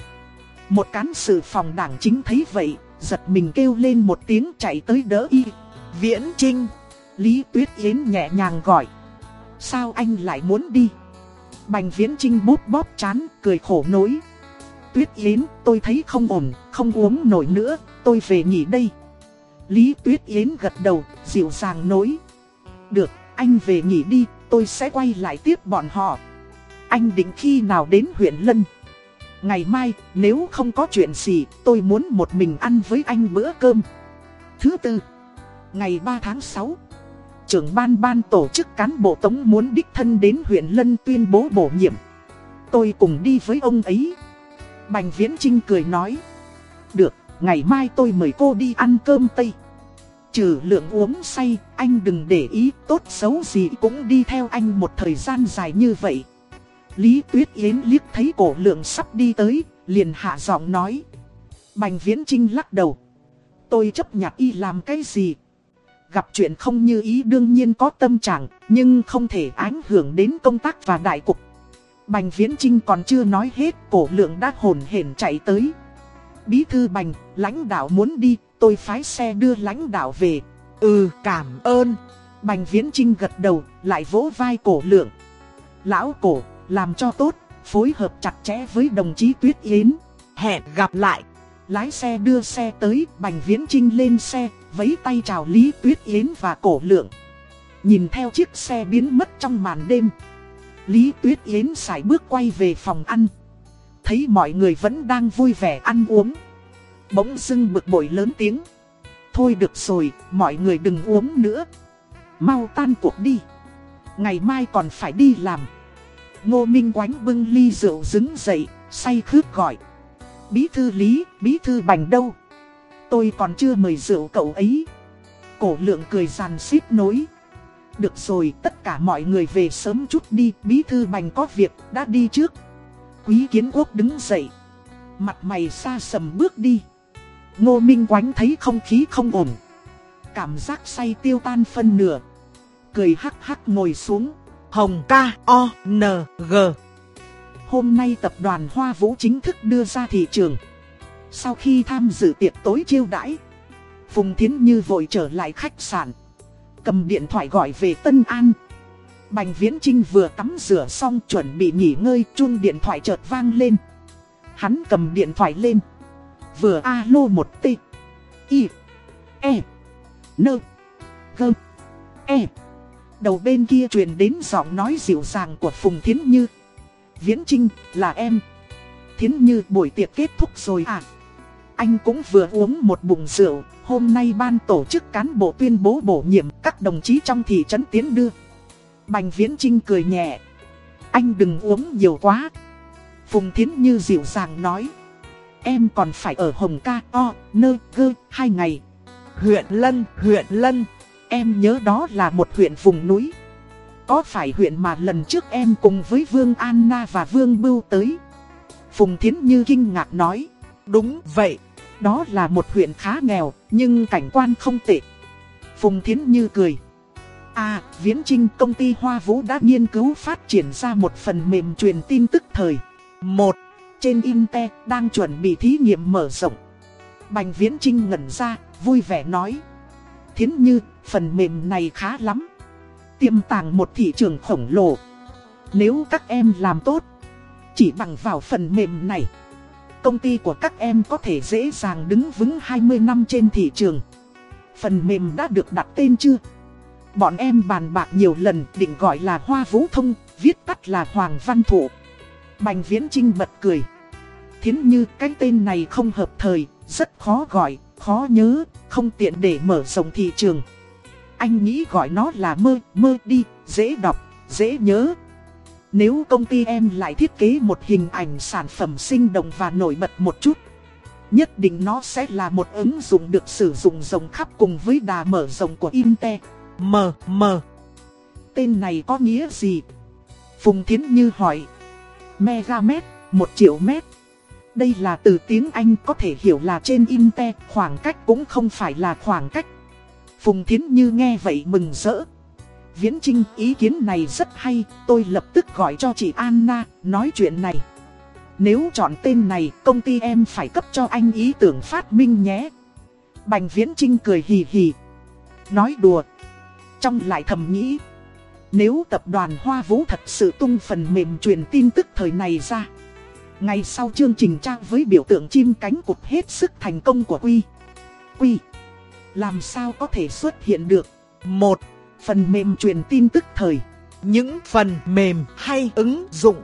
Một cán sự phòng đảng chính thấy vậy, giật mình kêu lên một tiếng chạy tới đỡ y. Viễn Trinh, Lý Tuyết Yến nhẹ nhàng gọi. Sao anh lại muốn đi? Bành Viễn Trinh bút bóp chán, cười khổ nối. Tuyết Yến, tôi thấy không ổn, không uống nổi nữa, tôi về nghỉ đây. Lý Tuyết Yến gật đầu, dịu dàng nối. Được, anh về nghỉ đi, tôi sẽ quay lại tiếp bọn họ. Anh định khi nào đến huyện Lân? Ngày mai, nếu không có chuyện gì, tôi muốn một mình ăn với anh bữa cơm. Thứ tư, ngày 3 tháng 6, trưởng ban ban tổ chức cán bộ tống muốn đích thân đến huyện Lân tuyên bố bổ nhiệm. Tôi cùng đi với ông ấy. Bành Viễn Trinh cười nói. Được, ngày mai tôi mời cô đi ăn cơm Tây. Trừ lượng uống say, anh đừng để ý tốt xấu gì cũng đi theo anh một thời gian dài như vậy. Lý Tuyết Yến liếc thấy cổ lượng sắp đi tới, liền hạ giọng nói. Bành Viễn Trinh lắc đầu. Tôi chấp nhặt y làm cái gì? Gặp chuyện không như ý đương nhiên có tâm trạng, nhưng không thể ảnh hưởng đến công tác và đại cục. Bành Viễn Trinh còn chưa nói hết, cổ lượng đã hồn hển chạy tới. Bí thư Bành, lãnh đạo muốn đi, tôi phái xe đưa lãnh đạo về. Ừ, cảm ơn. Bành Viễn Trinh gật đầu, lại vỗ vai cổ lượng. Lão cổ, làm cho tốt, phối hợp chặt chẽ với đồng chí Tuyết Yến. Hẹn gặp lại. Lái xe đưa xe tới, Bành Viễn Trinh lên xe, vấy tay chào Lý Tuyết Yến và cổ lượng. Nhìn theo chiếc xe biến mất trong màn đêm. Lý Tuyết Yến xài bước quay về phòng ăn. Thấy mọi người vẫn đang vui vẻ ăn uống. Bỗng dưng bực bội lớn tiếng. Thôi được rồi, mọi người đừng uống nữa. Mau tan cuộc đi. Ngày mai còn phải đi làm. Ngô Minh Quánh bưng ly rượu đứng dậy, say khướt gọi. Bí thư Lý, bí thư Bành đâu? Tôi còn chưa mời rượu cậu ấy. Cổ lượng cười ràn xếp nối. Được rồi, tất cả mọi người về sớm chút đi, bí thư Bành có việc, đã đi trước. Quý kiến quốc đứng dậy. Mặt mày xa sầm bước đi. Ngô Minh Quánh thấy không khí không ổn. Cảm giác say tiêu tan phân nửa. Cười hắc hắc ngồi xuống. Hồng K O N G Hôm nay tập đoàn Hoa Vũ chính thức đưa ra thị trường. Sau khi tham dự tiệc tối chiêu đãi, Phùng Thiến Như vội trở lại khách sạn. Cầm điện thoại gọi về Tân An. Bành Viễn Trinh vừa tắm rửa xong chuẩn bị nghỉ ngơi chuông điện thoại chợt vang lên. Hắn cầm điện thoại lên. Vừa alo một t i e n g e Đầu bên kia truyền đến giọng nói dịu dàng của Phùng Thiến Như. Viễn Trinh, là em. Thiến Như buổi tiệc kết thúc rồi à? Anh cũng vừa uống một bụng rượu, hôm nay ban tổ chức cán bộ tuyên bố bổ nhiệm các đồng chí trong thị trấn tiến đưa. Bành Viễn Trinh cười nhẹ. Anh đừng uống nhiều quá. Phùng Thiến Như dịu dàng nói. Em còn phải ở Hồng Ca O, Nơ, Gơ, hai ngày. Huyện Lân, huyện Lân. Em nhớ đó là một huyện vùng núi. Có phải huyện mà lần trước em cùng với Vương Anna và Vương Bưu tới? Phùng Thiến Như kinh ngạc nói. Đúng vậy, đó là một huyện khá nghèo, nhưng cảnh quan không tệ. Phùng Thiến Như cười. À, Viễn Trinh công ty Hoa Vũ đã nghiên cứu phát triển ra một phần mềm truyền tin tức thời. Một, trên Intel đang chuẩn bị thí nghiệm mở rộng. Bành Viễn Trinh ngẩn ra, vui vẻ nói. Thiến Như, phần mềm này khá lắm. Tiềm tàng một thị trường khổng lồ. Nếu các em làm tốt, chỉ bằng vào phần mềm này, công ty của các em có thể dễ dàng đứng vững 20 năm trên thị trường. Phần mềm đã được đặt tên chưa? Bọn em bàn bạc nhiều lần định gọi là Hoa Vũ Thông, viết tắt là Hoàng Văn Thụ. Bành Viễn Trinh bật cười. Thiến như cái tên này không hợp thời, rất khó gọi, khó nhớ, không tiện để mở rộng thị trường. Anh nghĩ gọi nó là mơ, mơ đi, dễ đọc, dễ nhớ. Nếu công ty em lại thiết kế một hình ảnh sản phẩm sinh động và nổi bật một chút, nhất định nó sẽ là một ứng dụng được sử dụng rộng khắp cùng với đà mở rộng của Intel. mm. Tên này có nghĩa gì? Phùng Thiến Như hỏi. Megamet, 1 triệu mét. Đây là từ tiếng Anh có thể hiểu là trên Intel, khoảng cách cũng không phải là khoảng cách. Phùng Thiến Như nghe vậy mừng rỡ. Viễn Trinh ý kiến này rất hay, tôi lập tức gọi cho chị Anna, nói chuyện này. Nếu chọn tên này, công ty em phải cấp cho anh ý tưởng phát minh nhé. Bành Viễn Trinh cười hì hì. Nói đùa. Trong lại thầm nghĩ. Nếu tập đoàn Hoa Vũ thật sự tung phần mềm truyền tin tức thời này ra. Ngày sau chương trình trang với biểu tượng chim cánh cụt hết sức thành công của Quy. Quy. Làm sao có thể xuất hiện được? Một, phần mềm truyền tin tức thời. Những phần mềm hay ứng dụng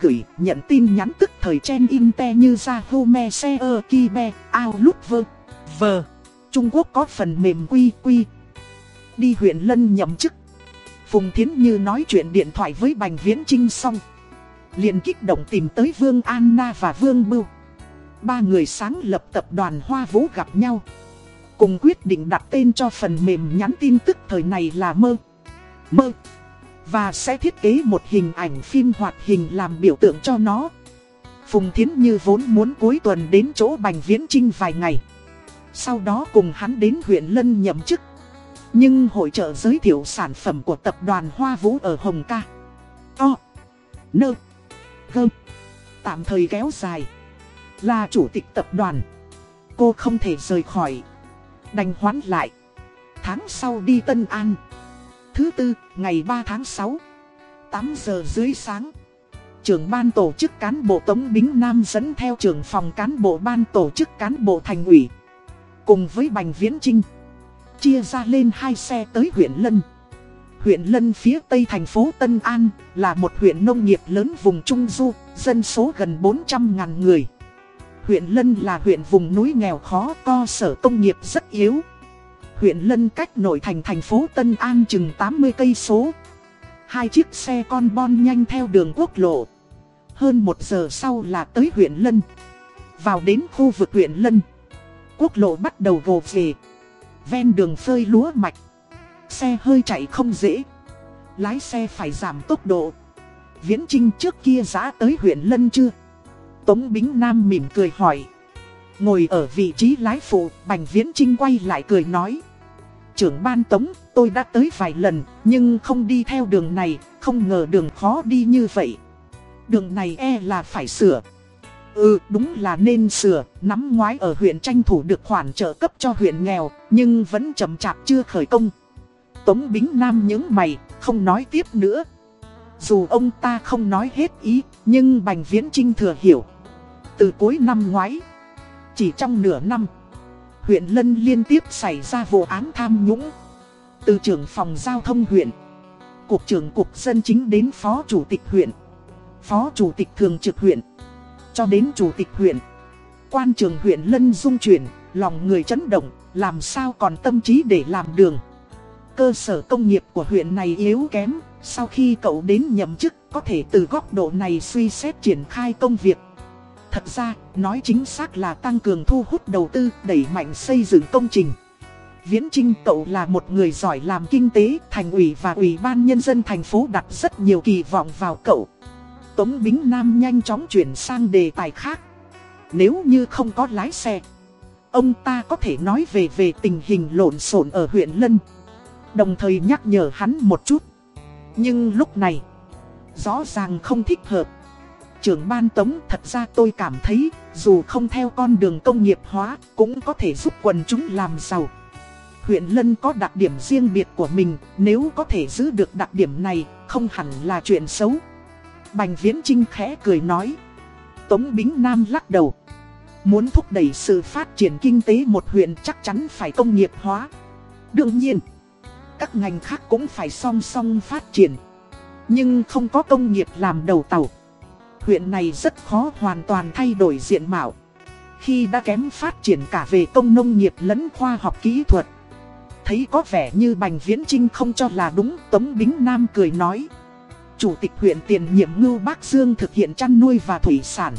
gửi nhận tin nhắn tức thời trên Intel như Yahoo Messenger, Kibe, Outlook v. V. Trung Quốc có phần mềm quy quy. Đi huyện Lân nhậm chức. Phùng Thiến Như nói chuyện điện thoại với Bành Viễn Trinh xong. liền kích động tìm tới Vương Anna và Vương Bưu. Ba người sáng lập tập đoàn Hoa Vũ gặp nhau. Cùng quyết định đặt tên cho phần mềm nhắn tin tức thời này là mơ. Mơ. Và sẽ thiết kế một hình ảnh phim hoạt hình làm biểu tượng cho nó. Phùng Thiến Như vốn muốn cuối tuần đến chỗ Bành Viễn Trinh vài ngày. Sau đó cùng hắn đến huyện Lân nhậm chức. Nhưng hội trợ giới thiệu sản phẩm của tập đoàn Hoa Vũ ở Hồng Ca. To. Nơ. Gơm. Tạm thời kéo dài. Là chủ tịch tập đoàn. Cô không thể rời khỏi. Đành hoán lại. Tháng sau đi Tân An. Thứ tư, ngày 3 tháng 6. 8 giờ dưới sáng. Trưởng ban tổ chức cán bộ Tống Bính Nam dẫn theo trưởng phòng cán bộ ban tổ chức cán bộ thành ủy. Cùng với Bành Viễn Trinh. Chia ra lên hai xe tới huyện Lân. Huyện Lân phía tây thành phố Tân An là một huyện nông nghiệp lớn vùng Trung Du, dân số gần 400.000 người. Huyện Lân là huyện vùng núi nghèo khó, co sở công nghiệp rất yếu. Huyện Lân cách nội thành thành phố Tân An chừng 80 cây số. Hai chiếc xe con bon nhanh theo đường quốc lộ. Hơn một giờ sau là tới huyện Lân. Vào đến khu vực huyện Lân. Quốc lộ bắt đầu gồ về. Ven đường phơi lúa mạch. Xe hơi chạy không dễ. Lái xe phải giảm tốc độ. Viễn Trinh trước kia giá tới huyện Lân chưa? Tống Bính Nam mỉm cười hỏi. Ngồi ở vị trí lái phụ, Bành Viễn Trinh quay lại cười nói. Trưởng ban Tống, tôi đã tới vài lần, nhưng không đi theo đường này, không ngờ đường khó đi như vậy. Đường này e là phải sửa. Ừ, đúng là nên sửa, nắm ngoái ở huyện tranh thủ được khoản trợ cấp cho huyện nghèo, nhưng vẫn chậm chạp chưa khởi công. Tống Bính Nam những mày, không nói tiếp nữa. Dù ông ta không nói hết ý, nhưng Bành Viễn Trinh thừa hiểu. Từ cuối năm ngoái, chỉ trong nửa năm, huyện Lân liên tiếp xảy ra vụ án tham nhũng. Từ trưởng phòng giao thông huyện, cục trưởng cục dân chính đến phó chủ tịch huyện, phó chủ tịch thường trực huyện, cho đến chủ tịch huyện. Quan trường huyện Lân dung chuyển, lòng người chấn động, làm sao còn tâm trí để làm đường. Cơ sở công nghiệp của huyện này yếu kém, sau khi cậu đến nhậm chức có thể từ góc độ này suy xét triển khai công việc. Thật ra, nói chính xác là tăng cường thu hút đầu tư, đẩy mạnh xây dựng công trình. Viễn Trinh cậu là một người giỏi làm kinh tế, thành ủy và ủy ban nhân dân thành phố đặt rất nhiều kỳ vọng vào cậu. Tống Bính Nam nhanh chóng chuyển sang đề tài khác. Nếu như không có lái xe, ông ta có thể nói về về tình hình lộn xộn ở huyện Lân. Đồng thời nhắc nhở hắn một chút. Nhưng lúc này, rõ ràng không thích hợp. Trưởng ban tống thật ra tôi cảm thấy, dù không theo con đường công nghiệp hóa, cũng có thể giúp quần chúng làm giàu. Huyện Lân có đặc điểm riêng biệt của mình, nếu có thể giữ được đặc điểm này, không hẳn là chuyện xấu. Bành Viễn Trinh khẽ cười nói. Tống Bính Nam lắc đầu. Muốn thúc đẩy sự phát triển kinh tế một huyện chắc chắn phải công nghiệp hóa. Đương nhiên, các ngành khác cũng phải song song phát triển. Nhưng không có công nghiệp làm đầu tàu. Huyện này rất khó hoàn toàn thay đổi diện mạo. Khi đã kém phát triển cả về công nông nghiệp lẫn khoa học kỹ thuật. Thấy có vẻ như Bành Viễn Trinh không cho là đúng Tống Bính Nam cười nói. Chủ tịch huyện tiền nhiệm Ngưu bác Dương thực hiện chăn nuôi và thủy sản.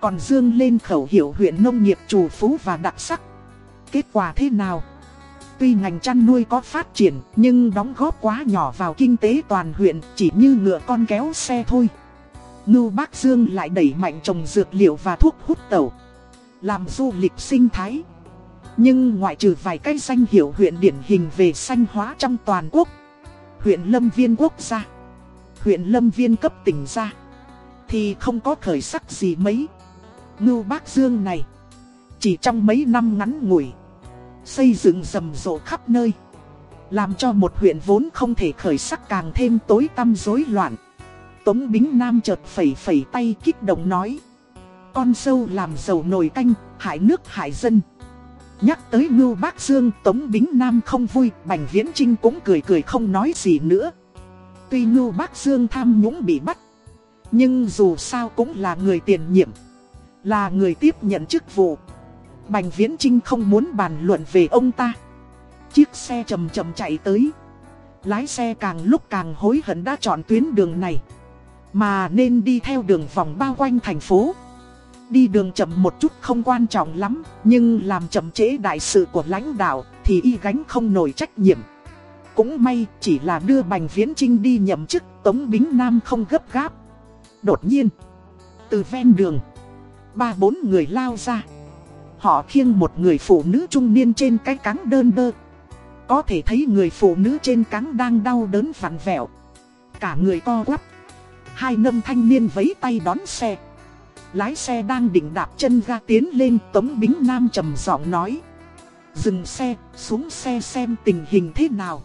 Còn Dương lên khẩu hiệu huyện nông nghiệp chủ phú và đặc sắc. Kết quả thế nào? Tuy ngành chăn nuôi có phát triển, nhưng đóng góp quá nhỏ vào kinh tế toàn huyện, chỉ như ngựa con kéo xe thôi. Ngưu Bác Dương lại đẩy mạnh trồng dược liệu và thuốc hút tẩu, làm du lịch sinh thái. Nhưng ngoại trừ vài cái danh hiệu huyện điển hình về xanh hóa trong toàn quốc, huyện Lâm Viên quốc gia, huyện Lâm Viên cấp tỉnh ra, thì không có khởi sắc gì mấy. Ngưu Bác Dương này, chỉ trong mấy năm ngắn ngủi xây dựng rầm rộ khắp nơi. Làm cho một huyện vốn không thể khởi sắc càng thêm tối tăm rối loạn. Tống Bính Nam chợt phẩy phẩy tay kích động nói. Con sâu làm dầu nồi canh, hại nước hại dân. Nhắc tới Ngưu Bác Dương, Tống Bính Nam không vui, Bành Viễn Trinh cũng cười cười không nói gì nữa. Tuy Ngưu Bác Dương tham nhũng bị bắt, nhưng dù sao cũng là người tiền nhiệm, là người tiếp nhận chức vụ. Bành Viễn Trinh không muốn bàn luận về ông ta. Chiếc xe chầm chầm chạy tới. Lái xe càng lúc càng hối hận đã chọn tuyến đường này. Mà nên đi theo đường vòng bao quanh thành phố. Đi đường chậm một chút không quan trọng lắm, nhưng làm chậm trễ đại sự của lãnh đạo thì y gánh không nổi trách nhiệm. Cũng may chỉ là đưa Bành Viễn Trinh đi nhậm chức Tống Bính Nam không gấp gáp. Đột nhiên, từ ven đường, ba bốn người lao ra. Họ khiêng một người phụ nữ trung niên trên cái cáng đơn đơ. Có thể thấy người phụ nữ trên cáng đang đau đớn vặn vẹo. Cả người co quắp. Hai nâm thanh niên vấy tay đón xe. Lái xe đang định đạp chân ga tiến lên Tống Bính Nam trầm giọng nói. Dừng xe, xuống xe xem tình hình thế nào.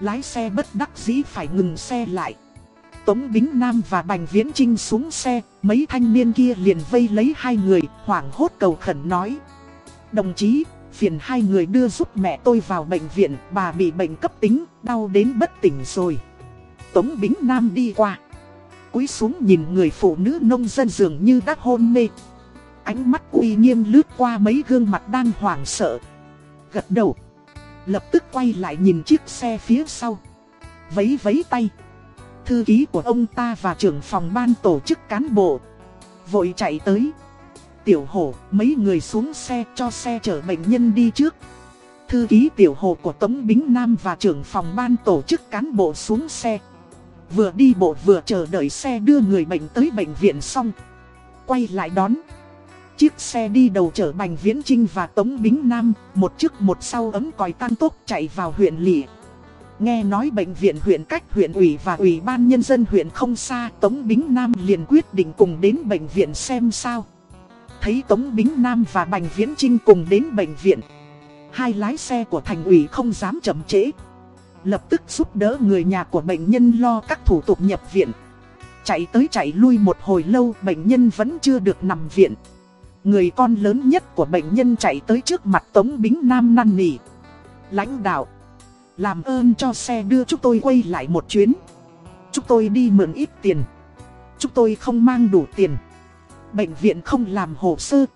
Lái xe bất đắc dĩ phải ngừng xe lại. Tống Bính Nam và Bành Viễn Trinh xuống xe, mấy thanh niên kia liền vây lấy hai người, hoảng hốt cầu khẩn nói. Đồng chí, phiền hai người đưa giúp mẹ tôi vào bệnh viện, bà bị bệnh cấp tính, đau đến bất tỉnh rồi. Tống Bính Nam đi qua. Cúi xuống nhìn người phụ nữ nông dân dường như đã hôn mê. Ánh mắt uy nghiêm lướt qua mấy gương mặt đang hoảng sợ. Gật đầu. Lập tức quay lại nhìn chiếc xe phía sau. Vấy vấy tay. Thư ký của ông ta và trưởng phòng ban tổ chức cán bộ. Vội chạy tới. Tiểu hổ, mấy người xuống xe cho xe chở bệnh nhân đi trước. Thư ký tiểu hồ của Tống Bính Nam và trưởng phòng ban tổ chức cán bộ xuống xe. Vừa đi bộ vừa chờ đợi xe đưa người bệnh tới bệnh viện xong. Quay lại đón. Chiếc xe đi đầu chở Bành Viễn Trinh và Tống Bính Nam, một trước một sau ấm còi tăng tốc chạy vào huyện Lị. Nghe nói bệnh viện huyện cách huyện ủy và ủy ban nhân dân huyện không xa, Tống Bính Nam liền quyết định cùng đến bệnh viện xem sao. Thấy Tống Bính Nam và Bành Viễn Trinh cùng đến bệnh viện. Hai lái xe của thành ủy không dám chậm trễ. Lập tức giúp đỡ người nhà của bệnh nhân lo các thủ tục nhập viện. Chạy tới chạy lui một hồi lâu bệnh nhân vẫn chưa được nằm viện. Người con lớn nhất của bệnh nhân chạy tới trước mặt Tống Bính Nam năn nỉ. Lãnh đạo, làm ơn cho xe đưa chúng tôi quay lại một chuyến. Chúng tôi đi mượn ít tiền. Chúng tôi không mang đủ tiền. Bệnh viện không làm hồ sơ.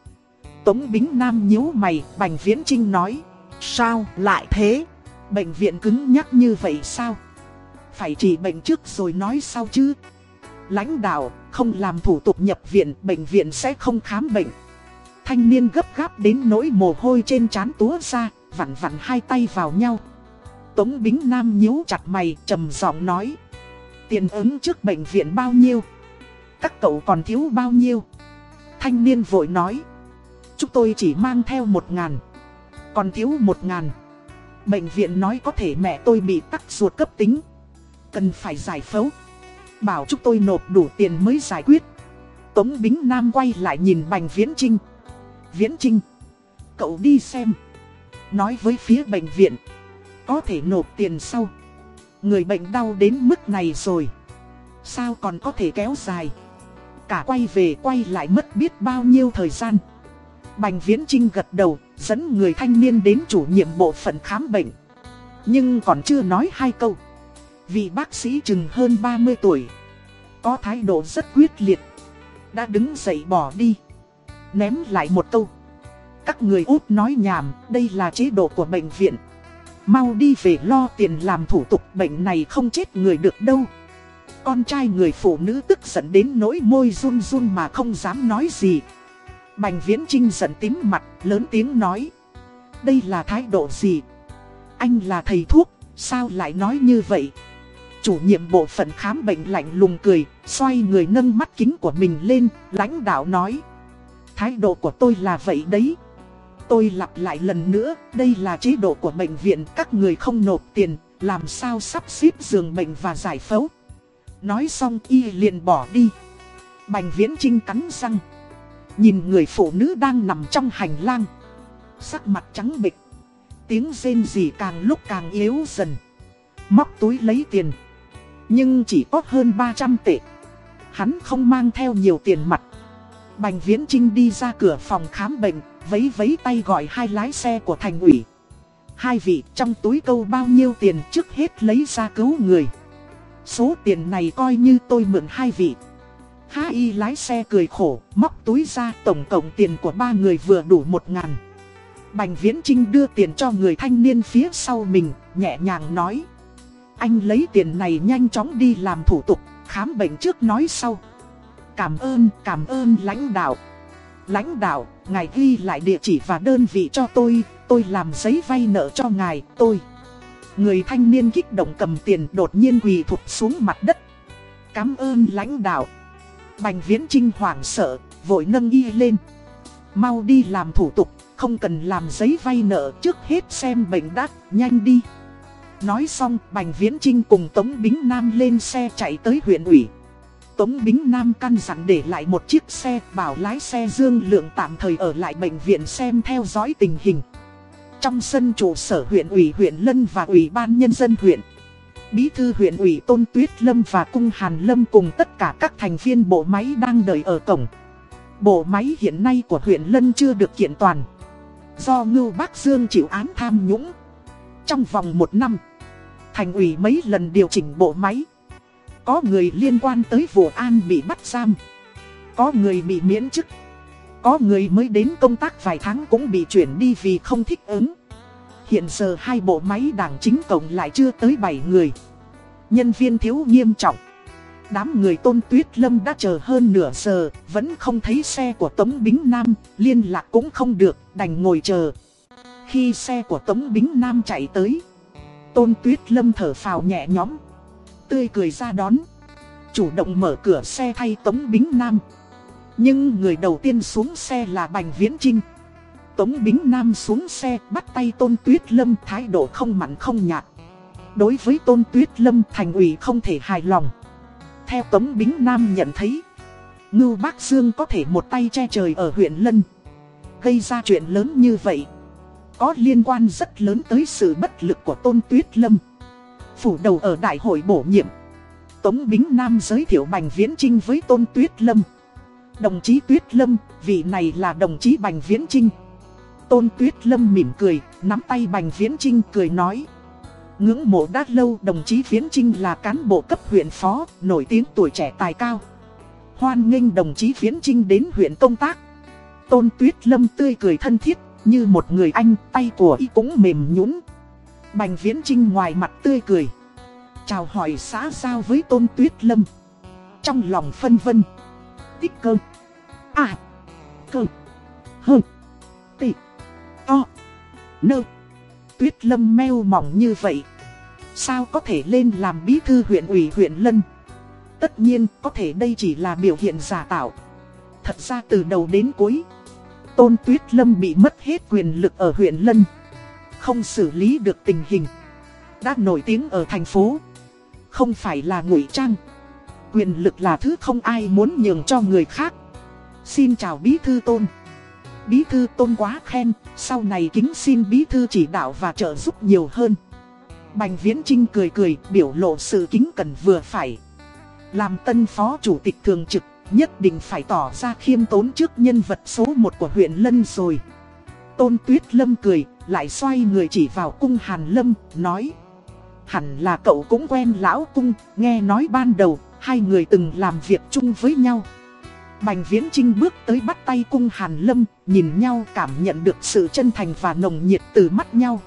Tống Bính Nam nhíu mày, Bành Viễn Trinh nói. Sao lại thế? Bệnh viện cứng nhắc như vậy sao? Phải trị bệnh trước rồi nói sau chứ? Lãnh đạo, không làm thủ tục nhập viện, bệnh viện sẽ không khám bệnh. Thanh niên gấp gáp đến nỗi mồ hôi trên trán túa ra, vặn vặn hai tay vào nhau. Tống Bính Nam nhíu chặt mày, trầm giọng nói. Tiền ứng trước bệnh viện bao nhiêu? Các cậu còn thiếu bao nhiêu? Thanh niên vội nói. Chúng tôi chỉ mang theo một ngàn. Còn thiếu một ngàn. Bệnh viện nói có thể mẹ tôi bị tắc ruột cấp tính. Cần phải giải phẫu. Bảo chúng tôi nộp đủ tiền mới giải quyết. Tống Bính Nam quay lại nhìn Bành Viễn Trinh. Viễn Trinh. Cậu đi xem. Nói với phía bệnh viện. Có thể nộp tiền sau. Người bệnh đau đến mức này rồi. Sao còn có thể kéo dài. Cả quay về quay lại mất biết bao nhiêu thời gian. Bành Viễn Trinh gật đầu, dẫn người thanh niên đến chủ nhiệm bộ phận khám bệnh. Nhưng còn chưa nói hai câu. Vị bác sĩ chừng hơn 30 tuổi. Có thái độ rất quyết liệt. Đã đứng dậy bỏ đi. Ném lại một câu. Các người út nói nhảm, đây là chế độ của bệnh viện. Mau đi về lo tiền làm thủ tục bệnh này không chết người được đâu. Con trai người phụ nữ tức giận đến nỗi môi run run mà không dám nói gì. Bành Viễn Trinh giận tím mặt, lớn tiếng nói. Đây là thái độ gì? Anh là thầy thuốc, sao lại nói như vậy? Chủ nhiệm bộ phận khám bệnh lạnh lùng cười, xoay người nâng mắt kính của mình lên, lãnh đạo nói. Thái độ của tôi là vậy đấy. Tôi lặp lại lần nữa, đây là chế độ của bệnh viện, các người không nộp tiền, làm sao sắp xếp giường bệnh và giải phẫu. Nói xong y liền bỏ đi. Bành Viễn Trinh cắn răng. Nhìn người phụ nữ đang nằm trong hành lang. Sắc mặt trắng bịch. Tiếng rên rỉ càng lúc càng yếu dần. Móc túi lấy tiền. Nhưng chỉ có hơn 300 tệ. Hắn không mang theo nhiều tiền mặt. Bành Viễn Trinh đi ra cửa phòng khám bệnh, vấy vấy tay gọi hai lái xe của thành ủy. Hai vị trong túi câu bao nhiêu tiền trước hết lấy ra cứu người. Số tiền này coi như tôi mượn hai vị. Ha y lái xe cười khổ, móc túi ra tổng cộng tiền của ba người vừa đủ một ngàn. Bành Viễn Trinh đưa tiền cho người thanh niên phía sau mình, nhẹ nhàng nói. Anh lấy tiền này nhanh chóng đi làm thủ tục, khám bệnh trước nói sau. Cảm ơn, cảm ơn lãnh đạo. Lãnh đạo, ngài ghi lại địa chỉ và đơn vị cho tôi, tôi làm giấy vay nợ cho ngài, tôi. Người thanh niên kích động cầm tiền đột nhiên quỳ thụp xuống mặt đất. Cảm ơn lãnh đạo. Bành viễn trinh hoảng sợ, vội nâng y lên. Mau đi làm thủ tục, không cần làm giấy vay nợ trước hết xem bệnh đắt, nhanh đi. Nói xong, Bành Viễn Trinh cùng Tống Bính Nam lên xe chạy tới huyện ủy. Tống Bính Nam căn dặn để lại một chiếc xe, bảo lái xe Dương Lượng tạm thời ở lại bệnh viện xem theo dõi tình hình. Trong sân trụ sở huyện ủy huyện Lân và ủy ban nhân dân huyện, Bí thư huyện ủy Tôn Tuyết Lâm và Cung Hàn Lâm cùng tất cả các thành viên bộ máy đang đợi ở cổng. Bộ máy hiện nay của huyện Lân chưa được kiện toàn. Do Ngưu Bắc Dương chịu án tham nhũng. Trong vòng một năm, thành ủy mấy lần điều chỉnh bộ máy. Có người liên quan tới vụ an bị bắt giam. Có người bị miễn chức. Có người mới đến công tác vài tháng cũng bị chuyển đi vì không thích ứng. Hiện giờ hai bộ máy đảng chính cộng lại chưa tới 7 người. Nhân viên thiếu nghiêm trọng. Đám người tôn tuyết lâm đã chờ hơn nửa giờ, vẫn không thấy xe của Tống Bính Nam, liên lạc cũng không được, đành ngồi chờ. Khi xe của Tống Bính Nam chạy tới, tôn tuyết lâm thở phào nhẹ nhõm, tươi cười ra đón. Chủ động mở cửa xe thay Tống Bính Nam. Nhưng người đầu tiên xuống xe là Bành Viễn Trinh. Tống Bính Nam xuống xe bắt tay Tôn Tuyết Lâm thái độ không mặn không nhạt. Đối với Tôn Tuyết Lâm thành ủy không thể hài lòng. Theo Tống Bính Nam nhận thấy, Ngưu Bác Dương có thể một tay che trời ở huyện Lân. Gây ra chuyện lớn như vậy, có liên quan rất lớn tới sự bất lực của Tôn Tuyết Lâm. Phủ đầu ở đại hội bổ nhiệm, Tống Bính Nam giới thiệu Bành Viễn Trinh với Tôn Tuyết Lâm. Đồng chí Tuyết Lâm, vị này là đồng chí Bành Viễn Trinh. Tôn Tuyết Lâm mỉm cười, nắm tay Bành Viễn Trinh cười nói. Ngưỡng mộ đã lâu đồng chí Viễn Trinh là cán bộ cấp huyện phó, nổi tiếng tuổi trẻ tài cao. Hoan nghênh đồng chí Viễn Trinh đến huyện công tác. Tôn Tuyết Lâm tươi cười thân thiết, như một người anh, tay của y cũng mềm nhũn. Bành Viễn Trinh ngoài mặt tươi cười. Chào hỏi xã giao với Tôn Tuyết Lâm. Trong lòng phân vân. Tích cơ. À. Cơ. Hơn. Nơ. Tuyết lâm meo mỏng như vậy. Sao có thể lên làm bí thư huyện ủy huyện Lân? Tất nhiên có thể đây chỉ là biểu hiện giả tạo. Thật ra từ đầu đến cuối, Tôn Tuyết Lâm bị mất hết quyền lực ở huyện Lân. Không xử lý được tình hình. Đã nổi tiếng ở thành phố. Không phải là ngụy trang. Quyền lực là thứ không ai muốn nhường cho người khác. Xin chào bí thư Tôn. Bí thư tôn quá khen, sau này kính xin bí thư chỉ đạo và trợ giúp nhiều hơn. Bành Viễn Trinh cười cười, biểu lộ sự kính cẩn vừa phải. Làm tân phó chủ tịch thường trực, nhất định phải tỏ ra khiêm tốn trước nhân vật số 1 của huyện Lân rồi. Tôn Tuyết Lâm cười, lại xoay người chỉ vào cung Hàn Lâm, nói. Hẳn là cậu cũng quen lão cung, nghe nói ban đầu, hai người từng làm việc chung với nhau. Bành Viễn Trinh bước tới bắt tay cung Hàn Lâm, nhìn nhau cảm nhận được sự chân thành và nồng nhiệt từ mắt nhau.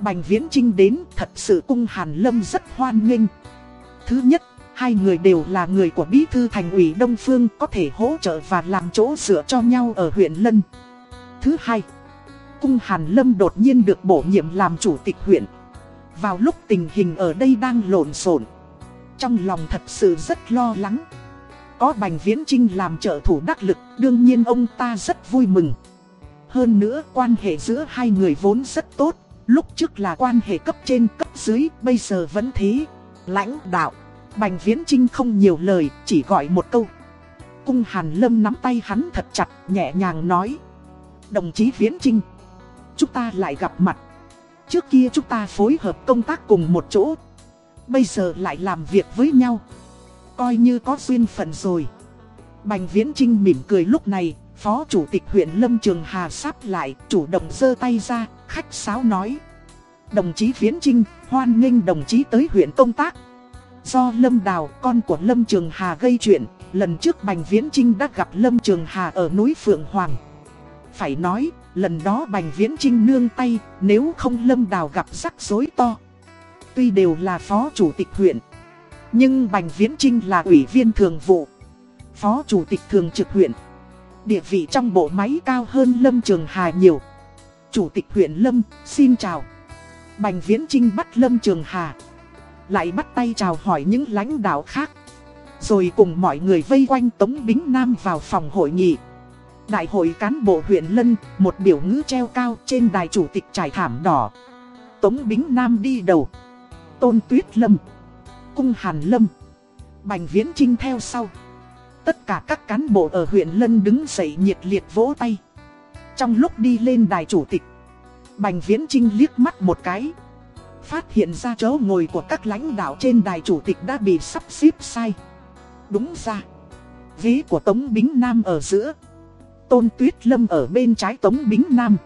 Bành Viễn Trinh đến, thật sự cung Hàn Lâm rất hoan nghênh. Thứ nhất, hai người đều là người của Bí Thư Thành ủy Đông Phương có thể hỗ trợ và làm chỗ dựa cho nhau ở huyện Lân. Thứ hai, cung Hàn Lâm đột nhiên được bổ nhiệm làm chủ tịch huyện. Vào lúc tình hình ở đây đang lộn xộn, trong lòng thật sự rất lo lắng. Có Bành Viễn Trinh làm trợ thủ đắc lực, đương nhiên ông ta rất vui mừng. Hơn nữa, quan hệ giữa hai người vốn rất tốt, lúc trước là quan hệ cấp trên cấp dưới, bây giờ vẫn thế. Lãnh đạo, Bành Viễn Trinh không nhiều lời, chỉ gọi một câu. Cung Hàn Lâm nắm tay hắn thật chặt, nhẹ nhàng nói. Đồng chí Viễn Trinh, chúng ta lại gặp mặt. Trước kia chúng ta phối hợp công tác cùng một chỗ. Bây giờ lại làm việc với nhau coi như có duyên phận rồi. Bành Viễn Trinh mỉm cười lúc này, Phó Chủ tịch huyện Lâm Trường Hà sắp lại, chủ động giơ tay ra, khách sáo nói. Đồng chí Viễn Trinh, hoan nghênh đồng chí tới huyện công tác. Do Lâm Đào, con của Lâm Trường Hà gây chuyện, lần trước Bành Viễn Trinh đã gặp Lâm Trường Hà ở núi Phượng Hoàng. Phải nói, lần đó Bành Viễn Trinh nương tay, nếu không Lâm Đào gặp rắc rối to. Tuy đều là phó chủ tịch huyện, nhưng Bành Viễn Trinh là ủy viên thường vụ, phó chủ tịch thường trực huyện. Địa vị trong bộ máy cao hơn Lâm Trường Hà nhiều. Chủ tịch huyện Lâm, xin chào. Bành Viễn Trinh bắt Lâm Trường Hà. Lại bắt tay chào hỏi những lãnh đạo khác. Rồi cùng mọi người vây quanh Tống Bính Nam vào phòng hội nghị. Đại hội cán bộ huyện Lân, một biểu ngữ treo cao trên đài chủ tịch trải thảm đỏ. Tống Bính Nam đi đầu. Tôn Tuyết Lâm. Cung Hàn Lâm. Bành Viễn Trinh theo sau. Tất cả các cán bộ ở huyện Lân đứng dậy nhiệt liệt vỗ tay. Trong lúc đi lên đài chủ tịch, Bành Viễn Trinh liếc mắt một cái. Phát hiện ra chỗ ngồi của các lãnh đạo trên đài chủ tịch đã bị sắp xếp sai. Đúng ra, ghế của Tống Bính Nam ở giữa. Tôn Tuyết Lâm ở bên trái Tống Bính Nam.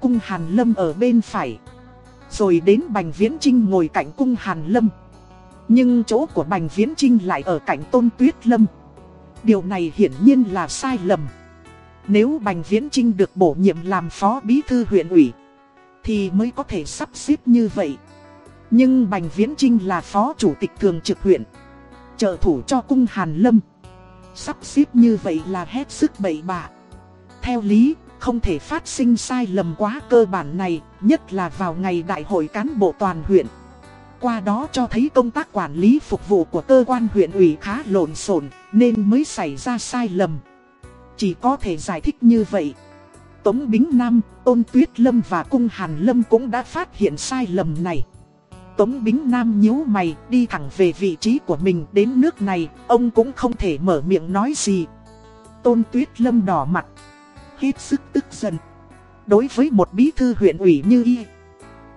Cung Hàn Lâm ở bên phải. Rồi đến Bành Viễn Trinh ngồi cạnh Cung Hàn Lâm. Nhưng chỗ của Bành Viễn Trinh lại ở cạnh Tôn Tuyết Lâm. Điều này hiển nhiên là sai lầm. Nếu Bành Viễn Trinh được bổ nhiệm làm phó bí thư huyện ủy, thì mới có thể sắp xếp như vậy. Nhưng Bành Viễn Trinh là phó chủ tịch thường trực huyện, trợ thủ cho cung Hàn Lâm. Sắp xếp như vậy là hết sức bậy bạ. Theo lý, không thể phát sinh sai lầm quá cơ bản này, nhất là vào ngày đại hội cán bộ toàn huyện. Qua đó cho thấy công tác quản lý phục vụ của cơ quan huyện ủy khá lộn xộn nên mới xảy ra sai lầm. Chỉ có thể giải thích như vậy. Tống Bính Nam, Tôn Tuyết Lâm và Cung Hàn Lâm cũng đã phát hiện sai lầm này. Tống Bính Nam nhíu mày đi thẳng về vị trí của mình đến nước này, ông cũng không thể mở miệng nói gì. Tôn Tuyết Lâm đỏ mặt, hết sức tức giận. Đối với một bí thư huyện ủy như y,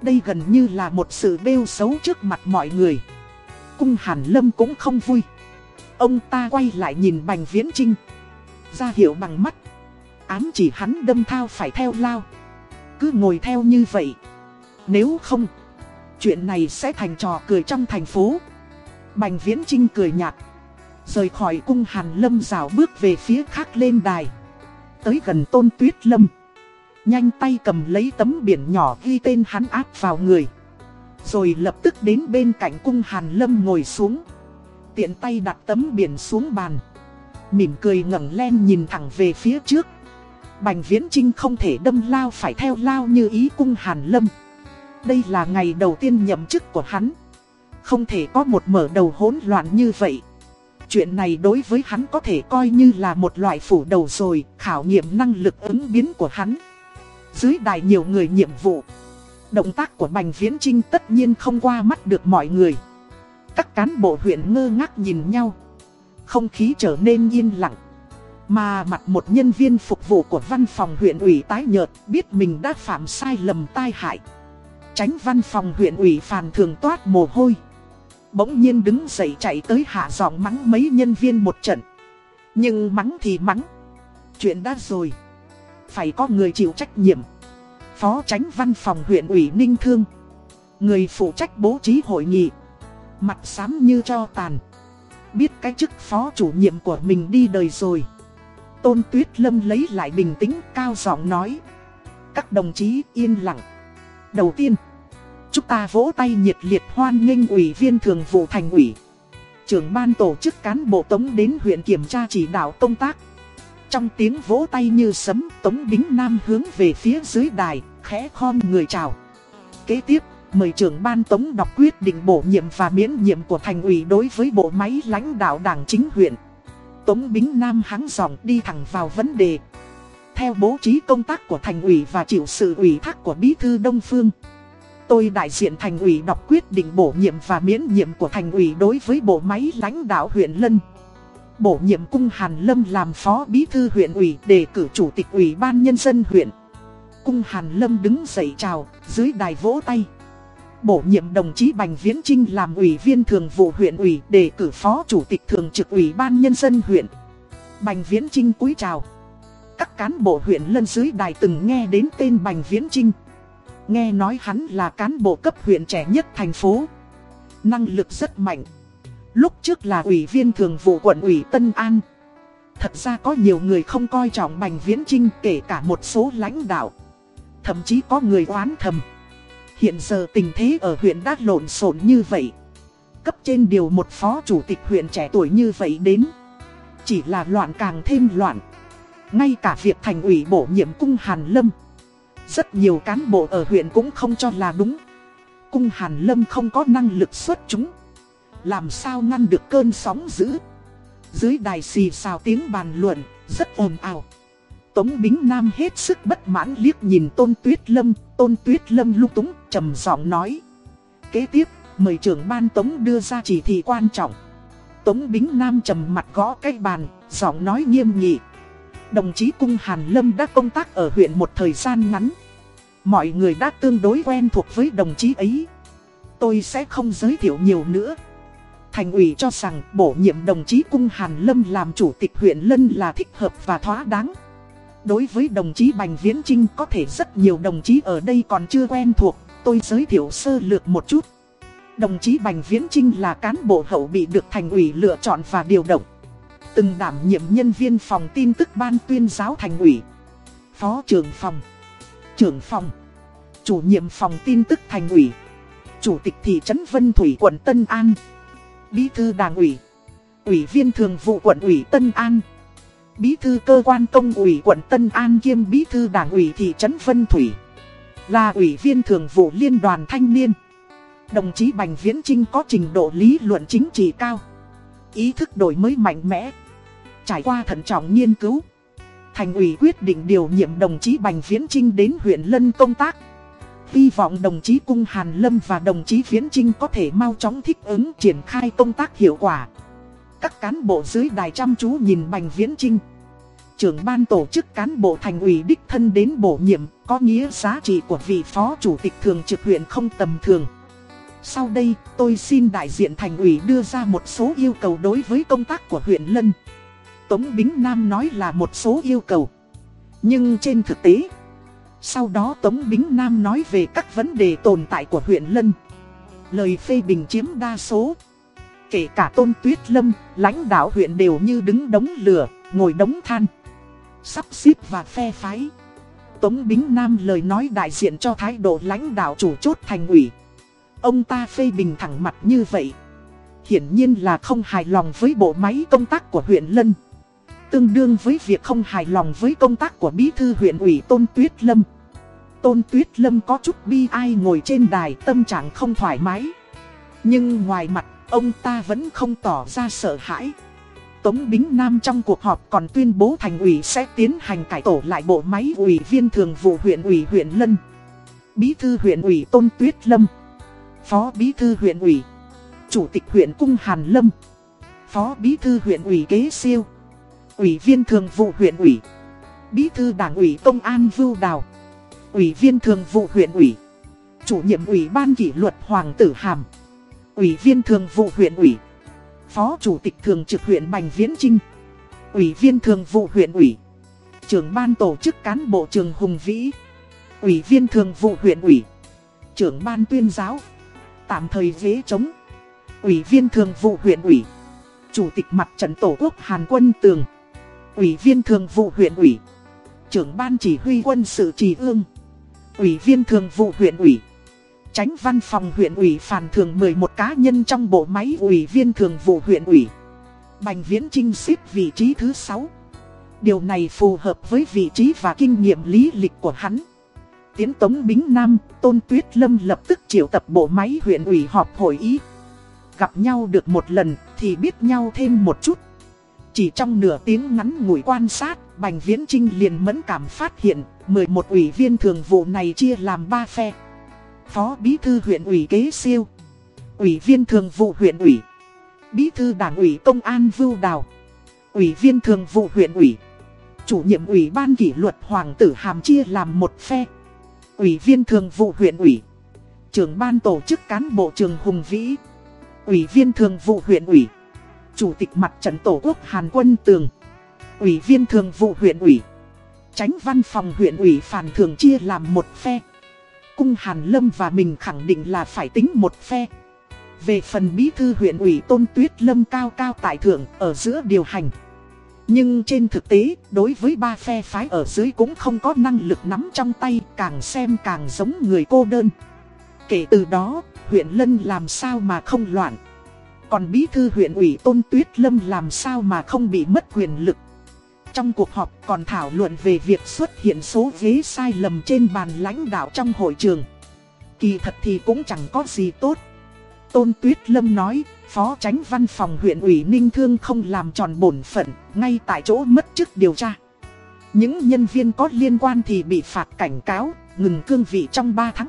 đây gần như là một sự bêu xấu trước mặt mọi người. Cung Hàn Lâm cũng không vui. Ông ta quay lại nhìn Bành Viễn Trinh. Ra hiệu bằng mắt. Ám chỉ hắn đâm thao phải theo lao. Cứ ngồi theo như vậy. Nếu không, chuyện này sẽ thành trò cười trong thành phố. Bành Viễn Trinh cười nhạt. Rời khỏi cung Hàn Lâm rào bước về phía khác lên đài. Tới gần tôn tuyết lâm. Nhanh tay cầm lấy tấm biển nhỏ ghi tên hắn áp vào người. Rồi lập tức đến bên cạnh cung Hàn Lâm ngồi xuống. Tiện tay đặt tấm biển xuống bàn. Mỉm cười ngẩng lên nhìn thẳng về phía trước. Bành Viễn Trinh không thể đâm lao phải theo lao như ý cung Hàn Lâm. Đây là ngày đầu tiên nhậm chức của hắn. Không thể có một mở đầu hỗn loạn như vậy. Chuyện này đối với hắn có thể coi như là một loại phủ đầu rồi, khảo nghiệm năng lực ứng biến của hắn. Dưới đài nhiều người nhiệm vụ. Động tác của Bành Viễn Trinh tất nhiên không qua mắt được mọi người. Các cán bộ huyện ngơ ngác nhìn nhau. Không khí trở nên yên lặng. Mà mặt một nhân viên phục vụ của văn phòng huyện ủy tái nhợt, biết mình đã phạm sai lầm tai hại. Tránh văn phòng huyện ủy phàn thường toát mồ hôi. Bỗng nhiên đứng dậy chạy tới hạ giọng mắng mấy nhân viên một trận. Nhưng mắng thì mắng. Chuyện đã rồi. Phải có người chịu trách nhiệm. Phó tránh văn phòng huyện ủy Ninh Thương. Người phụ trách bố trí hội nghị. Mặt xám như cho tàn. Biết cái chức phó chủ nhiệm của mình đi đời rồi. Tôn Tuyết Lâm lấy lại bình tĩnh cao giọng nói. Các đồng chí yên lặng. Đầu tiên, chúng ta vỗ tay nhiệt liệt hoan nghênh ủy viên thường vụ thành ủy. Trưởng ban tổ chức cán bộ tống đến huyện kiểm tra chỉ đạo công tác. Trong tiếng vỗ tay như sấm, Tống Bính Nam hướng về phía dưới đài, khẽ khom người chào. Kế tiếp, mời trưởng ban Tống đọc quyết định bổ nhiệm và miễn nhiệm của thành ủy đối với bộ máy lãnh đạo đảng chính huyện. Tống Bính Nam hắng giọng đi thẳng vào vấn đề. Theo bố trí công tác của thành ủy và chịu sự ủy thác của Bí thư Đông Phương. Tôi đại diện thành ủy đọc quyết định bổ nhiệm và miễn nhiệm của thành ủy đối với bộ máy lãnh đạo huyện Lân. Bổ nhiệm cung Hàn Lâm làm phó bí thư huyện ủy đề cử chủ tịch ủy ban nhân dân huyện. Cung Hàn Lâm đứng dậy chào, dưới đài vỗ tay. Bổ nhiệm đồng chí Bành Viễn Trinh làm ủy viên thường vụ huyện ủy đề cử phó chủ tịch thường trực ủy ban nhân dân huyện. Bành Viễn Trinh cúi chào. Các cán bộ huyện lân dưới đài từng nghe đến tên Bành Viễn Trinh. Nghe nói hắn là cán bộ cấp huyện trẻ nhất thành phố. Năng lực rất mạnh. Lúc trước là ủy viên thường vụ quận ủy Tân An. Thật ra có nhiều người không coi trọng Bành Viễn Trinh kể cả một số lãnh đạo. Thậm chí có người oán thầm. Hiện giờ tình thế ở huyện đã lộn xộn như vậy. Cấp trên điều một phó chủ tịch huyện trẻ tuổi như vậy đến. Chỉ là loạn càng thêm loạn. Ngay cả việc thành ủy bổ nhiệm cung Hàn Lâm. Rất nhiều cán bộ ở huyện cũng không cho là đúng. Cung Hàn Lâm không có năng lực xuất chúng. Làm sao ngăn được cơn sóng dữ. Dưới đài xì xào tiếng bàn luận, rất ồn ào. Tống Bính Nam hết sức bất mãn liếc nhìn Tôn Tuyết Lâm, Tôn Tuyết Lâm lúc túng, trầm giọng nói. Kế tiếp, mời trưởng ban Tống đưa ra chỉ thị quan trọng. Tống Bính Nam trầm mặt gõ cái bàn, giọng nói nghiêm nghị. Đồng chí Cung Hàn Lâm đã công tác ở huyện một thời gian ngắn. Mọi người đã tương đối quen thuộc với đồng chí ấy. Tôi sẽ không giới thiệu nhiều nữa. Thành ủy cho rằng bổ nhiệm đồng chí Cung Hàn Lâm làm chủ tịch huyện Lân là thích hợp và thỏa đáng. Đối với đồng chí Bành Viễn Trinh có thể rất nhiều đồng chí ở đây còn chưa quen thuộc, tôi giới thiệu sơ lược một chút. Đồng chí Bành Viễn Trinh là cán bộ hậu bị được thành ủy lựa chọn và điều động. Từng đảm nhiệm nhân viên phòng tin tức ban tuyên giáo thành ủy. Phó trưởng phòng, trưởng phòng, chủ nhiệm phòng tin tức thành ủy, chủ tịch thị trấn Vân Thủy quận Tân An, bí thư đảng ủy, ủy viên thường vụ quận ủy Tân An. Bí thư cơ quan công ủy quận Tân An kiêm bí thư đảng ủy thị trấn Vân Thủy. Là ủy viên thường vụ liên đoàn thanh niên. Đồng chí Bành Viễn Trinh có trình độ lý luận chính trị cao. Ý thức đổi mới mạnh mẽ. Trải qua thận trọng nghiên cứu. Thành ủy quyết định điều nhiệm đồng chí Bành Viễn Trinh đến huyện Lân công tác. Hy vọng đồng chí Cung Hàn Lâm và đồng chí Viễn Trinh có thể mau chóng thích ứng triển khai công tác hiệu quả các cán bộ dưới đài chăm chú nhìn Bành Viễn Trinh. Trưởng ban tổ chức cán bộ thành ủy đích thân đến bổ nhiệm, có nghĩa giá trị của vị phó chủ tịch thường trực huyện không tầm thường. Sau đây, tôi xin đại diện thành ủy đưa ra một số yêu cầu đối với công tác của huyện Lân. Tống Bính Nam nói là một số yêu cầu. Nhưng trên thực tế, sau đó Tống Bính Nam nói về các vấn đề tồn tại của huyện Lân. Lời phê bình chiếm đa số. Kể cả Tôn Tuyết Lâm, lãnh đạo huyện đều như đứng đống lửa, ngồi đống than. Sắp xếp và phe phái. Tống Bính Nam lời nói đại diện cho thái độ lãnh đạo chủ chốt thành ủy. Ông ta phê bình thẳng mặt như vậy. Hiển nhiên là không hài lòng với bộ máy công tác của huyện Lân. Tương đương với việc không hài lòng với công tác của bí thư huyện ủy Tôn Tuyết Lâm. Tôn Tuyết Lâm có chút bi ai ngồi trên đài, tâm trạng không thoải mái. Nhưng ngoài mặt, Ông ta vẫn không tỏ ra sợ hãi. Tống Bính Nam trong cuộc họp còn tuyên bố thành ủy sẽ tiến hành cải tổ lại bộ máy ủy viên thường vụ huyện ủy huyện Lân. Bí thư huyện ủy Tôn Tuyết Lâm. Phó bí thư huyện ủy. Chủ tịch huyện Cung Hàn Lâm. Phó bí thư huyện ủy Kế Siêu. Ủy viên thường vụ huyện ủy. Bí thư đảng ủy Công an Vưu Đào. Ủy viên thường vụ huyện ủy. Chủ nhiệm ủy ban kỷ luật Hoàng Tử Hàm. Ủy viên thường vụ huyện ủy. Phó Chủ tịch Thường trực huyện Bành Viễn Trinh Ủy viên thường vụ huyện ủy. Trưởng ban tổ chức cán bộ trường Hùng Vĩ. Ủy viên thường vụ huyện ủy. Trưởng ban tuyên giáo. Tạm thời ghế trống. Ủy viên thường vụ huyện ủy. Chủ tịch mặt trận tổ quốc Hàn Quân Tường. Ủy viên thường vụ huyện ủy Trưởng ban chỉ huy quân sự Trì Ương Ủy viên thường vụ huyện ủy Tránh văn phòng huyện ủy phản thường 11 cá nhân trong bộ máy ủy viên thường vụ huyện ủy. Bành Viễn Trinh xếp vị trí thứ 6. Điều này phù hợp với vị trí và kinh nghiệm lý lịch của hắn. Tiến Tống Bính Nam, Tôn Tuyết Lâm lập tức triệu tập bộ máy huyện ủy họp hội ý. Gặp nhau được một lần thì biết nhau thêm một chút. Chỉ trong nửa tiếng ngắn ngủi quan sát, Bành Viễn Trinh liền mẫn cảm phát hiện 11 ủy viên thường vụ này chia làm 3 phe. Phó Bí thư huyện ủy Kế Siêu Ủy viên thường vụ huyện ủy Bí thư đảng ủy Công an Vưu Đào Ủy viên thường vụ huyện ủy Chủ nhiệm ủy ban kỷ luật Hoàng tử Hàm chia làm một phe Ủy viên thường vụ huyện ủy Trưởng ban tổ chức cán bộ trường Hùng Vĩ Ủy viên thường vụ huyện ủy Chủ tịch mặt trận tổ quốc Hàn Quân Tường Ủy viên thường vụ huyện ủy Tránh văn phòng huyện ủy phản thường chia làm một phe cung Hàn Lâm và mình khẳng định là phải tính một phe. Về phần bí thư huyện ủy Tôn Tuyết Lâm cao cao tại thượng ở giữa điều hành. Nhưng trên thực tế, đối với ba phe phái ở dưới cũng không có năng lực nắm trong tay, càng xem càng giống người cô đơn. Kể từ đó, huyện Lân làm sao mà không loạn. Còn bí thư huyện ủy Tôn Tuyết Lâm làm sao mà không bị mất quyền lực. Trong cuộc họp còn thảo luận về việc xuất hiện số ghế sai lầm trên bàn lãnh đạo trong hội trường. Kỳ thật thì cũng chẳng có gì tốt. Tôn Tuyết Lâm nói, Phó tránh văn phòng huyện ủy Ninh Thương không làm tròn bổn phận, ngay tại chỗ mất chức điều tra. Những nhân viên có liên quan thì bị phạt cảnh cáo, ngừng cương vị trong 3 tháng.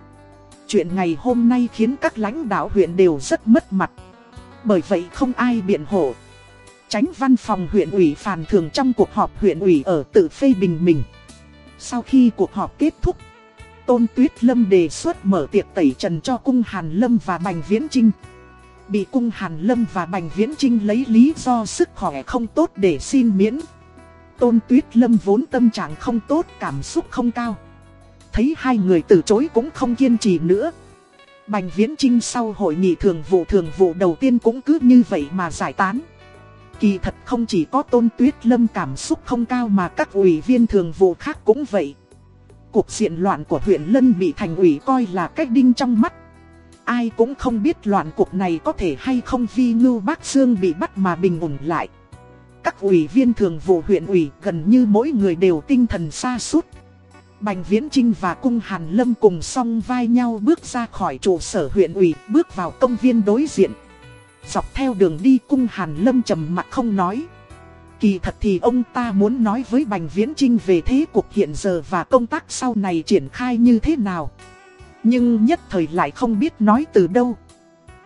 Chuyện ngày hôm nay khiến các lãnh đạo huyện đều rất mất mặt. Bởi vậy không ai biện hộ. Tránh văn phòng huyện ủy phàn thường trong cuộc họp huyện ủy ở tự phê bình mình. Sau khi cuộc họp kết thúc, Tôn Tuyết Lâm đề xuất mở tiệc tẩy trần cho cung Hàn Lâm và Bành Viễn Trinh. Bị cung Hàn Lâm và Bành Viễn Trinh lấy lý do sức khỏe không tốt để xin miễn. Tôn Tuyết Lâm vốn tâm trạng không tốt, cảm xúc không cao. Thấy hai người từ chối cũng không kiên trì nữa. Bành Viễn Trinh sau hội nghị thường vụ thường vụ đầu tiên cũng cứ như vậy mà giải tán. Kỳ thật không chỉ có Tôn Tuyết Lâm cảm xúc không cao mà các ủy viên thường vụ khác cũng vậy. Cuộc diện loạn của huyện Lân bị thành ủy coi là cách đinh trong mắt. Ai cũng không biết loạn cuộc này có thể hay không vì Ngưu Bác Dương bị bắt mà bình ổn lại. Các ủy viên thường vụ huyện ủy gần như mỗi người đều tinh thần xa suốt. Bành Viễn Trinh và Cung Hàn Lâm cùng song vai nhau bước ra khỏi trụ sở huyện ủy, bước vào công viên đối diện. Dọc theo đường đi Cung Hàn Lâm trầm mặt không nói. Kỳ thật thì ông ta muốn nói với Bành Viễn Trinh về thế cuộc hiện giờ và công tác sau này triển khai như thế nào. Nhưng nhất thời lại không biết nói từ đâu.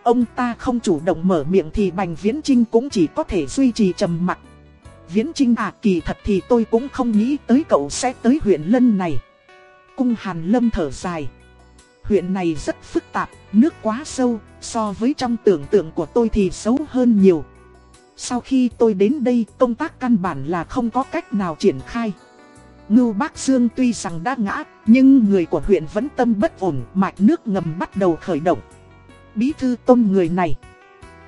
Ông ta không chủ động mở miệng thì Bành Viễn Trinh cũng chỉ có thể duy trì trầm mặt. Viễn Trinh à kỳ thật thì tôi cũng không nghĩ tới cậu sẽ tới huyện Lân này. Cung Hàn Lâm thở dài. Huyện này rất phức tạp, nước quá sâu, so với trong tưởng tượng của tôi thì xấu hơn nhiều. Sau khi tôi đến đây, công tác căn bản là không có cách nào triển khai. Ngưu Bác Dương tuy rằng đã ngã, nhưng người của huyện vẫn tâm bất ổn, mạch nước ngầm bắt đầu khởi động. Bí thư tôn người này.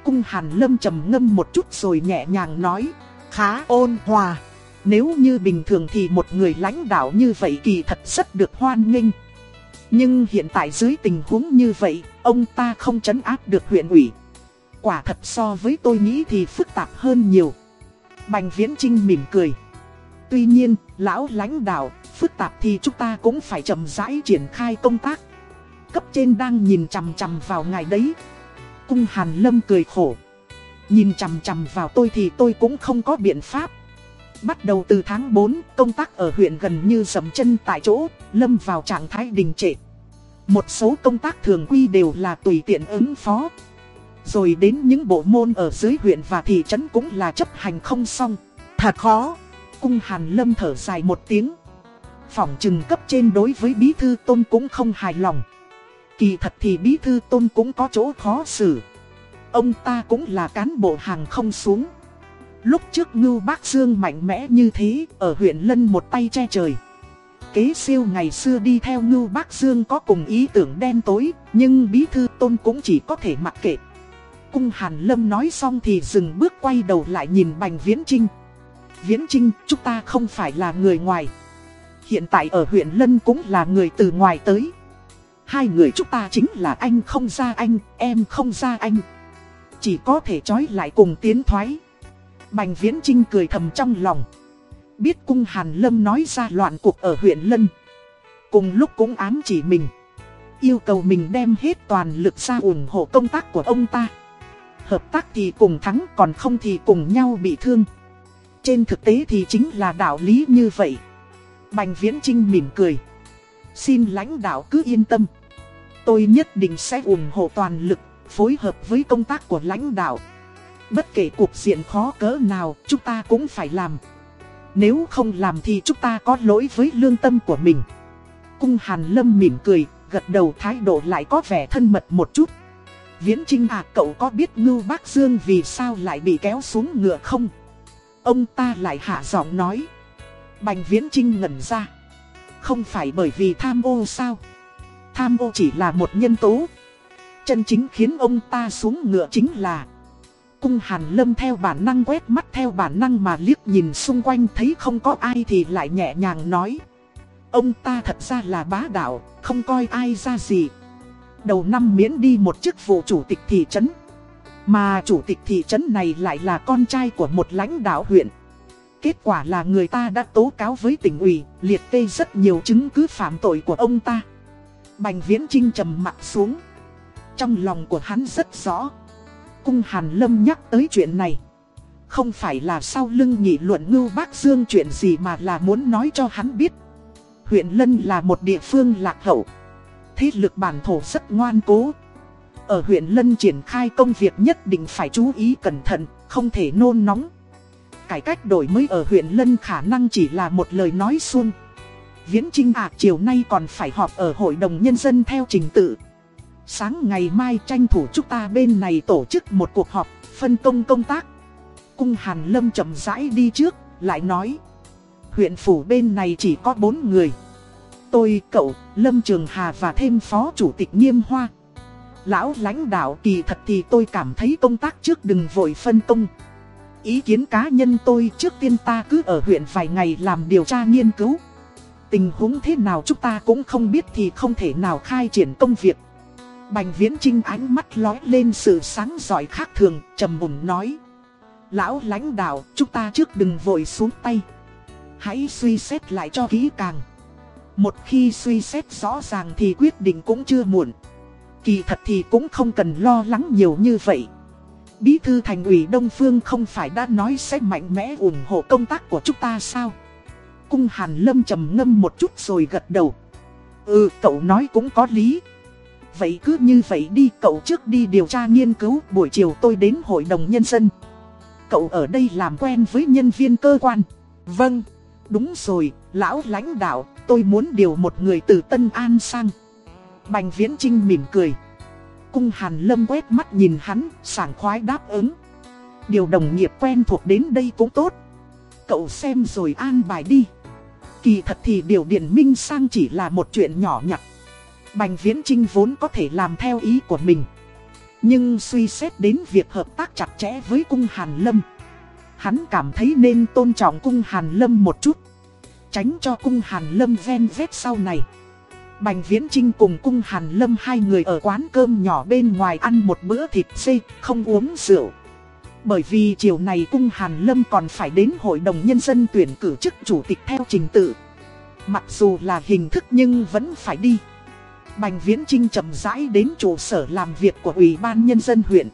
Cung Hàn Lâm trầm ngâm một chút rồi nhẹ nhàng nói, khá ôn hòa. Nếu như bình thường thì một người lãnh đạo như vậy kỳ thật rất được hoan nghênh. Nhưng hiện tại dưới tình huống như vậy, ông ta không chấn áp được huyện ủy. Quả thật so với tôi nghĩ thì phức tạp hơn nhiều. Bành Viễn Trinh mỉm cười. Tuy nhiên, lão lãnh đạo, phức tạp thì chúng ta cũng phải chậm rãi triển khai công tác. Cấp trên đang nhìn chằm chằm vào ngài đấy. Cung Hàn Lâm cười khổ. Nhìn chằm chằm vào tôi thì tôi cũng không có biện pháp. Bắt đầu từ tháng 4, công tác ở huyện gần như dầm chân tại chỗ, lâm vào trạng thái đình trệ. Một số công tác thường quy đều là tùy tiện ứng phó. Rồi đến những bộ môn ở dưới huyện và thị trấn cũng là chấp hành không xong. Thật khó. Cung Hàn Lâm thở dài một tiếng. Phỏng trừng cấp trên đối với Bí Thư Tôn cũng không hài lòng. Kỳ thật thì Bí Thư Tôn cũng có chỗ khó xử. Ông ta cũng là cán bộ hàng không xuống. Lúc trước Ngưu Bác Dương mạnh mẽ như thế, ở huyện Lân một tay che trời. Kế siêu ngày xưa đi theo Ngưu Bác Dương có cùng ý tưởng đen tối, nhưng Bí Thư Tôn cũng chỉ có thể mặc kệ. Cung Hàn Lâm nói xong thì dừng bước quay đầu lại nhìn Bành Viễn Trinh. Viễn Trinh, chúng ta không phải là người ngoài. Hiện tại ở huyện Lân cũng là người từ ngoài tới. Hai người chúng ta chính là anh không ra anh, em không ra anh. Chỉ có thể trói lại cùng tiến thoái. Bành Viễn Trinh cười thầm trong lòng. Biết cung Hàn Lâm nói ra loạn cuộc ở huyện Lân. Cùng lúc cũng ám chỉ mình. Yêu cầu mình đem hết toàn lực ra ủng hộ công tác của ông ta. Hợp tác thì cùng thắng còn không thì cùng nhau bị thương. Trên thực tế thì chính là đạo lý như vậy. Bành Viễn Trinh mỉm cười. Xin lãnh đạo cứ yên tâm. Tôi nhất định sẽ ủng hộ toàn lực, phối hợp với công tác của lãnh đạo. Bất kể cuộc diện khó cỡ nào, chúng ta cũng phải làm. Nếu không làm thì chúng ta có lỗi với lương tâm của mình. Cung Hàn Lâm mỉm cười, gật đầu thái độ lại có vẻ thân mật một chút. Viễn Trinh à cậu có biết Ngưu Bác Dương vì sao lại bị kéo xuống ngựa không? Ông ta lại hạ giọng nói. Bành Viễn Trinh ngẩn ra. Không phải bởi vì tham ô sao? Tham ô chỉ là một nhân tố. Chân chính khiến ông ta xuống ngựa chính là Cung Hàn Lâm theo bản năng quét mắt theo bản năng mà liếc nhìn xung quanh thấy không có ai thì lại nhẹ nhàng nói. Ông ta thật ra là bá đạo, không coi ai ra gì. Đầu năm miễn đi một chức vụ chủ tịch thị trấn. Mà chủ tịch thị trấn này lại là con trai của một lãnh đạo huyện. Kết quả là người ta đã tố cáo với tỉnh ủy, liệt kê rất nhiều chứng cứ phạm tội của ông ta. Bành Viễn Trinh trầm mặt xuống. Trong lòng của hắn rất rõ cung Hàn Lâm nhắc tới chuyện này. không phải là sau lưng nghị luận ngưu bác Dương chuyện gì mà là muốn nói cho hắn biết. Huyện Lân là một địa phương lạc hậu. Thế lực bản thổ rất ngoan cố. Ở huyện Lân triển khai công việc nhất định phải chú ý cẩn thận, không thể nôn nóng. Cải cách đổi mới ở huyện Lân khả năng chỉ là một lời nói suông Viễn Trinh ạ chiều nay còn phải họp ở Hội đồng Nhân dân theo trình tự. Sáng ngày mai tranh thủ chúng ta bên này tổ chức một cuộc họp, phân công công tác. Cung Hàn Lâm chậm rãi đi trước, lại nói. Huyện phủ bên này chỉ có bốn người. Tôi, cậu, Lâm Trường Hà và thêm phó chủ tịch Nghiêm Hoa. Lão lãnh đạo kỳ thật thì tôi cảm thấy công tác trước đừng vội phân công. Ý kiến cá nhân tôi trước tiên ta cứ ở huyện vài ngày làm điều tra nghiên cứu. Tình huống thế nào chúng ta cũng không biết thì không thể nào khai triển công việc. Bành viễn trinh ánh mắt lói lên sự sáng giỏi khác thường, trầm mùn nói. Lão lãnh đạo, chúng ta trước đừng vội xuống tay. Hãy suy xét lại cho kỹ càng. Một khi suy xét rõ ràng thì quyết định cũng chưa muộn. Kỳ thật thì cũng không cần lo lắng nhiều như vậy. Bí thư thành ủy Đông Phương không phải đã nói sẽ mạnh mẽ ủng hộ công tác của chúng ta sao? Cung Hàn Lâm trầm ngâm một chút rồi gật đầu. Ừ, cậu nói cũng có lý. Vậy cứ như vậy đi, cậu trước đi điều tra nghiên cứu, buổi chiều tôi đến Hội đồng Nhân dân. Cậu ở đây làm quen với nhân viên cơ quan. Vâng, đúng rồi, lão lãnh đạo, tôi muốn điều một người từ Tân An sang. Bành Viễn Trinh mỉm cười. Cung Hàn Lâm quét mắt nhìn hắn, sảng khoái đáp ứng. Điều đồng nghiệp quen thuộc đến đây cũng tốt. Cậu xem rồi an bài đi. Kỳ thật thì điều Điền Minh sang chỉ là một chuyện nhỏ nhặt. Bành Viễn Trinh vốn có thể làm theo ý của mình. Nhưng suy xét đến việc hợp tác chặt chẽ với cung Hàn Lâm. Hắn cảm thấy nên tôn trọng cung Hàn Lâm một chút. Tránh cho cung Hàn Lâm ven vết sau này. Bành Viễn Trinh cùng cung Hàn Lâm hai người ở quán cơm nhỏ bên ngoài ăn một bữa thịt xê, không uống rượu. Bởi vì chiều này cung Hàn Lâm còn phải đến Hội đồng Nhân dân tuyển cử chức chủ tịch theo trình tự. Mặc dù là hình thức nhưng vẫn phải đi. Bành Viễn Trinh chậm rãi đến trụ sở làm việc của Ủy ban Nhân dân huyện.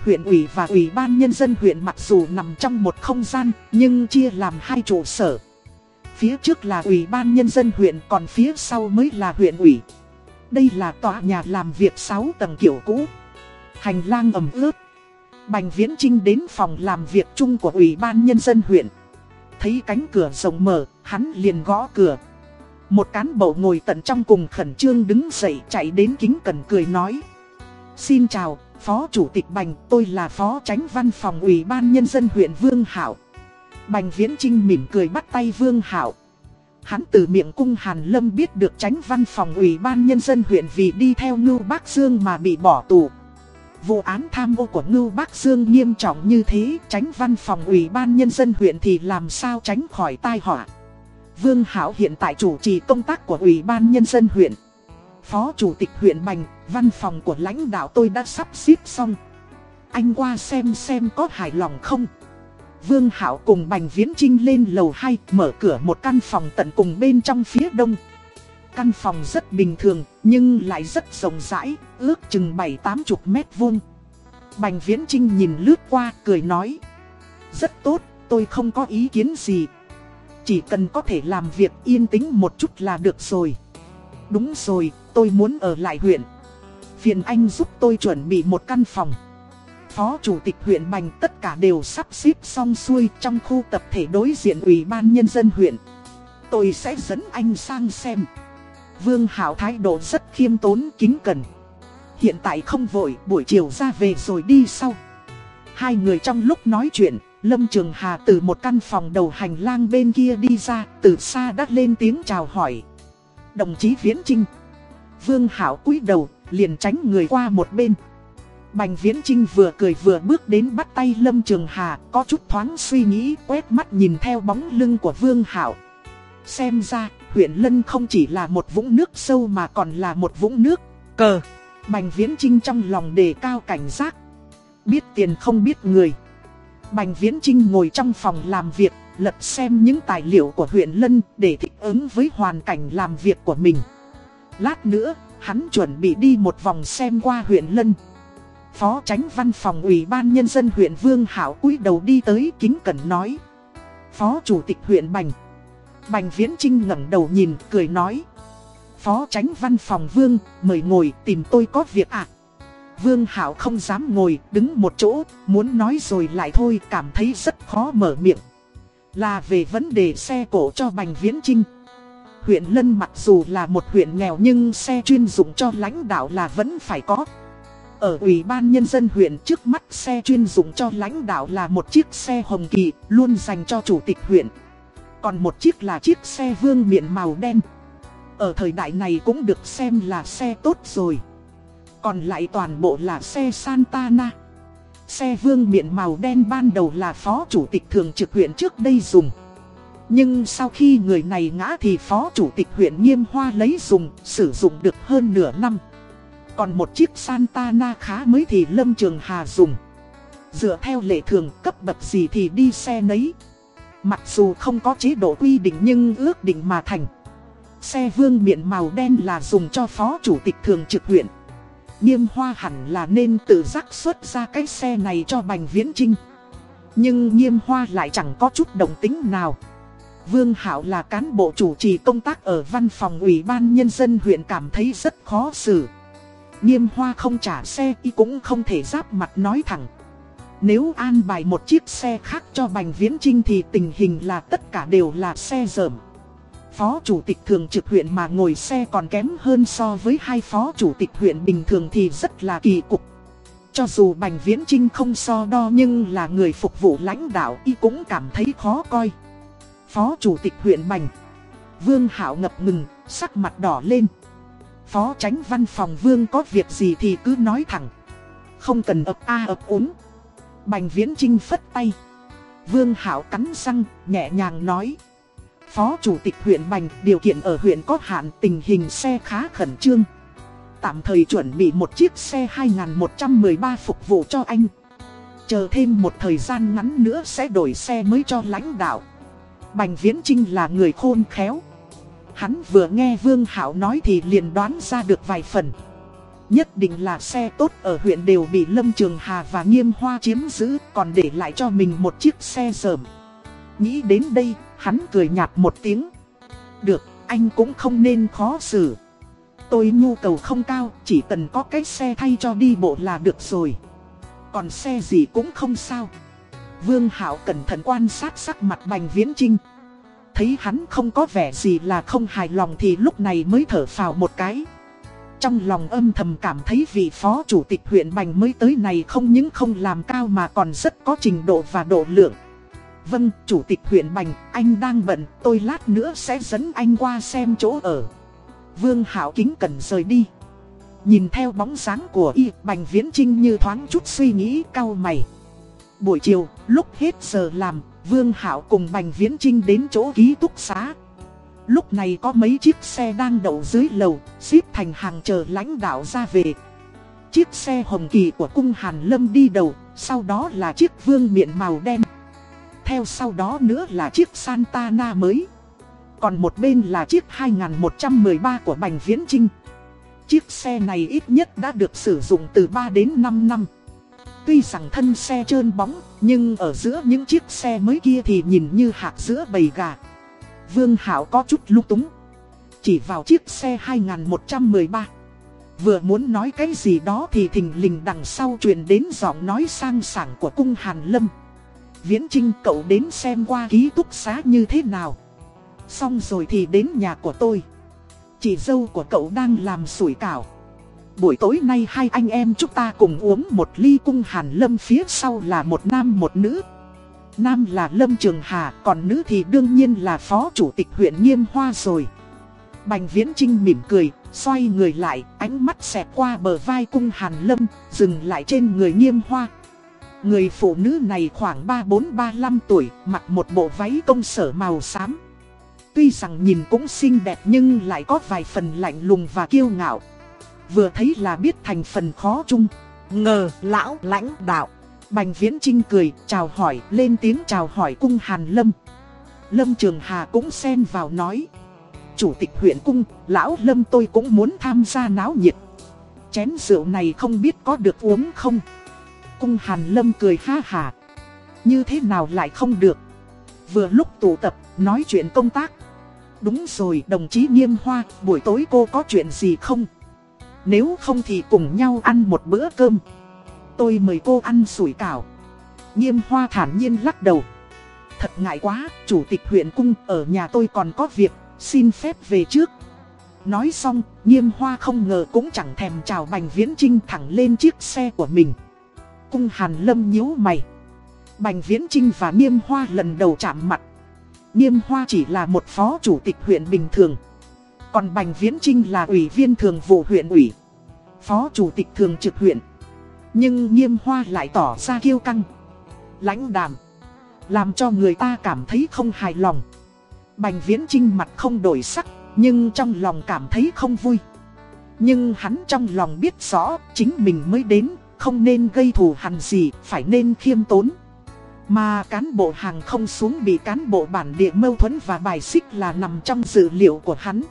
Huyện ủy và Ủy ban Nhân dân huyện mặc dù nằm trong một không gian nhưng chia làm hai trụ sở. Phía trước là Ủy ban Nhân dân huyện còn phía sau mới là huyện ủy. Đây là tòa nhà làm việc 6 tầng kiểu cũ. Hành lang ẩm ướt. Bành Viễn Trinh đến phòng làm việc chung của Ủy ban Nhân dân huyện. Thấy cánh cửa rộng mở, hắn liền gõ cửa. Một cán bộ ngồi tận trong cùng khẩn trương đứng dậy chạy đến kính cẩn cười nói. Xin chào, Phó Chủ tịch Bành, tôi là Phó Tránh Văn phòng Ủy ban Nhân dân huyện Vương Hảo. Bành Viễn Trinh mỉm cười bắt tay Vương Hảo. Hắn từ miệng cung Hàn Lâm biết được tránh văn phòng Ủy ban Nhân dân huyện vì đi theo Ngưu Bác Dương mà bị bỏ tù. Vụ án tham ô của Ngưu Bác Dương nghiêm trọng như thế, tránh văn phòng Ủy ban Nhân dân huyện thì làm sao tránh khỏi tai họa. Vương Hảo hiện tại chủ trì công tác của Ủy ban Nhân dân huyện. Phó Chủ tịch huyện Bành, văn phòng của lãnh đạo tôi đã sắp xếp xong. Anh qua xem xem có hài lòng không? Vương Hảo cùng Bành Viễn Trinh lên lầu 2, mở cửa một căn phòng tận cùng bên trong phía đông. Căn phòng rất bình thường, nhưng lại rất rộng rãi, ước chừng 7-80 mét vuông. Bành Viễn Trinh nhìn lướt qua, cười nói. Rất tốt, tôi không có ý kiến gì. Chỉ cần có thể làm việc yên tĩnh một chút là được rồi. Đúng rồi, tôi muốn ở lại huyện. Phiền anh giúp tôi chuẩn bị một căn phòng. Phó Chủ tịch huyện Bành tất cả đều sắp xếp xong xuôi trong khu tập thể đối diện Ủy ban Nhân dân huyện. Tôi sẽ dẫn anh sang xem. Vương Hảo thái độ rất khiêm tốn kính cẩn. Hiện tại không vội, buổi chiều ra về rồi đi sau. Hai người trong lúc nói chuyện, Lâm Trường Hà từ một căn phòng đầu hành lang bên kia đi ra, từ xa đắt lên tiếng chào hỏi. Đồng chí Viễn Trinh. Vương Hảo cúi đầu, liền tránh người qua một bên. Bành Viễn Trinh vừa cười vừa bước đến bắt tay Lâm Trường Hà, có chút thoáng suy nghĩ, quét mắt nhìn theo bóng lưng của Vương Hảo. Xem ra, huyện Lân không chỉ là một vũng nước sâu mà còn là một vũng nước, cờ. Bành Viễn Trinh trong lòng đề cao cảnh giác. Biết tiền không biết người. Bành Viễn Trinh ngồi trong phòng làm việc, lật xem những tài liệu của huyện Lân để thích ứng với hoàn cảnh làm việc của mình. Lát nữa, hắn chuẩn bị đi một vòng xem qua huyện Lân. Phó tránh văn phòng ủy ban nhân dân huyện Vương Hảo cúi đầu đi tới kính cẩn nói. Phó chủ tịch huyện Bành. Bành Viễn Trinh ngẩng đầu nhìn, cười nói. Phó tránh văn phòng Vương, mời ngồi tìm tôi có việc ạ. À? Vương Hảo không dám ngồi, đứng một chỗ, muốn nói rồi lại thôi, cảm thấy rất khó mở miệng. Là về vấn đề xe cổ cho Bành Viễn Trinh. Huyện Lân mặc dù là một huyện nghèo nhưng xe chuyên dụng cho lãnh đạo là vẫn phải có. Ở Ủy ban Nhân dân huyện trước mắt xe chuyên dụng cho lãnh đạo là một chiếc xe hồng kỳ, luôn dành cho chủ tịch huyện. Còn một chiếc là chiếc xe vương miện màu đen. Ở thời đại này cũng được xem là xe tốt rồi. Còn lại toàn bộ là xe Santana. Xe vương miện màu đen ban đầu là phó chủ tịch thường trực huyện trước đây dùng. Nhưng sau khi người này ngã thì phó chủ tịch huyện Nghiêm Hoa lấy dùng, sử dụng được hơn nửa năm. Còn một chiếc Santana khá mới thì Lâm Trường Hà dùng. Dựa theo lệ thường cấp bậc gì thì đi xe nấy. Mặc dù không có chế độ quy định nhưng ước định mà thành. Xe vương miện màu đen là dùng cho phó chủ tịch thường trực huyện. Niêm hoa hẳn là nên tự giác xuất ra cái xe này cho Bành Viễn Trinh. Nhưng nghiêm hoa lại chẳng có chút đồng tính nào. Vương Hảo là cán bộ chủ trì công tác ở văn phòng ủy ban nhân dân huyện cảm thấy rất khó xử. Nghiêm hoa không trả xe y cũng không thể giáp mặt nói thẳng. Nếu an bài một chiếc xe khác cho Bành Viễn Trinh thì tình hình là tất cả đều là xe dởm. Phó chủ tịch thường trực huyện mà ngồi xe còn kém hơn so với hai phó chủ tịch huyện bình thường thì rất là kỳ cục. Cho dù Bành Viễn Trinh không so đo nhưng là người phục vụ lãnh đạo y cũng cảm thấy khó coi. Phó chủ tịch huyện Bành Vương Hảo ngập ngừng, sắc mặt đỏ lên. Phó tránh văn phòng Vương có việc gì thì cứ nói thẳng. Không cần ập a ập úng. Bành Viễn Trinh phất tay. Vương Hảo cắn răng, nhẹ nhàng nói. Phó Chủ tịch huyện Bành, điều kiện ở huyện có hạn tình hình xe khá khẩn trương. Tạm thời chuẩn bị một chiếc xe 2113 phục vụ cho anh. Chờ thêm một thời gian ngắn nữa sẽ đổi xe mới cho lãnh đạo. Bành Viễn Trinh là người khôn khéo. Hắn vừa nghe Vương Hảo nói thì liền đoán ra được vài phần. Nhất định là xe tốt ở huyện đều bị Lâm Trường Hà và Nghiêm Hoa chiếm giữ còn để lại cho mình một chiếc xe dởm. Nghĩ đến đây, hắn cười nhạt một tiếng. Được, anh cũng không nên khó xử. Tôi nhu cầu không cao, chỉ cần có cái xe thay cho đi bộ là được rồi. Còn xe gì cũng không sao. Vương Hảo cẩn thận quan sát sắc mặt Bành Viễn Trinh. Thấy hắn không có vẻ gì là không hài lòng thì lúc này mới thở phào một cái. Trong lòng âm thầm cảm thấy vị phó chủ tịch huyện Bành mới tới này không những không làm cao mà còn rất có trình độ và độ lượng. Vâng, chủ tịch huyện Bành, anh đang bận, tôi lát nữa sẽ dẫn anh qua xem chỗ ở. Vương Hảo kính cần rời đi. Nhìn theo bóng dáng của y, Bành Viễn Trinh như thoáng chút suy nghĩ cao mày. Buổi chiều, lúc hết giờ làm, Vương Hảo cùng Bành Viễn Trinh đến chỗ ký túc xá. Lúc này có mấy chiếc xe đang đậu dưới lầu, xếp thành hàng chờ lãnh đạo ra về. Chiếc xe hồng kỳ của cung Hàn Lâm đi đầu, sau đó là chiếc vương miện màu đen. Theo sau đó nữa là chiếc Santana mới. Còn một bên là chiếc 2113 của Bành Viễn Trinh. Chiếc xe này ít nhất đã được sử dụng từ 3 đến 5 năm. Tuy rằng thân xe trơn bóng, nhưng ở giữa những chiếc xe mới kia thì nhìn như hạt giữa bầy gà. Vương Hảo có chút lúc túng. Chỉ vào chiếc xe 2113. Vừa muốn nói cái gì đó thì thình lình đằng sau truyền đến giọng nói sang sảng của cung Hàn Lâm. Viễn Trinh cậu đến xem qua ký túc xá như thế nào. Xong rồi thì đến nhà của tôi. Chị dâu của cậu đang làm sủi cảo. Buổi tối nay hai anh em chúng ta cùng uống một ly cung hàn lâm phía sau là một nam một nữ. Nam là Lâm Trường Hà, còn nữ thì đương nhiên là phó chủ tịch huyện Nghiêm Hoa rồi. Bành Viễn Trinh mỉm cười, xoay người lại, ánh mắt xẹt qua bờ vai cung Hàn Lâm, dừng lại trên người Nghiêm Hoa. Người phụ nữ này khoảng 34-35 tuổi, mặc một bộ váy công sở màu xám. Tuy rằng nhìn cũng xinh đẹp nhưng lại có vài phần lạnh lùng và kiêu ngạo. Vừa thấy là biết thành phần khó chung. Ngờ lão lãnh đạo. Bành Viễn Trinh cười, chào hỏi, lên tiếng chào hỏi cung Hàn Lâm. Lâm Trường Hà cũng xen vào nói. Chủ tịch huyện cung, lão Lâm tôi cũng muốn tham gia náo nhiệt. chén rượu này không biết có được uống không? Cung Hàn Lâm cười ha hà. Như thế nào lại không được? Vừa lúc tụ tập, nói chuyện công tác. Đúng rồi, đồng chí Nghiêm Hoa, buổi tối cô có chuyện gì không? Nếu không thì cùng nhau ăn một bữa cơm. Tôi mời cô ăn sủi cảo. Nghiêm Hoa thản nhiên lắc đầu. Thật ngại quá, chủ tịch huyện cung ở nhà tôi còn có việc, xin phép về trước. Nói xong, Nghiêm Hoa không ngờ cũng chẳng thèm chào Bành Viễn Trinh thẳng lên chiếc xe của mình. Cung Hàn Lâm nhíu mày. Bành Viễn Trinh và Niêm Hoa lần đầu chạm mặt. Niêm Hoa chỉ là một phó chủ tịch huyện bình thường. Còn Bành Viễn Trinh là ủy viên thường vụ huyện ủy. Phó chủ tịch thường trực huyện. Nhưng Niêm Hoa lại tỏ ra kiêu căng. Lãnh đàm. Làm cho người ta cảm thấy không hài lòng. Bành Viễn Trinh mặt không đổi sắc. Nhưng trong lòng cảm thấy không vui. Nhưng hắn trong lòng biết rõ chính mình mới đến không nên gây thù hằn gì, phải nên khiêm tốn. Mà cán bộ hàng không xuống bị cán bộ bản địa mâu thuẫn và bài xích là nằm trong dữ liệu của hắn.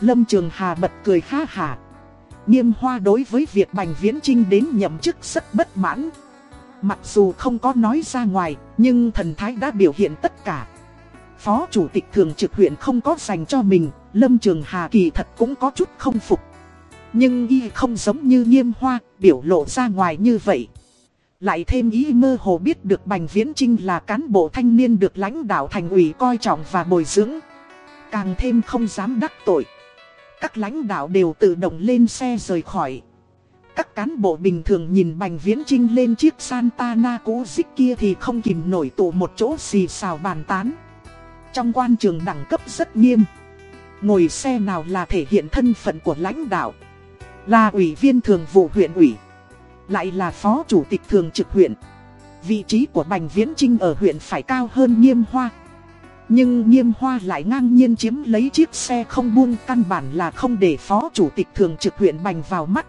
Lâm Trường Hà bật cười ha hà. Nghiêm hoa đối với việc Bành Viễn Trinh đến nhậm chức rất bất mãn. Mặc dù không có nói ra ngoài, nhưng thần thái đã biểu hiện tất cả. Phó Chủ tịch Thường trực huyện không có dành cho mình, Lâm Trường Hà kỳ thật cũng có chút không phục. Nhưng y không giống như nghiêm hoa, biểu lộ ra ngoài như vậy. Lại thêm ý mơ hồ biết được Bành Viễn Trinh là cán bộ thanh niên được lãnh đạo thành ủy coi trọng và bồi dưỡng. Càng thêm không dám đắc tội. Các lãnh đạo đều tự động lên xe rời khỏi. Các cán bộ bình thường nhìn Bành Viễn Trinh lên chiếc Santana cũ dích kia thì không kìm nổi tụ một chỗ xì xào bàn tán. Trong quan trường đẳng cấp rất nghiêm. Ngồi xe nào là thể hiện thân phận của lãnh đạo. Là ủy viên thường vụ huyện ủy, Lại là phó chủ tịch thường trực huyện. Vị trí của Bành Viễn Trinh ở huyện phải cao hơn Nghiêm Hoa. Nhưng Nghiêm Hoa lại ngang nhiên chiếm lấy chiếc xe không buông, Căn bản là không để phó chủ tịch thường trực huyện Bành vào mắt.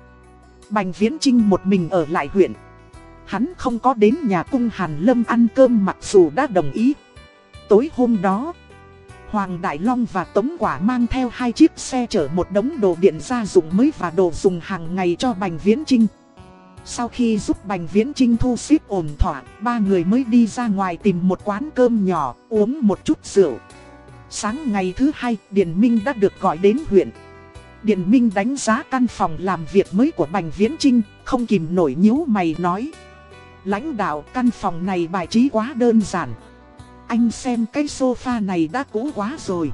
Bành Viễn Trinh một mình ở lại huyện. Hắn không có đến nhà cung Hàn Lâm ăn cơm mặc dù đã đồng ý. Tối hôm đó Hoàng Đại Long và Tống Quả mang theo hai chiếc xe chở một đống đồ điện gia dụng mới và đồ dùng hàng ngày cho Bành Viễn Trinh. Sau khi giúp Bành Viễn Trinh thu xếp ổn thỏa, ba người mới đi ra ngoài tìm một quán cơm nhỏ, uống một chút rượu. Sáng ngày thứ hai, Điền Minh đã được gọi đến huyện. Điền Minh đánh giá căn phòng làm việc mới của Bành Viễn Trinh, không kìm nổi nhíu mày nói. Lãnh đạo căn phòng này bài trí quá đơn giản. Anh xem cái sofa này đã cũ quá rồi.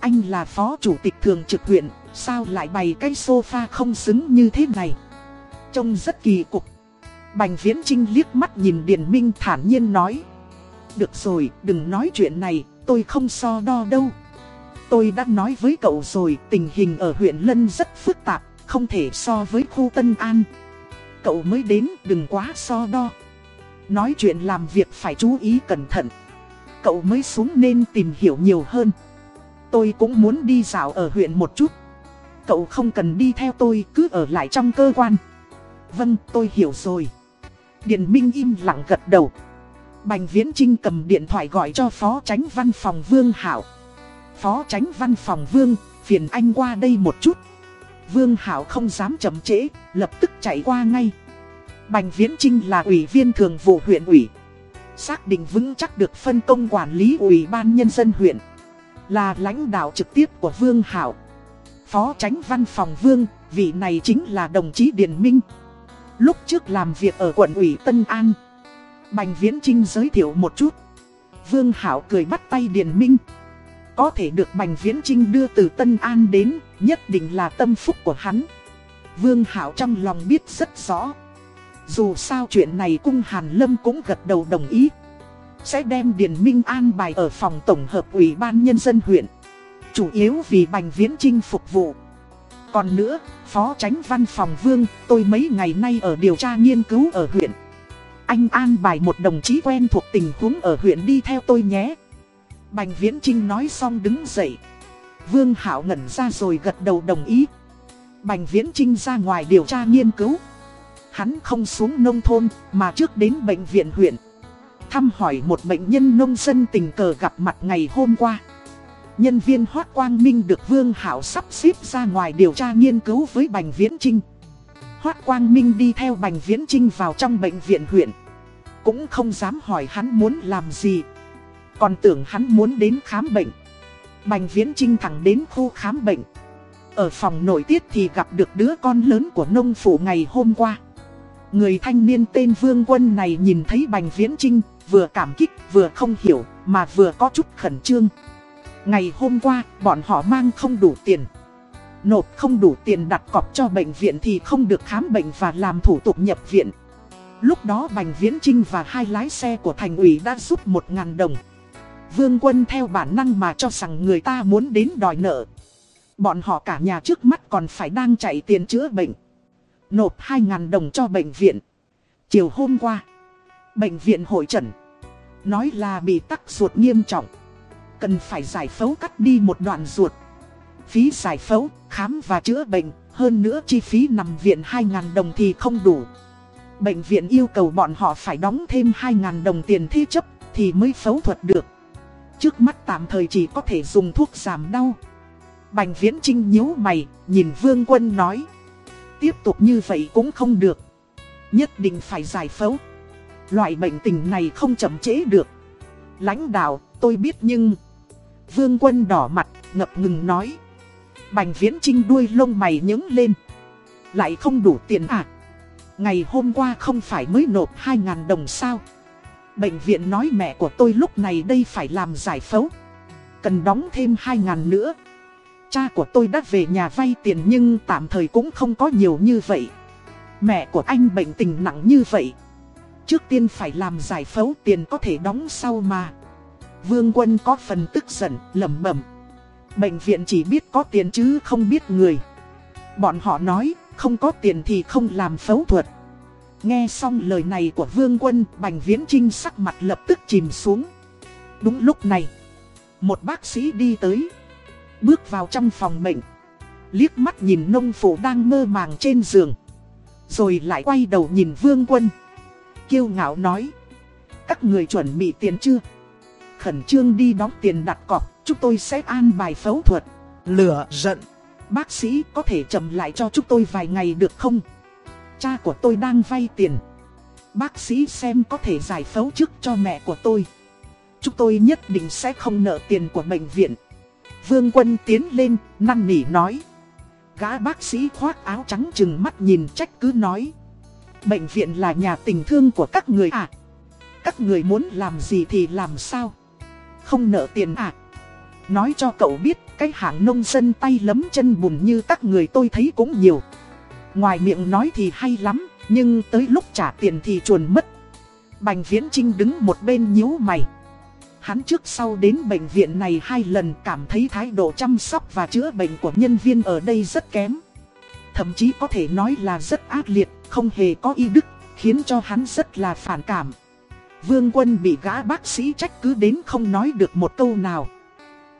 Anh là phó chủ tịch thường trực huyện, sao lại bày cái sofa không xứng như thế này? Trông rất kỳ cục. Bành Viễn Trinh liếc mắt nhìn Điền Minh thản nhiên nói. Được rồi, đừng nói chuyện này, tôi không so đo đâu. Tôi đã nói với cậu rồi, tình hình ở huyện Lân rất phức tạp, không thể so với khu Tân An. Cậu mới đến, đừng quá so đo. Nói chuyện làm việc phải chú ý cẩn thận cậu mới xuống nên tìm hiểu nhiều hơn. Tôi cũng muốn đi dạo ở huyện một chút. Cậu không cần đi theo tôi, cứ ở lại trong cơ quan. Vâng, tôi hiểu rồi. Điền Minh im lặng gật đầu. Bành Viễn Trinh cầm điện thoại gọi cho phó tránh văn phòng Vương Hảo. Phó tránh văn phòng Vương, phiền anh qua đây một chút. Vương Hảo không dám chậm trễ, lập tức chạy qua ngay. Bành Viễn Trinh là ủy viên thường vụ huyện ủy, Xác định vững chắc được phân công quản lý Ủy ban Nhân dân huyện. Là lãnh đạo trực tiếp của Vương Hảo. Phó tránh văn phòng Vương, vị này chính là đồng chí Điền Minh. Lúc trước làm việc ở quận ủy Tân An. Bành Viễn Trinh giới thiệu một chút. Vương Hảo cười bắt tay Điền Minh. Có thể được Bành Viễn Trinh đưa từ Tân An đến Nhất định là tâm phúc của hắn. Vương Hảo trong lòng biết rất rõ dù sao chuyện này cung Hàn Lâm cũng gật đầu đồng ý. Sẽ đem Điền Minh an bài ở phòng tổng hợp ủy ban nhân dân huyện. Chủ yếu vì Bành Viễn Trinh phục vụ. Còn nữa, Phó Tránh Văn phòng Vương, tôi mấy ngày nay ở điều tra nghiên cứu ở huyện. Anh an bài một đồng chí quen thuộc tình huống ở huyện đi theo tôi nhé. Bành Viễn Trinh nói xong đứng dậy. Vương Hảo ngẩn ra rồi gật đầu đồng ý. Bành Viễn Trinh ra ngoài điều tra nghiên cứu. Hắn không xuống nông thôn, mà trước đến bệnh viện huyện Thăm hỏi một bệnh nhân nông dân tình cờ gặp mặt ngày hôm qua Nhân viên Hoác Quang Minh được Vương Hảo sắp xếp ra ngoài điều tra nghiên cứu với Bành Viễn Trinh Hoác Quang Minh đi theo Bành Viễn Trinh vào trong bệnh viện huyện. Cũng không dám hỏi hắn muốn làm gì. Còn tưởng hắn muốn đến khám bệnh. Bành Viễn Trinh thẳng đến khu khám bệnh. Ở phòng nội tiết thì gặp được đứa con lớn của nông phụ ngày hôm qua. Người thanh niên tên Vương Quân này nhìn thấy Bành Viễn Trinh, vừa cảm kích vừa không hiểu, mà vừa có chút khẩn trương. Ngày hôm qua, bọn họ mang không đủ tiền. Nộp không đủ tiền đặt cọc cho bệnh viện thì không được khám bệnh và làm thủ tục nhập viện. Lúc đó Bành Viễn Trinh và hai lái xe của thành ủy đã giúp 1.000 đồng. Vương Quân theo bản năng mà cho rằng người ta muốn đến đòi nợ. Bọn họ cả nhà trước mắt còn phải đang chạy tiền chữa bệnh. Nộp 2.000 đồng cho bệnh viện. Chiều hôm qua, bệnh viện hội trần. Nói là bị tắc ruột nghiêm trọng. Cần phải giải phẫu cắt đi một đoạn ruột. Phí giải phẫu, khám và chữa bệnh, hơn nữa chi phí nằm viện 2.000 đồng thì không đủ. Bệnh viện yêu cầu bọn họ phải đóng thêm 2.000 đồng tiền thế chấp thì mới phẫu thuật được. Trước mắt tạm thời chỉ có thể dùng thuốc giảm đau. Bành viễn trinh nhíu mày, nhìn vương quân nói. Tiếp tục như vậy cũng không được. Nhất định phải giải phẫu. Loại bệnh tình này không chậm chế được. Lãnh đạo, tôi biết nhưng... Vương quân đỏ mặt, ngập ngừng nói. Bành viễn trinh đuôi lông mày nhứng lên. Lại không đủ tiền à? Ngày hôm qua không phải mới nộp 2.000 đồng sao? Bệnh viện nói mẹ của tôi lúc này đây phải làm giải phẫu. Cần đóng thêm 2.000 nữa. Cha của tôi đã về nhà vay tiền nhưng tạm thời cũng không có nhiều như vậy. Mẹ của anh bệnh tình nặng như vậy. Trước tiên phải làm giải phẫu tiền có thể đóng sau mà. Vương quân có phần tức giận, lẩm bẩm. Bệnh viện chỉ biết có tiền chứ không biết người. Bọn họ nói, không có tiền thì không làm phẫu thuật. Nghe xong lời này của Vương Quân, Bành Viễn Trinh sắc mặt lập tức chìm xuống. Đúng lúc này, một bác sĩ đi tới, bước vào trong phòng bệnh, liếc mắt nhìn nông phụ đang mơ màng trên giường. Rồi lại quay đầu nhìn Vương Quân. Kiêu ngạo nói, các người chuẩn bị tiền chưa? Khẩn trương đi đóng tiền đặt cọc, chúng tôi sẽ an bài phẫu thuật. Lửa giận. Bác sĩ có thể chậm lại cho chúng tôi vài ngày được không? Cha của tôi đang vay tiền. Bác sĩ xem có thể giải phẫu trước cho mẹ của tôi. Chúng tôi nhất định sẽ không nợ tiền của bệnh viện. Vương quân tiến lên, năn nỉ nói. Gã bác sĩ khoác áo trắng chừng mắt nhìn trách cứ nói. Bệnh viện là nhà tình thương của các người à? Các người muốn làm gì thì làm sao? Không nợ tiền à? Nói cho cậu biết, cái hạng nông dân tay lấm chân bùn như các người tôi thấy cũng nhiều. Ngoài miệng nói thì hay lắm, nhưng tới lúc trả tiền thì chuồn mất. Bành Viễn Trinh đứng một bên nhíu mày. Hắn trước sau đến bệnh viện này hai lần cảm thấy thái độ chăm sóc và chữa bệnh của nhân viên ở đây rất kém. Thậm chí có thể nói là rất ác liệt, không hề có y đức, khiến cho hắn rất là phản cảm. Vương quân bị gã bác sĩ trách cứ đến không nói được một câu nào.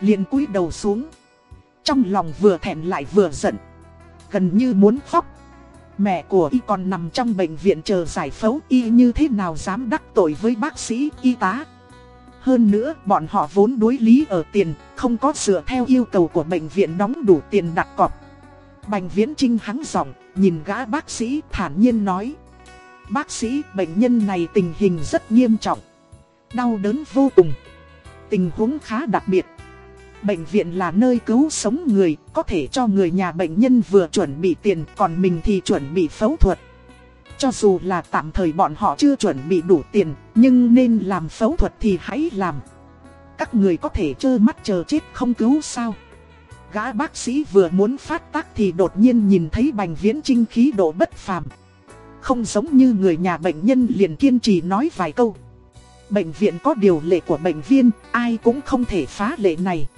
liền cúi đầu xuống. Trong lòng vừa thẹn lại vừa giận. Gần như muốn khóc. Mẹ của y còn nằm trong bệnh viện chờ giải phẫu y như thế nào dám đắc tội với bác sĩ, y tá. Hơn nữa, bọn họ vốn đối lý ở tiền, không có sửa theo yêu cầu của bệnh viện đóng đủ tiền đặt cọc. Bành viễn trinh hắng giọng, nhìn gã bác sĩ thản nhiên nói. Bác sĩ, bệnh nhân này tình hình rất nghiêm trọng. Đau đớn vô cùng. Tình huống khá đặc biệt. Bệnh viện là nơi cứu sống người, có thể cho người nhà bệnh nhân vừa chuẩn bị tiền, còn mình thì chuẩn bị phẫu thuật. Cho dù là tạm thời bọn họ chưa chuẩn bị đủ tiền, nhưng nên làm phẫu thuật thì hãy làm. Các người có thể trơ mắt chờ chết không cứu sao. Gã bác sĩ vừa muốn phát tác thì đột nhiên nhìn thấy bành viễn trinh khí độ bất phàm. Không giống như người nhà bệnh nhân liền kiên trì nói vài câu. Bệnh viện có điều lệ của bệnh viên, ai cũng không thể phá lệ này.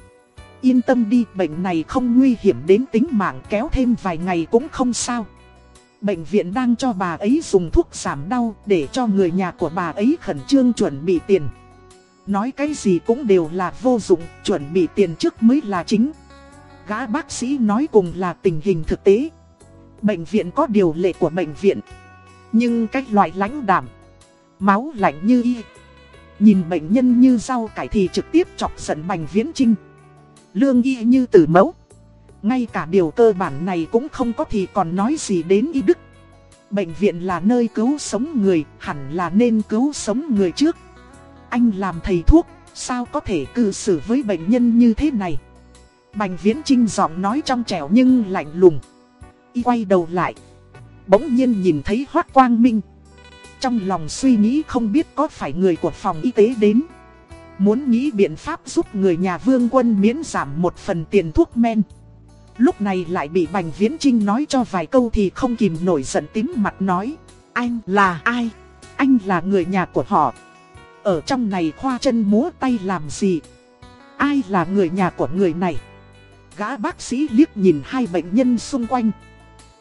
Yên tâm đi, bệnh này không nguy hiểm đến tính mạng kéo thêm vài ngày cũng không sao. Bệnh viện đang cho bà ấy dùng thuốc giảm đau để cho người nhà của bà ấy khẩn trương chuẩn bị tiền. Nói cái gì cũng đều là vô dụng, chuẩn bị tiền trước mới là chính. Gã bác sĩ nói cùng là tình hình thực tế. Bệnh viện có điều lệ của bệnh viện. Nhưng cách loại lãnh đảm, máu lạnh như y. Nhìn bệnh nhân như rau cải thì trực tiếp chọc giận bành viễn trinh. Lương y như tử mẫu. Ngay cả điều cơ bản này cũng không có thì còn nói gì đến y đức. Bệnh viện là nơi cứu sống người, hẳn là nên cứu sống người trước. Anh làm thầy thuốc, sao có thể cư xử với bệnh nhân như thế này? Bành Viễn Trinh giọng nói trong trẻo nhưng lạnh lùng. Y quay đầu lại. Bỗng nhiên nhìn thấy Hoác Quang Minh. Trong lòng suy nghĩ không biết có phải người của phòng y tế đến. Muốn nghĩ biện pháp giúp người nhà vương quân miễn giảm một phần tiền thuốc men. Lúc này lại bị Bành Viễn Trinh nói cho vài câu thì không kìm nổi giận tím mặt nói. Anh là ai? Anh là người nhà của họ. Ở trong này khoa chân múa tay làm gì? Ai là người nhà của người này? Gã bác sĩ liếc nhìn hai bệnh nhân xung quanh.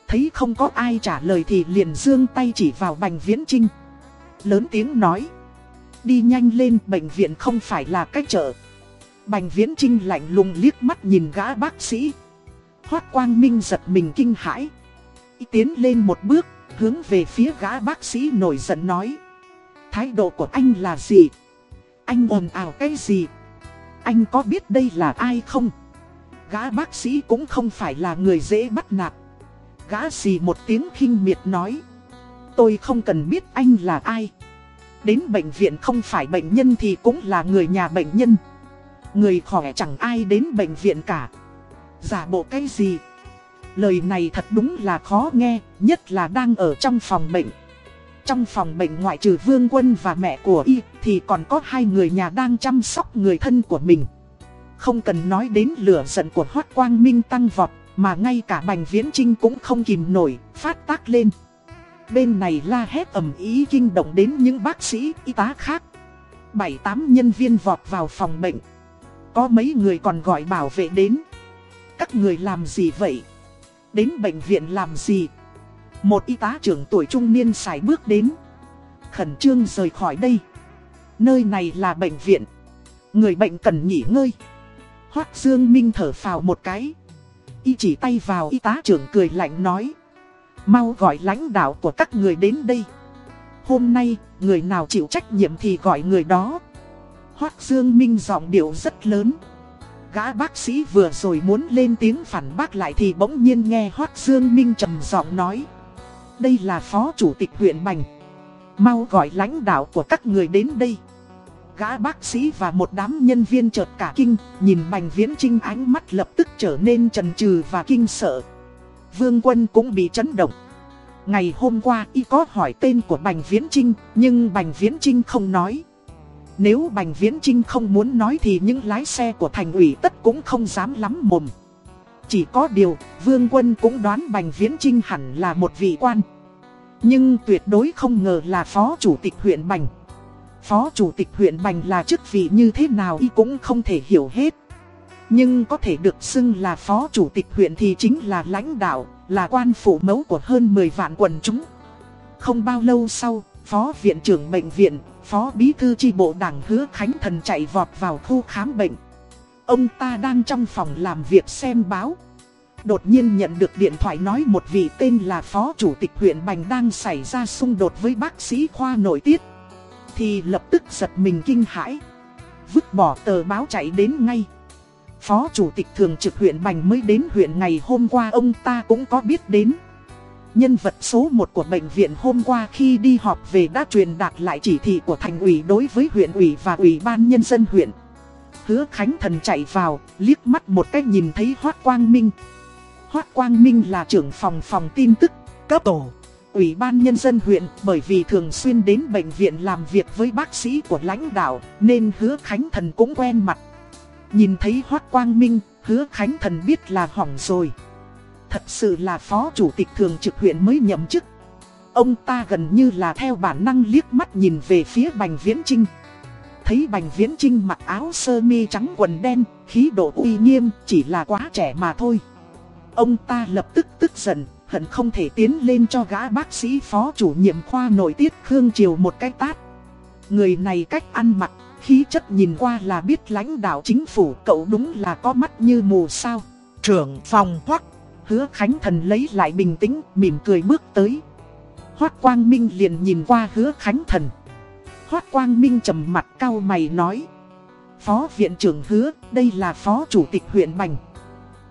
Thấy không có ai trả lời thì liền dương tay chỉ vào Bành Viễn Trinh. Lớn tiếng nói. Đi nhanh lên, bệnh viện không phải là cách chợ. Bành Viễn Trinh lạnh lùng liếc mắt nhìn gã bác sĩ. Hoác Quang Minh giật mình kinh hãi. Tiến lên một bước, hướng về phía gã bác sĩ nổi giận nói. Thái độ của anh là gì? Anh ồn ào cái gì? Anh có biết đây là ai không? Gã bác sĩ cũng không phải là người dễ bắt nạt. Gã xì một tiếng khinh miệt nói. Tôi không cần biết anh là ai. Đến bệnh viện không phải bệnh nhân thì cũng là người nhà bệnh nhân. Người khỏe chẳng ai đến bệnh viện cả. Giả bộ cái gì? Lời này thật đúng là khó nghe, nhất là đang ở trong phòng bệnh. Trong phòng bệnh ngoại trừ vương quân và mẹ của y thì còn có hai người nhà đang chăm sóc người thân của mình. Không cần nói đến lửa giận của Hoác Quang Minh tăng vọt, mà ngay cả Bành Viễn Trinh cũng không kìm nổi, phát tác lên. Bên này la hét ầm ý kinh động đến những bác sĩ, y tá khác. Bảy tám nhân viên vọt vào phòng bệnh. Có mấy người còn gọi bảo vệ đến. Các người làm gì vậy? Đến bệnh viện làm gì? Một y tá trưởng tuổi trung niên xài bước đến. Khẩn trương rời khỏi đây. Nơi này là bệnh viện. Người bệnh cần nghỉ ngơi. Hoác Dương Minh thở phào một cái. Y chỉ tay vào y tá trưởng cười lạnh nói. Mau gọi lãnh đạo của các người đến đây. Hôm nay, người nào chịu trách nhiệm thì gọi người đó. Hoác Dương Minh giọng điệu rất lớn. Gã bác sĩ vừa rồi muốn lên tiếng phản bác lại thì bỗng nhiên nghe Hoác Dương Minh trầm giọng nói. Đây là phó chủ tịch huyện Bành. Mau gọi lãnh đạo của các người đến đây. Gã bác sĩ và một đám nhân viên chợt cả kinh, nhìn Bành Viễn Trinh ánh mắt lập tức trở nên trần trừ và kinh sợ. Vương quân cũng bị chấn động. Ngày hôm qua y có hỏi tên của Bành Viễn Trinh, nhưng Bành Viễn Trinh không nói. Nếu Bành Viễn Trinh không muốn nói thì những lái xe của thành ủy tất cũng không dám lắm mồm. Chỉ có điều, Vương Quân cũng đoán Bành Viễn Trinh hẳn là một vị quan. Nhưng tuyệt đối không ngờ là phó chủ tịch huyện Bành. Phó chủ tịch huyện Bành là chức vị như thế nào y cũng không thể hiểu hết. Nhưng có thể được xưng là phó chủ tịch huyện thì chính là lãnh đạo, là quan phủ mẫu của hơn 10 vạn quần chúng. Không bao lâu sau, phó viện trưởng bệnh viện, phó bí thư chi bộ đảng hứa Khánh Thần chạy vọt vào khu khám bệnh. Ông ta đang trong phòng làm việc xem báo. Đột nhiên nhận được điện thoại nói một vị tên là phó chủ tịch huyện Bành đang xảy ra xung đột với bác sĩ khoa nội tiết. Thì lập tức giật mình kinh hãi. Vứt bỏ tờ báo chạy đến ngay. Phó chủ tịch thường trực huyện Bành mới đến huyện ngày hôm qua, ông ta cũng có biết đến. Nhân vật số 1 của bệnh viện hôm qua khi đi họp về đã truyền đạt lại chỉ thị của thành ủy đối với huyện ủy và ủy ban nhân dân huyện. Hứa Khánh Thần chạy vào, liếc mắt một cách nhìn thấy Hoác Quang Minh. Hoác Quang Minh là trưởng phòng phòng tin tức, cấp tổ. Ủy ban Nhân dân huyện bởi vì thường xuyên đến bệnh viện làm việc với bác sĩ của lãnh đạo nên hứa Khánh Thần cũng quen mặt. Nhìn thấy Hoác Quang Minh, hứa Khánh Thần biết là hỏng rồi. Thật sự là phó chủ tịch thường trực huyện mới nhậm chức. Ông ta gần như là theo bản năng liếc mắt nhìn về phía Bành Viễn Trinh. Thấy Bành Viễn Trinh mặc áo sơ mi trắng quần đen, khí độ uy nghiêm, chỉ là quá trẻ mà thôi. Ông ta lập tức tức giận, hận không thể tiến lên cho gã bác sĩ phó chủ nhiệm khoa nội tiết Khương Triều một cái tát. Người này cách ăn mặc, khí chất nhìn qua là biết lãnh đạo chính phủ cậu đúng là có mắt như mù sao. Trưởng phòng hoắc, hứa Khánh Thần lấy lại bình tĩnh, mỉm cười bước tới. Hoác Quang Minh liền nhìn qua hứa Khánh Thần. Hoác Quang Minh trầm mặt cao mày nói. Phó viện trưởng hứa, đây là phó chủ tịch huyện Bành.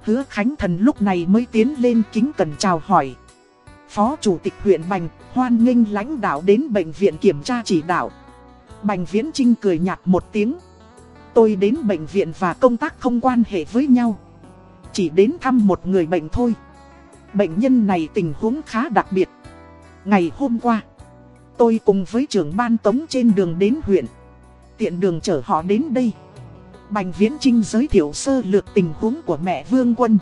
Hứa Khánh Thần lúc này mới tiến lên kính cần chào hỏi. Phó Chủ tịch huyện Bành hoan nghênh lãnh đạo đến bệnh viện kiểm tra chỉ đạo. Bành Viễn Trinh cười nhạt một tiếng. Tôi đến bệnh viện và công tác không quan hệ với nhau. Chỉ đến thăm một người bệnh thôi. Bệnh nhân này tình huống khá đặc biệt. Ngày hôm qua, tôi cùng với trưởng ban tống trên đường đến huyện. Tiện đường chở họ đến đây. Bành Viễn Trinh giới thiệu sơ lược tình huống của mẹ Vương Quân.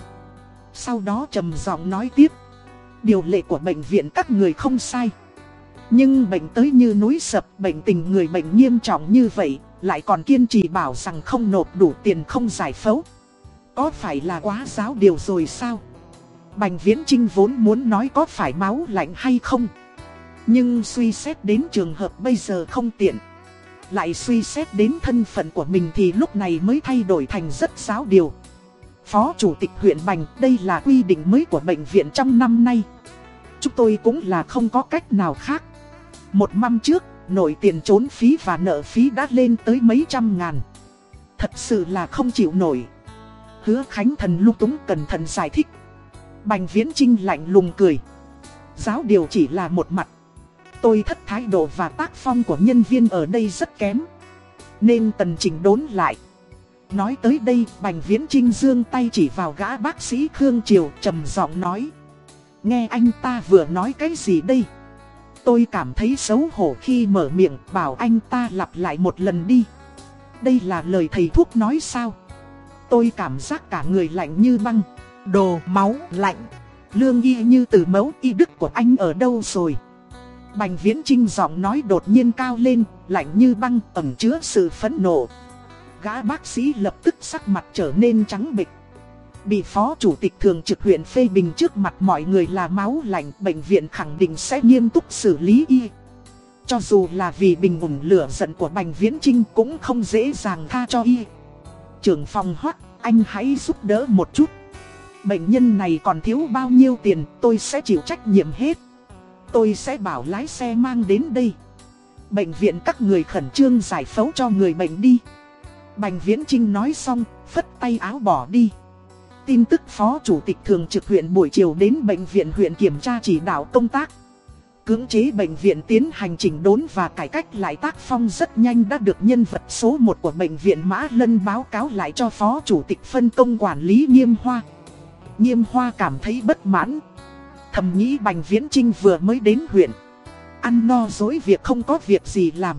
Sau đó trầm giọng nói tiếp. Điều lệ của bệnh viện các người không sai. Nhưng bệnh tới như núi sập, bệnh tình người bệnh nghiêm trọng như vậy, lại còn kiên trì bảo rằng không nộp đủ tiền không giải phẫu. Có phải là quá giáo điều rồi sao? Bành Viễn Trinh vốn muốn nói có phải máu lạnh hay không. Nhưng suy xét đến trường hợp bây giờ không tiện. Lại suy xét đến thân phận của mình thì lúc này mới thay đổi thành rất giáo điều. Phó Chủ tịch huyện Bành, đây là quy định mới của bệnh viện trong năm nay. Chúng tôi cũng là không có cách nào khác. Một năm trước, nổi tiền trốn phí và nợ phí đã lên tới mấy trăm ngàn. Thật sự là không chịu nổi. Hứa Khánh Thần lúc túng cẩn thận giải thích. Bành Viễn Trinh lạnh lùng cười. Giáo điều chỉ là một mặt. Tôi thất thái độ và tác phong của nhân viên ở đây rất kém. Nên tần chỉnh đốn lại. Nói tới đây, Bành Viễn Trinh dương tay chỉ vào gã bác sĩ Khương Triều trầm giọng nói. Nghe anh ta vừa nói cái gì đây? Tôi cảm thấy xấu hổ khi mở miệng bảo anh ta lặp lại một lần đi. Đây là lời thầy thuốc nói sao? Tôi cảm giác cả người lạnh như băng. Đồ máu lạnh. Lương y như từ mẫu y đức của anh ở đâu rồi? Bành viễn trinh giọng nói đột nhiên cao lên, lạnh như băng, ẩm chứa sự phẫn nộ. Gã bác sĩ lập tức sắc mặt trở nên trắng bịch. Bị phó chủ tịch thường trực huyện phê bình trước mặt mọi người là máu lạnh, bệnh viện khẳng định sẽ nghiêm túc xử lý y. Cho dù là vì bình ổn lửa giận của Bành Viễn Trinh cũng không dễ dàng tha cho y. Trưởng phòng hoắc, anh hãy giúp đỡ một chút. Bệnh nhân này còn thiếu bao nhiêu tiền, tôi sẽ chịu trách nhiệm hết. Tôi sẽ bảo lái xe mang đến đây. Bệnh viện các người khẩn trương giải phẫu cho người bệnh đi. Bành Viễn Trinh nói xong, phất tay áo bỏ đi. Tin tức Phó Chủ tịch Thường trực huyện buổi chiều đến bệnh viện huyện kiểm tra chỉ đạo công tác. Cưỡng chế bệnh viện tiến hành chỉnh đốn và cải cách lại tác phong rất nhanh đã được nhân vật số 1 của bệnh viện Mã Lân báo cáo lại cho Phó Chủ tịch phân công quản lý Nghiêm Hoa. Nghiêm Hoa cảm thấy bất mãn. Thầm nghĩ Bành Viễn Trinh vừa mới đến huyện. Ăn no dối việc không có việc gì làm.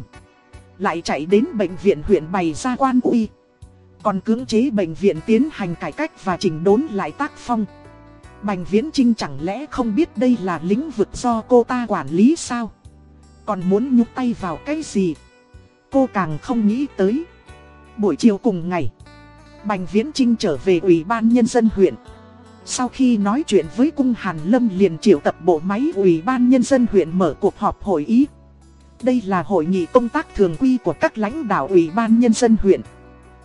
Lại chạy đến bệnh viện huyện bày ra quan uy. Còn cưỡng chế bệnh viện tiến hành cải cách và chỉnh đốn lại tác phong. Bành Viễn Trinh chẳng lẽ không biết đây là lĩnh vực do cô ta quản lý sao? Còn muốn nhúc tay vào cái gì? Cô càng không nghĩ tới. Buổi chiều cùng ngày, Bành Viễn Trinh trở về Ủy ban Nhân dân huyện. Sau khi nói chuyện với cung Hàn Lâm liền triệu tập bộ máy Ủy ban Nhân dân huyện mở cuộc họp hội ý. Đây là hội nghị công tác thường quy của các lãnh đạo Ủy ban Nhân dân huyện.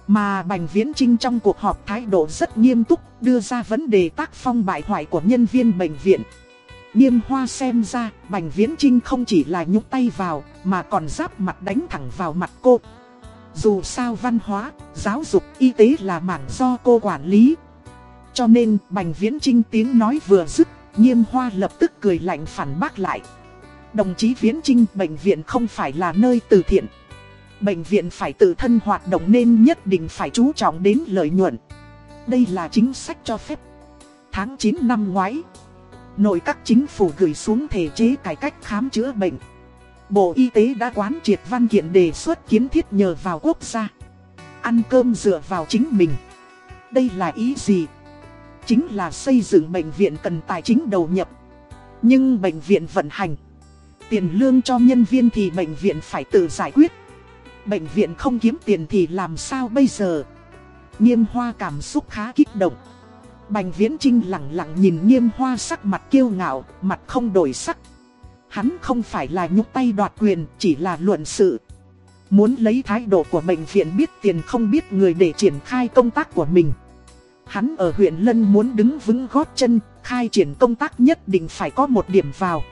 Mà Bành Viễn Trinh trong cuộc họp thái độ rất nghiêm túc, đưa ra vấn đề tác phong bại hoại của nhân viên bệnh viện. Nghiêm hoa xem ra, Bành Viễn Trinh không chỉ là nhúc tay vào, mà còn giáp mặt đánh thẳng vào mặt cô. Dù sao văn hóa, giáo dục, y tế là mảng do cô quản lý. Cho nên, Bành Viễn Trinh tiếng nói vừa dứt, Nghiêm hoa lập tức cười lạnh phản bác lại. Đồng chí Viễn Trinh, bệnh viện không phải là nơi từ thiện bệnh viện phải tự thân hoạt động nên nhất định phải chú trọng đến lợi nhuận. Đây là chính sách cho phép. Tháng 9 năm ngoái, nội các chính phủ gửi xuống thể chế cải cách khám chữa bệnh. Bộ Y tế đã quán triệt văn kiện đề xuất kiến thiết nhờ vào quốc gia. Ăn cơm dựa vào chính mình. Đây là ý gì? Chính là xây dựng bệnh viện cần tài chính đầu nhập. Nhưng bệnh viện vận hành. Tiền lương cho nhân viên thì bệnh viện phải tự giải quyết. Bệnh viện không kiếm tiền thì làm sao bây giờ? Nghiêm hoa cảm xúc khá kích động. Bành viễn trinh lặng lặng nhìn nghiêm hoa sắc mặt kiêu ngạo, mặt không đổi sắc. Hắn không phải là nhúc tay đoạt quyền, chỉ là luận sự. Muốn lấy thái độ của bệnh viện biết tiền không biết người để triển khai công tác của mình. Hắn ở huyện Lân muốn đứng vững gót chân, khai triển công tác nhất định phải có một điểm vào.